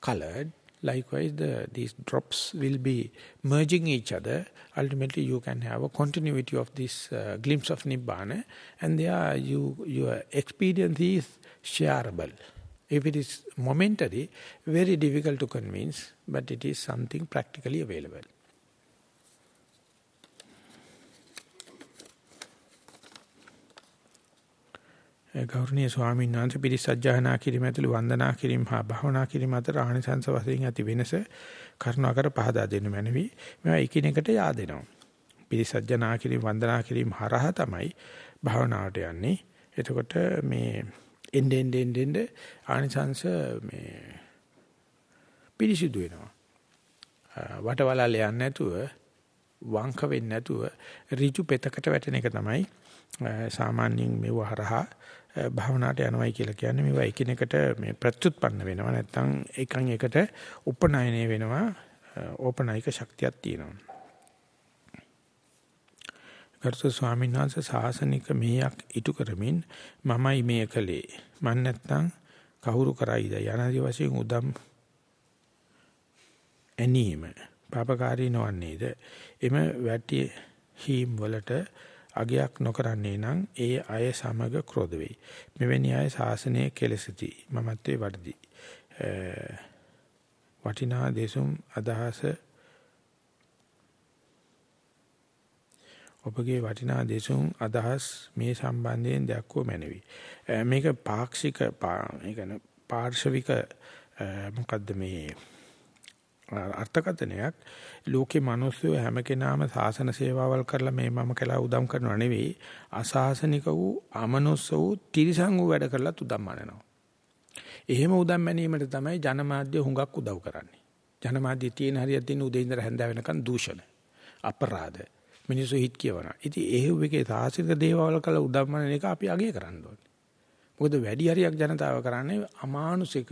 colored. Likewise, the, these drops will be merging each other. Ultimately, you can have a continuity of this uh, glimpse of Nibbana and there you, your experience is shareable. If it is momentary, very difficult to convince, but it is something practically available. ගෞරවනීය ස්වාමීන් වහන්සේ පිරිසජ්ජාහනා කිරීම ඇතුළු වන්දනා කිරීම හා භාවනා කිරීම අතර ආනිසංස වශයෙන් ඇති වෙනස කරුණාකර පහදා දෙන්න මැනවි. මේවා එකිනෙකට yaadෙනවා. පිරිසජ්ජනා කිරීම වන්දනා කිරීම හරහා තමයි භාවනාවට යන්නේ. එතකොට මේ එන්නේ එන්නේ එන්නේ ආනිසංස මේ පිරිසිදු වෙනවා. වටවලල් යන්නේ නැතුව වංක වෙන්නේ නැතුව ඍජු පෙතකට වැටෙන එක තමයි සාමාන්‍යයෙන් මෙව හරහා භාවනාවට යනවයි කියලා කියන්නේ මේවා එකිනෙකට මේ ප්‍රත්‍යুৎපන්න වෙනවා. නැත්නම් එකන් එකට උපනයනය වෙනවා ඕපනයික ශක්තියක් තියෙනවා. ගරුතර ස්වාමීන් වහන්සේ සාසනික මේයක් ඉටු කරමින් මමයි මේ කලේ මන් නැත්නම් කවුරු කරයිද? යනාදී වශයෙන් උදම් ඇනීම. පාපකාරී නොවන්නේද එම වැටි හීම් වලට අගයක් නොකරන්නේ නම් ඒ අය සමග ක්‍රෝධ වෙයි. මෙවැනි අය ශාසනය කෙලසති. මමත්වේ වර්ධි. වටිනා දේශුම් අදහස ඔබගේ වටිනා දේශුම් අදහස් මේ සම්බන්ධයෙන් දැක්වුව මැනවි. මේක පාක්ෂික ඒ කියන්නේ පාර්ශවික මොකද්ද මේ අර්ථකථනයක් ලෝකේ මිනිස්සු හැම කෙනාම සාසන සේවාවල් කරලා මේ මම කළා උදම් කරනවා නෙවෙයි අසාසනික වූ අමනුස්ස වූ තිරිසන් වූ වැඩ කරලා උදම් මනනවා. එහෙම උදම් මැනීමට තමයි ජනමාධ්‍ය හුඟක් උදව් කරන්නේ. ජනමාධ්‍ය තියෙන හරියක් තියෙන උදේ ඉඳලා හැන්ද වෙනකන් දූෂණ අපරාධ මිනිස්සු හිට කියවනවා. ඉතින් එහෙව් එකේ සාසනික දේවල් කළා උදම් මනන එක අපි අගය කරන්න ඕනේ. මොකද වැඩි හරියක් ජනතාව කරන්නේ අමානුෂික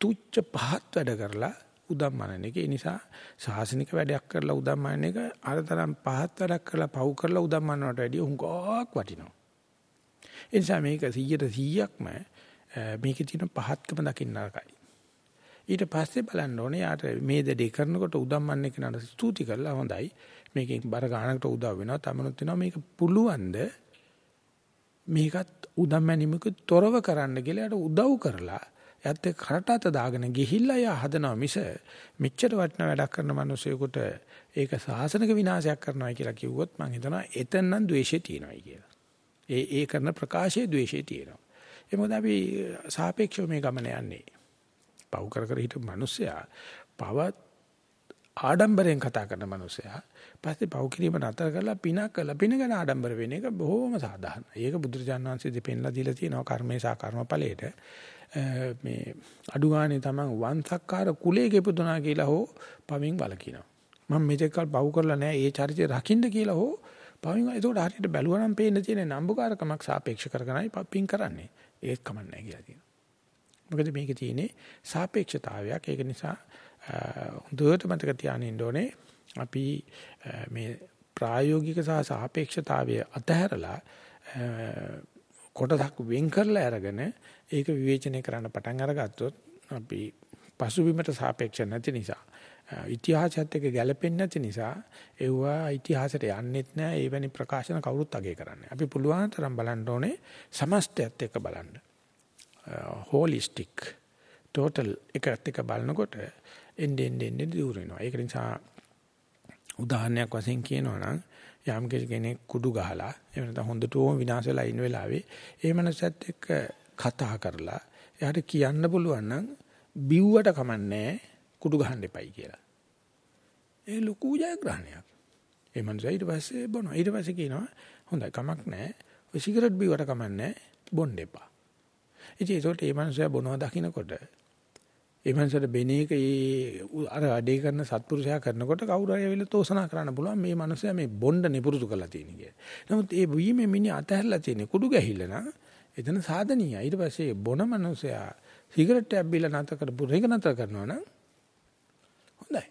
තුච්ච පහත් වැඩ කරලා උදම් මනන එක. ඒ නිසා සාසනික වැඩක් කරලා උදම් මනන එක අරතරම් පහත් වැඩක් කරලා පව් කරලා උදම් මනනට වැඩිය හුඟක් වටිනවා. ඒ නිසා මේක 100ට 100ක්ම මේකේ තියෙන පහත්කම දකින්න නරකයි. ඊට පස්සේ බලන්න ඕනේ යාට මේ දෙඩේ කරනකොට උදම් මන්නේ කෙනාට ස්තුති කරලා හොඳයි. මේකෙන් බර ගානකට උදව් වෙනවා. තමනුත් වෙනවා මේක පුළුවන්ද මේකත් උදම් මැනීමක තොරව කරන්න කියලා යාට උදව් කරලා එයත් එක්ක කරටත දාගෙන ගිහිල්ලා යා හදනවා මිස මෙච්චර වටින වැඩක් කරන මිනිසෙකුට ඒක සාසනික විනාශයක් කරනවා කියලා කිව්වොත් මම හිතනවා එතන නම් ද්වේෂය තියෙනවායි කියලා. ඒ ඒ කරන ප්‍රකාශයේ ද්වේෂය තියෙනවා. ඒ මොකද අපි සාපේක්ෂව මේ ගමන යන්නේ. පව් කර කර හිටපු මිනිසයා පව ආඩම්බරෙන් කතා කරන මිනිසයා පස්සේ පව් කිරීම නතර කරලා පිනක් කළා පින ගැන ආඩම්බර වෙන එක බොහොම සාධාරණයි. ඒක බුදුරජාණන් වහන්සේ දෙපෙන්ලා දීලා තියෙනවා කර්මේ සහ කර්මඵලයට. මේ අඩු ගානේ තමන් වංශක්කාර කුලයක ඉපදුනා කියලා හෝ පවින් වලකිනවා. මම මෙතෙක් කල් පව් කරලා නැහැ ඒ චරිතය රකින්න කියලා හෝ පවින් ඒකට හරියට බැලුවා නම් පේන්න තියෙන නම්බුකාරකමක් සාපේක්ෂ කරගෙනයි පින් කරන්නේ. ඒත් කමක් නැහැ කියලා තියෙනවා. මොකද මේකේ තියෙන්නේ සාපේක්ෂතාවයක්. ඒක නිසා හොඳට මතක තියාගෙන ඉන්න ඕනේ අපි මේ ප්‍රායෝගික සහ සාපේක්ෂතාවය අතහැරලා කොටසක් වෙන් කරලා අරගෙන ඒක විවේචනය කරන්න පටන් අරගත්තොත් අපි පසුබිමට සාපේක්ෂ නැති නිසා ඉතිහාසයත් එක්ක ගැලපෙන්නේ නැති නිසා ඒවා ඉතිහාසයට යන්නෙත් නැහැ ඒ වැනි ප්‍රකාශන කවුරුත් අගය කරන්නේ. අපි පුළුවන් තරම් බලන්න ඕනේ සමස්තයත් එක්ක බලන්න. හෝලිස්ටික් ටෝටල් එකත් එක්ක බලනකොට එන්නේ එන්නේ දුර වෙනවා. ඒක නිසා උදාහරණයක් වශයෙන් කියනවා නම් යම් කෙනෙක් කුඩු ගහලා එහෙම නැත්නම් හොඳටම විනාශ වෙලා ඉන්න වෙලාවේ ඒ මනසත් එක්ක කතා කරලා එයාට කියන්න පුළුවන් නම් බිව්වට කමන්නේ කුඩු ගහන්න එපයි කියලා. ඒ ලොකු ජයග්‍රහණයක්. ඒ මනුස්සයා ඊට පස්සේ බොනවා. ඊට පස්සේ කියනවා හොඳයි කමක් නැහැ. ඔය සිගරට් බිව්වට කමන්නේ බොන්න එපා. ඉතින් ඒකට ඒ මනුස්සයා බොනවා දකින්නකොට ඒ මනුස්සයාට බෙන එක ඒ අර අඩේ කරන සත්පුරුෂයා කරනකොට කවුරු හරි ඇවිල්ලා තෝසනා කරන්න පුළුවන් මේ මනුස්සයා මේ බොණ්ඩ නිපුරුදු කරලා තියෙන කිය. නමුත් ඒ වීමේ මිනිහ අතහැරලා තියෙන කුඩු ගැහිල්ල නම් එතන සාධනීයයි. ඊට පස්සේ බොන මනුස්සයා සිගරට් එකක් බීලා නැත කරපු රේක නැතර කරනවා නම් හොඳයි.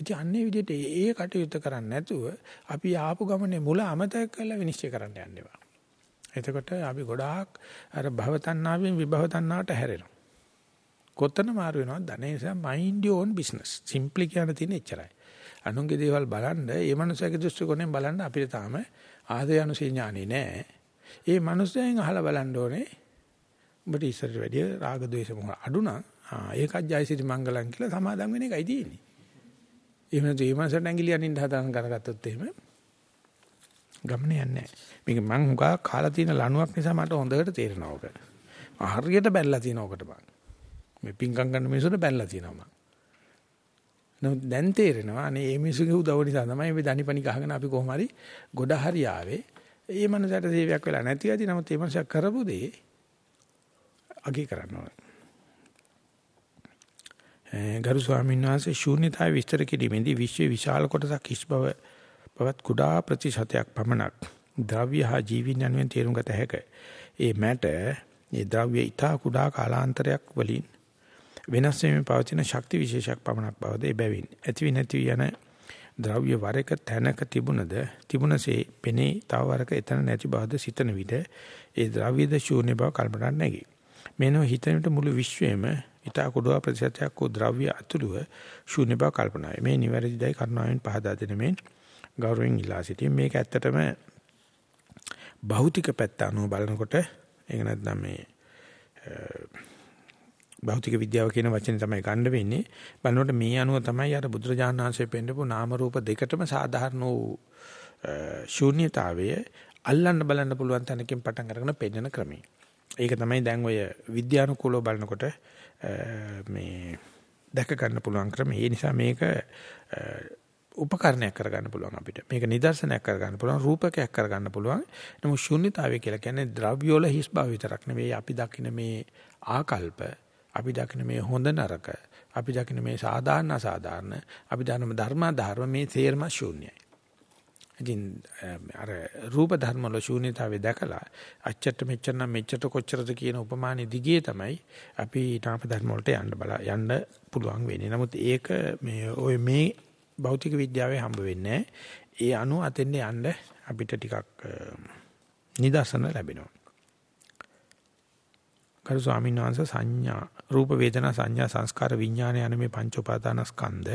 ඉතින් අන්නේ විදිහට ඒ කටයුත්ත කරන්නේ නැතුව අපි ආපු ගමනේ මුල අමතක කරලා විනිශ්චය කරන්න යන්න එපා. එතකොට අපි ගොඩාක් අර භව තණ්හාවෙන් විභව තණ්හාවට හැරෙනවා. කොතන මාරු වෙනවද? දන්නේ නිසා mind your own business. simply කියන තියෙන එච්චරයි. අනුන්ගේ දේවල් බලන්න, ඒ මනුස්සයාගේ දෘෂ්ටි කෝණයෙන් බලන්න අපිට තාම ආදේ අනුසී ඥානෙ නෑ. ඒ මනුස්සයන් අහලා බලන්න ඕනේ. උඹට ඉස්සරට වැඩිය රාග ద్వේෂ මොහ අඩු නම් ආ ඒකත් ජයසිරි මංගලම් කියලා සමාදම් වෙන එකයි තියෙන්නේ. එහෙම නැත්නම් ඒ මනුස්සයන් ඇඟිලියන් ඉඳ හදාන කරගත්තොත් එහෙම ගමනේ යන්නේ නැහැ. මේක මං හුඟා කාලා තියෙන ලණුවක් නිසා මට හොඳට තේරෙනවා ඔක. හරියට බැලලා තියෙන ඔකට බං. මේ පිංකම් ගන්න මිනිස්සුන්ට බැලලා තියෙනවා මං. නමුත් දැන් තේරෙනවා අනේ මේ මිනිස්සුගේ උදව් නිසා තමයි මේ දනිපනි ගහගෙන අපි කොහොම හරි ගොඩ හරි ආවේ. ඒ මනසට සේවයක් වෙලා නැති ඇති නමුත් ඒ මනසක් කරපු දේ අගේ කරන්න ඕනේ. ගරු ස්වාමීන් වහන්සේ ශූන්‍යතාව විස්තර කිරීමේදී විශ්ව විශාල කොටසක් හිස් බව බවත් කුඩා ප්‍රතිශතයක් පමණක් ද්‍රව්‍ය හා ජීවින් යනුවෙන් තේරුම් ගත හැක. ඒ මැට ඒ ද්‍රව්‍ය ඊට කුඩා කාලාන්තරයක් වලින් වෙනස් වීමේ පවතින ශක්ති විශේෂයක් පමණක් බවද ඒ බැවින් ඇති නැති යන ද්‍රව්‍ය වරක තැනක තිබුණද තිබුණසේ පෙනේ තව වරක එතන නැති බවද සිතන විට ඒ ද්‍රව්‍යද ශූන්‍ය බව කල්පනා නැගී. මෙනෝ හිතනට මුළු විශ්වයේම ඊට කුඩා ප්‍රතිශතයක් වූ ද්‍රව්‍ය අතුළුව ශූන්‍ය බව කල්පනායි. මේ නිවැරදිදයි කරුණාවෙන් පහදා දෙන මේ ගෞරවයෙන් ඉලා සිටින් මේක ඇත්තටම භෞතික පැත්ත අනුව බලනකොට ඒක නැත්නම් මේ භෞතික විද්‍යාව කියන වචනේ තමයි ගන්න වෙන්නේ බලනකොට මේ අනුව තමයි අර බුදුරජාණන් වහන්සේ පෙන්නපු නාම රූප දෙකටම සාධාරණ වූ ශූන්‍යතාවය අල්ලන්න බලන්න පුළුවන් තැනකින් පටන් අරගෙන පෙන්නන ක්‍රමය. ඒක තමයි දැන් ඔය විද්‍යානුකූලව බලනකොට මේ දැක ගන්න පුළුවන් ක්‍රම. ඒ නිසා මේක උපකරණයක් කරගන්න පුළුවන් අපිට. මේක නිදර්ශනයක් කරගන්න පුළුවන්, රූපකයක් කරගන්න පුළුවන්. නමුත් ශුන්්‍යතාවය කියලා කියන්නේ ද්‍රව්‍ය වල හිස් බව විතරක් නෙවෙයි අපි දකින මේ ආකල්ප, අපි දකින මේ හොඳ නරක, අපි දකින මේ සාධාරණ අසාධාරණ, අපි දකින ධර්මාධර්ම මේ තේරම ශූන්‍යයි. ඉතින් අර රූප ධර්ම වල ශූන්‍යතාවය දැකලා අච්චට මෙච්චර නම් මෙච්චර කොච්චරද කියන උපමානෙ දිගේ තමයි අපි නාම ධර්ම වලට යන්න බලා යන්න පුළුවන් වෙන්නේ. නමුත් ඒක මේ ඔය මේ භෞතික විද්‍යාවේ හම්බ වෙන්නේ ඒ අණු අතෙන් යන්න අපිට ටිකක් නිදර්ශන ලැබෙනවා. කරු ස්වාමීන් වහන්සේ සංඥා රූප වේදනා සංඥා සංස්කාර විඥාන යන මේ පංච උපාදානස්කන්ධ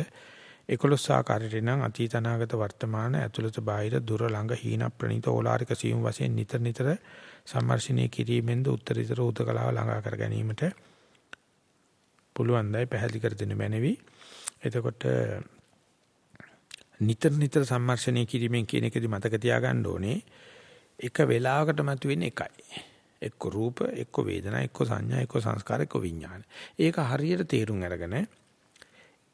11 ආකාරයට නම් අතීත අනාගත වර්තමාන ඇතුළත බාහිර දුර ළඟ හීන ප්‍රණීත ඕලාරික සියුම් වශයෙන් නිතර නිතර සම්මර්ෂණය කිරීමෙන්ද උත්තරීතර උදකලාව ළඟා කර ගැනීමට පුළුවන් දයි පැහැදිලි කර දෙන්න මැනවි. එතකොට නිතර නිතර සම්මර්ෂණය කිරීමෙන් කියන එකදි මතක තියාගන්න ඕනේ එක වෙලාවකට මතුවෙන එකයි. එක්ක රූප, එක්ක වේදනා, එක්ක සංඥා, එක්ක සංස්කාර, එක්ක විඥාන. ඒක හරියට තේරුම් අරගෙන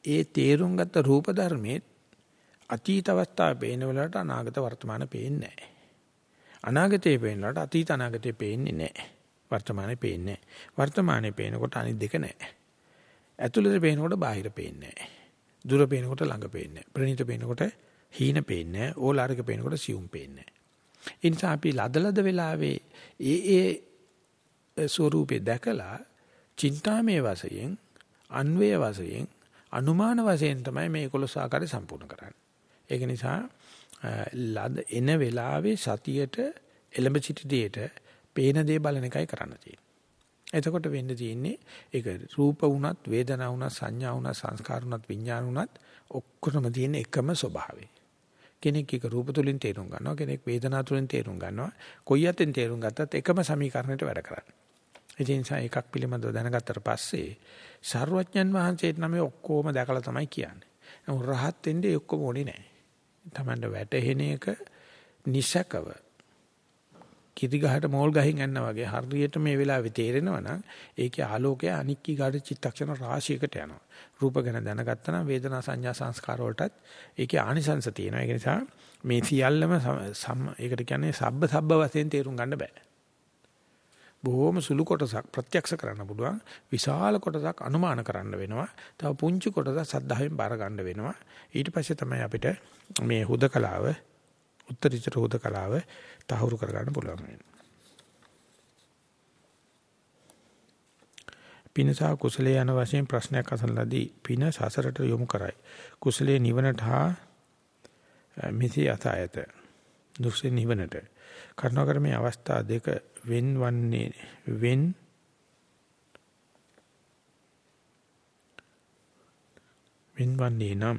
ඒ තේරුම් ගත්ත රූප ධර්මයේ අතීත අවස්ථාවේ පේන වෙලාවට අනාගත වර්තමාන පේන්නේ නැහැ. අනාගතේ පේනකොට අතීත අනාගතේ පේන්නේ නැහැ. වර්තමානේ පේන්නේ නැහැ. වර්තමානේ පේනකොට අනිත් දෙක නැහැ. ඇතුළත පේනකොට බාහිර පේන්නේ නැහැ. දුර පේනකොට ළඟ පේන්නේ ප්‍රණීත පේනකොට හීන පේන්නේ ඕලාරික පේනකොට සියුම් පේන්නේ ඒ නිසා අපි ලදලද වෙලාවේ ඒ ඒ ස්වરૂපේ දැකලා චින්තාමේ වශයෙන් අන්වේ වශයෙන් අනුමාන වශයෙන් තමයි මේ 11 ආකාරය සම්පූර්ණ කරන්නේ. ඒක නිසා ලද එන වෙලාවේ සතියට එළඹ සිටි දෙයට පේන දේ බලන එකයි කරන්න තියෙන්නේ. එතකොට වෙන්න තියෙන්නේ ඒක රූප වුණත් වේදනා වුණත් සංඥා වුණත් සංස්කාර වුණත් විඥාන වුණත් ඔක්කොම තියෙන එකම ස්වභාවය. කෙනෙක් එක රූප තුලින් තේරුම් ගන්නවා කෙනෙක් වේදනා තුලින් තේරුම් ගන්නවා කොයි අතෙන් තේරුම් ගත්තත් එකම සමීකරණයට වැඩ කරන්නේ. ඒ නිසා එකක් පිළිබඳව දැනගත්තට පස්සේ සර්වඥන් වහන්සේට නම් ඔක්කොම දැකලා තමයි කියන්නේ. නමුත් රහත් වෙන්නේ ඔක්කොම ඕනේ නැහැ. Tamanda වැටහෙන එක නිසකව කිරි ගහට මෝල් ගහින් යනවා වගේ හරියට මේ වෙලාවේ තේරෙනවා නම් ඒකේ ආලෝකය අනික් කීගාට චිත්තක්ෂණ රාශියකට යනවා. රූප ගැන දැනගත්තා නම් වේදනා සංඥා සංස්කාර වලටත් ඒකේ ආනිසංශ තියෙනවා. ඒක නිසා මේ සියල්ලම ඒකට කියන්නේ සබ්බ සබ්බ වශයෙන් තේරුම් ගන්න බෑ. බොහොම සුළු කොටසක් ප්‍රත්‍යක්ෂ කරන්න පුළුවන්. විශාල කොටසක් අනුමාන කරන්න වෙනවා. තව පුංචි කොටසක් සද්ධායෙන් බාර ගන්න වෙනවා. ඊට පස්සේ තමයි අපිට මේ හුදකලාව උත්තරීතර හුදකලාව තහවුරු කරගන්න පුළුවන් වෙනවා. පිනසා කුසලයේ යන වශයෙන් ප්‍රශ්නයක් අසනලාදී පින සසරට යොමු කරයි. කුසලයේ නිවනට හා මිසි අතයත. දුක්සේ නිවනට. කරුණාකර මේ අවස්ථා දෙක වෙන්වන්නේ වෙන් වෙන්වන්නේ නම්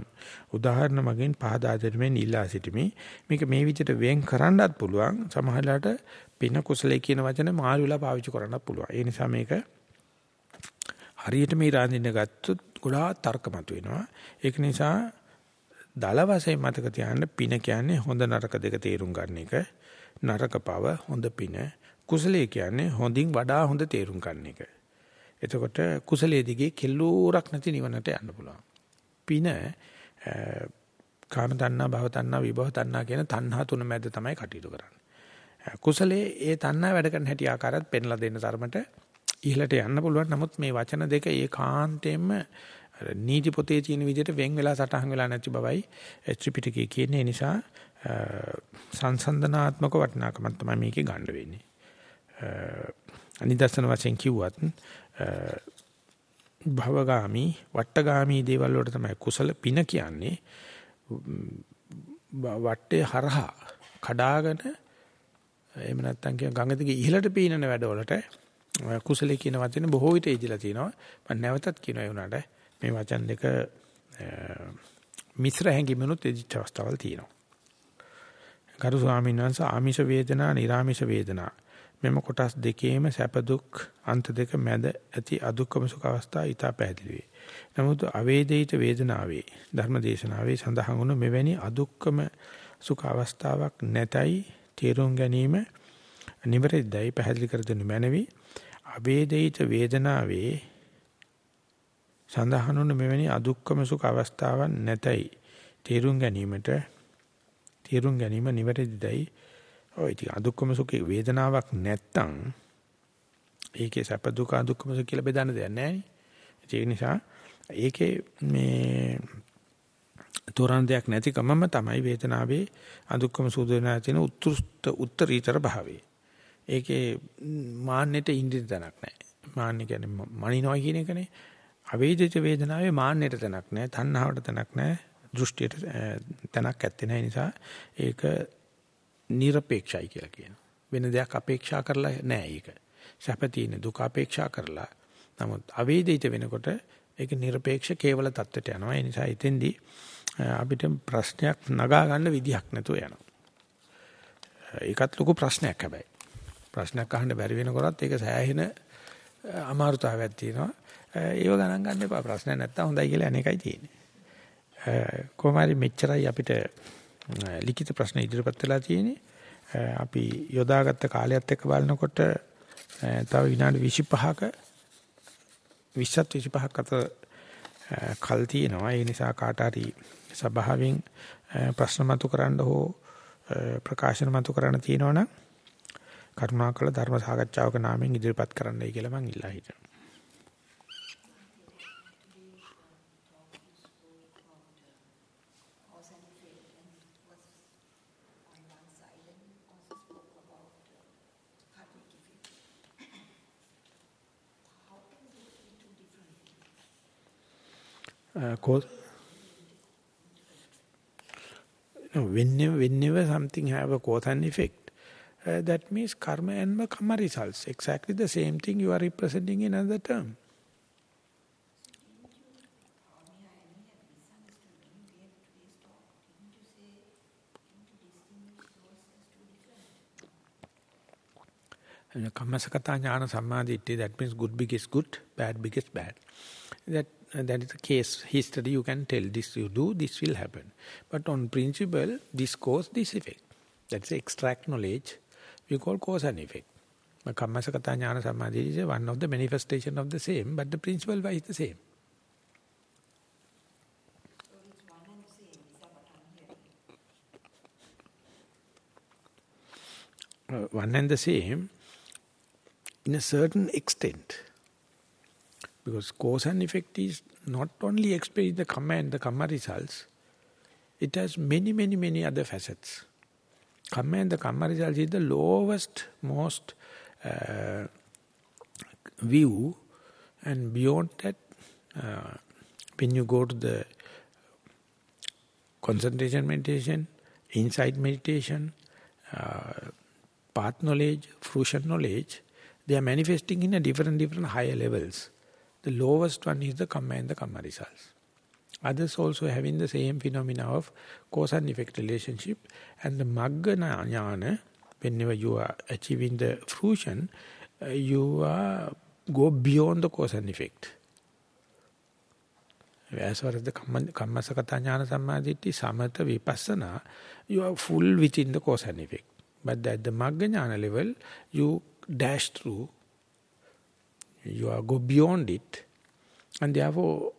උදාහරණ මගෙන් පහදා දෙමින් ඉල්ලා සිටිමි. මේක මේ විදිහට වෙන් කරන්නත් පුළුවන්. සමහරලාට පින කුසලයේ කියන වචන මාළු වෙලා පාවිච්චි කරන්නත් පුළුවන්. ඒ නිසා මේක හරියට මේ රාඳින්න ගත්තොත් ගොඩාක් තර්කමතු වෙනවා. ඒක නිසා දල වශයෙන් මතක තියාගන්න පින කියන්නේ හොඳ නරක දෙක තේරුම් ගන්න එක. නරක පව හොඳ පින. කුසලයේ කියන්නේ හොඳින් වඩා හොඳ තේරුම් ගන්න එක. එතකොට කුසලයේ දිගේ කෙල්ලෝරක් නැති නිවනට යන්න පුළුවන්. පින කාම තණ්හා භව තණ්හා විභව තණ්හා කියන තණ්හා තුන මැද තමයි කටයුතු කරන්නේ. කුසලයේ ඒ තණ්හා වැඩ කරන හැටි ආකාරات පෙන්ලා දෙන්න තරමට ඉහළට යන්න පුළුවන්. නමුත් මේ වචන දෙක ඒකාන්තයෙන්ම නීති පොතේ තියෙන විදිහට වෙන් වෙලා සටහන් වෙලා නැති බවයි ත්‍රිපිටකයේ කියන්නේ. නිසා සංසන්දනාත්මක වටිනාකමක් තමයි මේකේ ගන්න වෙන්නේ. අනිදර්ශන වශයෙන් කිව්වත් භවගාමි වට්ටගාමි දේවල් වලට තමයි කුසල පින කියන්නේ. වටේ හරහා කඩාගෙන එහෙම නැත්නම් කියන ගඟ දිගේ ඉහළට පීනන වැඩවලට කුසලයේ කියන වචනේ බොහෝ විට ඉදිලා තිනවා මම නැවතත් කියනවා ඒ උනාට මේ වචන දෙක මිශ්‍ර හැඟීමනොත් එදිච්ච අවස්ථාවල් තියෙනවා. ගරු ස්වාමීන් වහන්සේ ආමිෂ වේදනා නිර්ආමිෂ වේදනා. මෙම කොටස් දෙකේම සැප දුක් අන්ත දෙක මැද ඇති අදුක්කම සුඛ අවස්ථා ඊට පැහැදිලි වේ. නමුත් අවේදිත වේදනාවේ ධර්මදේශනාවේ සඳහන් වුණු මෙවැනි අදුක්කම සුඛ අවස්ථාවක් නැතයි තේරුම් ගැනීම නිවැරදියි පැහැදිලි කර දෙනු මැනවි. අවේදිත වේදනාවේ සඳහන් වන මෙවැනි අදුක්කම සුඛ අවස්ථාවක් නැතයි තේරුම් ගැනීමට තේරුම් ගැනීම නිවැරදිදයි ඔය ඉතින් අදුක්කම සුඛේ වේදනාවක් නැත්තම් ඒකේ සැප දුක අදුක්කම සුඛ කියලා බෙදන්න දෙයක් නැහැ නේ ඒ නිසා ඒකේ මේ තෝරන දෙයක් නැතිකමම තමයි වේදනාවේ අදුක්කම සූදනා තියෙන උත්කෘෂ්ඨ උත්තරීතර භාවය. ඒකේ මාන්නෙට ඉන්දිත තැනක් නැහැ. මාන්න කියන්නේ මනිනවා කියන එකනේ. අවේදිත වේදනාවේ මාන්නෙට තැනක් නැහැ. තණ්හාවට තැනක් නැහැ. දෘෂ්ටියට තැනක් ඇත්තේ නැහැ නිසා ඒක নিরপেক্ষයි කියලා කියනවා. වෙන දෙයක් අපේක්ෂා කරලා නෑ ඒක. සැප තියෙන දුක අපේක්ෂා කරලා. නමුත් අවේදිත වෙනකොට ඒක নিরপেক্ষ කේවල தත්ත්වයට යනවා. ඒ නිසා එතෙන්දී අපිට ප්‍රශ්නයක් නගා ගන්න විදිහක් නැතුව යනවා. ඒකත් ලොකු ප්‍රශ්නයක් හැබැයි. ප්‍රශ්නයක් අහන්න බැරි වෙනකොටත් ඒක සෑහෙන අමාරුතාවයක් තියෙනවා. ඒව ගණන් ගන්න එපා. ප්‍රශ්න නැත්තම් හොඳයි කියලා අනේකයි තියෙන්නේ. කොහොම හරි මෙච්චරයි අපිට ලිඛිත ප්‍රශ්න ඉදිරිපත් වෙලා තියෙන්නේ. අපි යොදාගත්ත කාලයත් එක්ක බලනකොට තව විනාඩි 25ක 20ත් 25ක් අතර කල් තියෙනවා. ඒ නිසා කාට හරි සභාවෙන් ප්‍රශ්න මතු කරන්න හෝ ප්‍රකාශන මතු කරන්න තියෙනවනම් කරුණාකර ධර්ම සාකච්ඡාවක නාමයෙන් ඉදිරිපත් කරන්නයි කියලා මම ඉල්ලා හිටිනවා. Uh, cause whenever, whenever something have a cause and effect, uh, that means karma and karma results. Exactly the same thing you are representing in another term. Kammasakata jnana sammaditi, that means good big is good, bad big is bad. That that is the case history you can tell this you do this will happen. But on principle this cause this effect. That's extract knowledge. We call cause and effect. Kammasakata jnana samadhi is one of the manifestation of the same but the principle why is the same. Uh, one and the same in a certain extent because cause and effect is not only explain the karma and the karma results, it has many, many, many other facets. Karma and the karma results is the lowest, most uh, view and beyond that, uh, when you go to the concentration meditation, insight meditation, uh, path knowledge, fruition knowledge, they are manifesting in a different, different higher levels. The lowest one is the karma and the karma results. Others also having the same phenomena of cause and effect relationship. And the magga jnana, whenever you are achieving the fruition, uh, you are, go beyond the cause and effect. As far as the kamma sakata jnana samadhiti, samatha vipassana, you are full within the cause and effect. But at the magga jnana level, you dash through you are go beyond it. And therefore,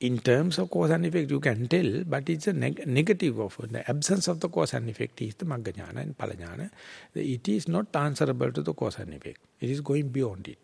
in terms of cause and effect, you can tell, but it's a neg negative of the absence of the cause and effect is the Magga and Palajnana. It is not answerable to the cause and effect. It is going beyond it.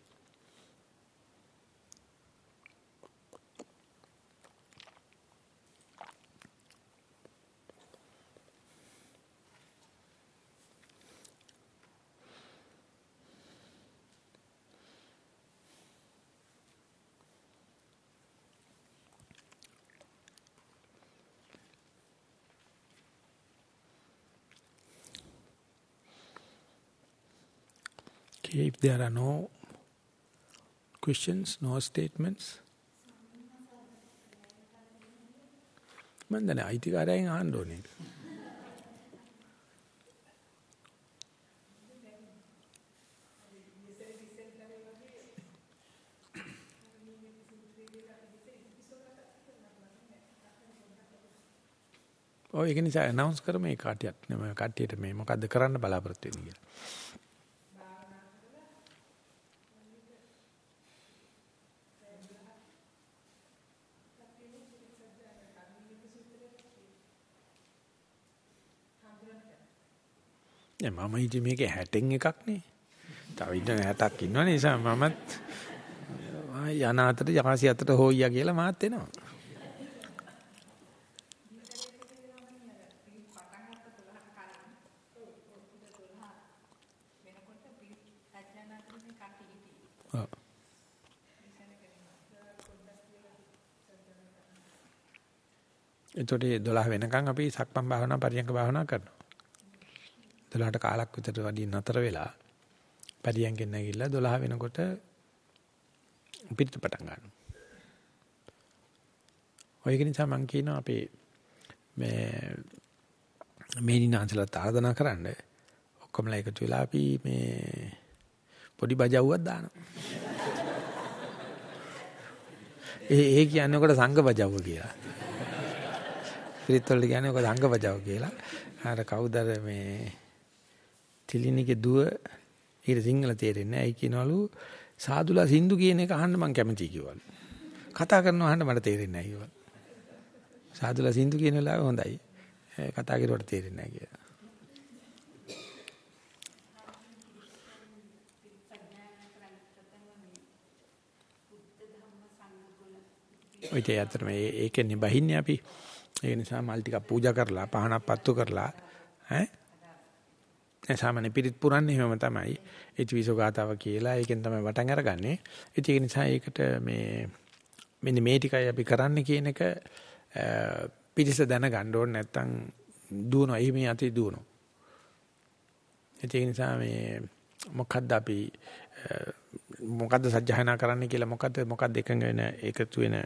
If there are no questions, no statements. මම දැන් අයිතිකාරයෙන් අහන්න ඕනේ. ඔය ඒක නිසා announce කරමු මේ කට්ටියත් කට්ටියට මේ මොකද්ද කරන්න බලාපොරොත්තු වෙන්නේ කියලා. නෑ මම හිතේ මේක 60න් එකක් නේ. තව ඉන්න 60ක් ඉන්නවනේ නිසා මමත් යන අතර යකාසි අතට හොයියා කියලා මාත් එනවා. එතකොට 12 වෙනකන් අපි සක්මන් භාවනා පරියංග භාවනා කරනවා. 12ට කාලක් විතර වැඩි නතර වෙලා පරියංගෙන් නැගිටලා 12 වෙනකොට පිට පටන් ගන්නවා. ඔය නිසා මම කියනවා අපි මේ මේනිනාන්සලා ආරාධනා කරන්න ඔක්කොමලා එකතු වෙලා අපි මේ පොඩි බජවුවක් දානවා. ඒ ඒ කියන්නේ කොට සංඝ බජවුව කියලා. පිරිත් වලට කියන්නේ ඔක සංඝ බජවුව කියලා. අර කවුද මේ තිලිනිගේ දුව ඊට සිංහල තේරෙන්නේ නැහැ. ඒ කියනවලු සාදුලා සින්දු කියන එක අහන්න මම කැමතියි කිව්වලු. කතා කරනවා අහන්න මට තේරෙන්නේ නැහැ කිව්වා. සාදුලා සින්දු කියන වෙලාව හොඳයි. කතා කරුවට තේරෙන්නේ නැහැ කියලා. ඔය තේ අතර මේ ඒකෙන්නේ බහින්නේ අපි. ඒ නිසා මල් ටිකක් පූජා කරලා පහනක් පත්තු කරලා ඈ සාමාන්‍ය පිරිත් පුරන්නේ එහෙම තමයි. ඉතිවිසෝ ගාතාව කියලා ඒකෙන් තමයි වටන් අරගන්නේ. ඉතින් ඒ නිසා ඒකට මේ මෙන්න මේ ටිකයි අපි කරන්න කියන එක පිරිස දැනගන්න ඕනේ නැත්තම් දුවනවා. එහි මේ අතේ දුවනවා. ඒ නිසා මේ මොකද්ද අපි මොකද්ද සජ්ජහායනා කරන්න කියලා මොකද්ද මොකද්ද එකඟ වෙන එකතු වෙන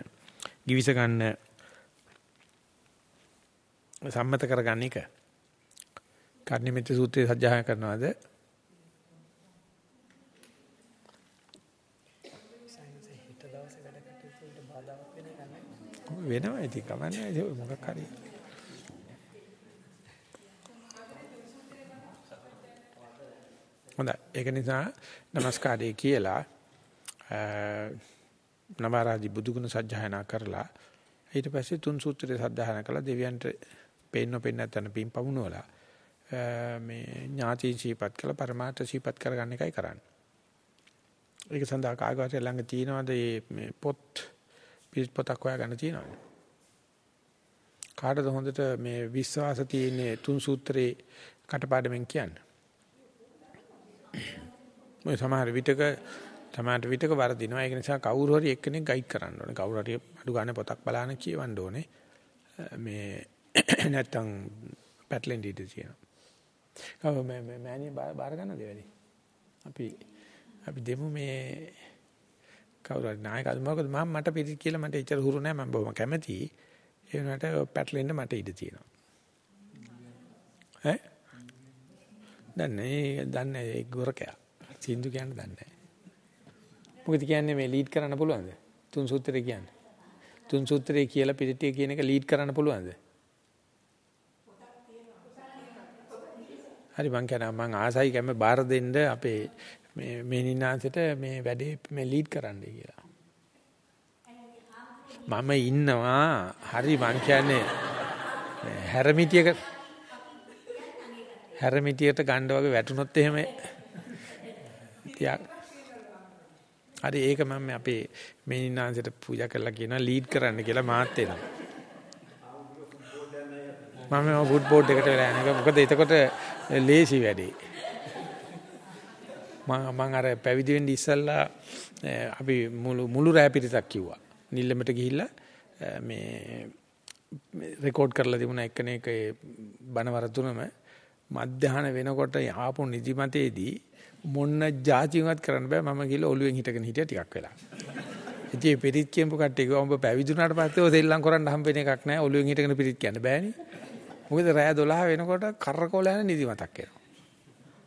givis ගන්න සම්මත කරගන්න එක. කර්ණිමිත සූත්‍රය සජ්ජායනා කරනවාද? වෙනවා ඉතින් කමන්නේ ඒක මොකක් හරි. හොඳයි ඒක නිසා নমස්කාරය කියලා නවරාදි බුදුගුණ සජ්ජායනා කරලා ඊට පස්සේ තුන් සූත්‍රය සජ්ජායනා කළා දෙවියන්ට පේන්න පේන්න නැතන පින් පමුණවලා මේ ඥාති සීපත් කළ පරමාර්ථ සීපත් කරගන්න එකයි කරන්නේ. ඒක සඳහා කාගවත් ළඟ තියෙනවද මේ පොත් පිරිත් පොතක් හොයාගන්න තියෙනවද? කාටද හොඳට මේ විශ්වාස තියෙන තුන් සූත්‍රේ කටපාඩමින් කියන්න. මේ සමහර විටක තමයි විතක වරදිනවා. ඒක නිසා කවුරු හරි එක්කෙනෙක් ගයිඩ් කරන්න ඕනේ. කවුරු හරි අඩු ගන්න පොතක් බලන්න කියවන්න ඕනේ. මේ නැත්තම් පැටලෙන් ඉඳී තියෙනවා. කව මේ මේ මෑණිය බාර ගන්නද වැඩි? අපි අපි දෙමු මේ කවුරු හරි නායකද මොකද මම මට පිටි කියලා මට එච්චර හුරු නැහැ මම බොහොම කැමතියි. ඒ වුණාට පැටලෙන්න මට ඉඩ තියෙනවා. ඈ? දන්නේ දන්නේ ඒ ගොරකයා. සින්දු කියන්න දන්නේ නැහැ. මොකද කියන්නේ මේ ලීඩ් කරන්න පුළුවන්ද? තුන් සූත්‍රය කියන්නේ. තුන් සූත්‍රය කියලා පිටිටිය කියන එක ලීඩ් කරන්න පුළුවන්ද? හරි මං කියනවා මං ආසයි කැම බාර දෙන්න අපේ මේ මේනිනාන්සට මේ වැඩේ මේ ලීඩ් කරන්න කියලා. මම ඉන්නවා හරි මං කියන්නේ හැරමිටියක හැරමිටියට ගන්න වගේ වැටුනොත් එහෙම තියා හරි ඒක මම අපේ මේනිනාන්සට පූජා කරලා කියනවා ලීඩ් කරන්න කියලා මාත් එනවා. මම ෆුඩ් බෝඩ් එකට වෙලා යන එක මොකද එතකොට ලේසි වැඩේ. මම මම අර පැවිදි වෙන්න ඉස්සල්ලා අපි මුළු මුළු රෑ පිටක් කිව්වා. නිල්ලමට ගිහිල්ලා මේ රෙකෝඩ් කරලා තිබුණා එක්කෙනෙක් බණවර තුනම මධ්‍යහන වෙනකොට ආපු නිදිමතේදී මොන්න જાතියවත් කරන්න බෑ මම ගිහලා ඔළුවෙන් හිටගෙන හිටියා ටිකක් වෙලා. ඉතින් පිරිත් කියපු කට්ටිය කිව්වා උඹ පැවිදුණාට පස්සේ ඔය සෙල්ලම් කරන්න හම්බෙන එකක් නෑ ඔළුවෙන් හිටගෙන පිරිත් කියන්න බෑනේ. මොකද රෑ 12 වෙනකොට කරකෝල යන නිදිමතක් එනවා.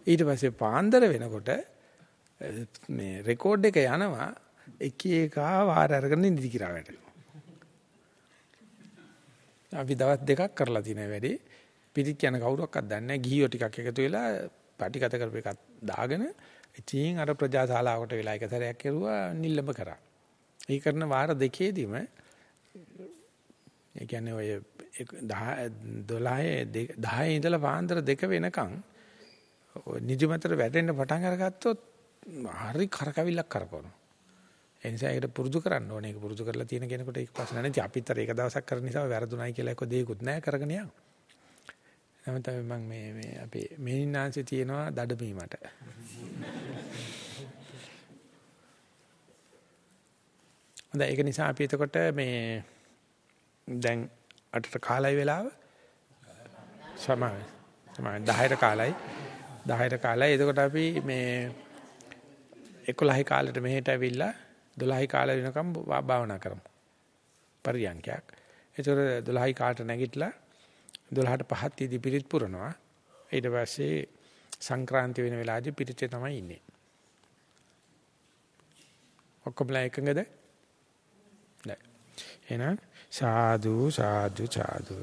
ඊට පස්සේ පාන්දර වෙනකොට මේ රෙකෝඩ් එක යනවා එක එක වාර අරගෙන නිදි කිරා වැටෙනවා. අපි දවස් දෙකක් කරලා තියෙන වැඩේ පිරිත් කියන කවුරක්වත් දන්නේ නැහැ. ගිහියෝ ටිකක් එකතු වෙලා පටිගත කරපු එකක් දාගෙන ඉතින් අර ප්‍රජාශාලාවකට වෙලා එක සැරයක් කෙරුවා නිල්ලඹ කරා. ඒ කරන වාර දෙකේදීම ඒ කියන්නේ ඔය 10 12 10 ඉඳලා පාන්දර දෙක වෙනකන් නිදිමතට වැටෙන්න පටන් අරගත්තොත් හරි කරකවිල්ලක් කරකවනවා. ඒ නිසා ඒකට පුරුදු කරන්න ඕනේ. ඒක පුරුදු කරලා තියෙන කෙනෙකුට ඒක ප්‍රශ්න නැහැ. අපිත් අර එක දවසක් කරන නිසා වැරදුණයි කියලා එක දෙයක්වත් නැහැ කරගෙන යන්න. නම් තමයි මම මේ මේ අපේ මේනිනාංශේ තියෙනවා දඩමීමට. හොඳයි ඒක නිසා අපි එතකොට මේ දැන් අටට කාලයි වෙලාව? සමාන සමාන 10ට කාලයි. 10ට කාලයි. එතකොට අපි මේ 11යි කාලෙට මෙහෙට ඇවිල්ලා 12යි කාලෙ වෙනකම් භාවනා කරමු. පරියන්කයක්. එතකොට 12යි කාලට නැගිටලා 12ට පහත් ඉදි පිරිත් පුරනවා. ඊට පස්සේ සංක්‍රාන්ති වෙන වෙලාවදී පිරිතේ තමයි ඉන්නේ. ඔක්කොමලා එකඟද? නෑ එහෙනම් සාදු සාදු සාදු.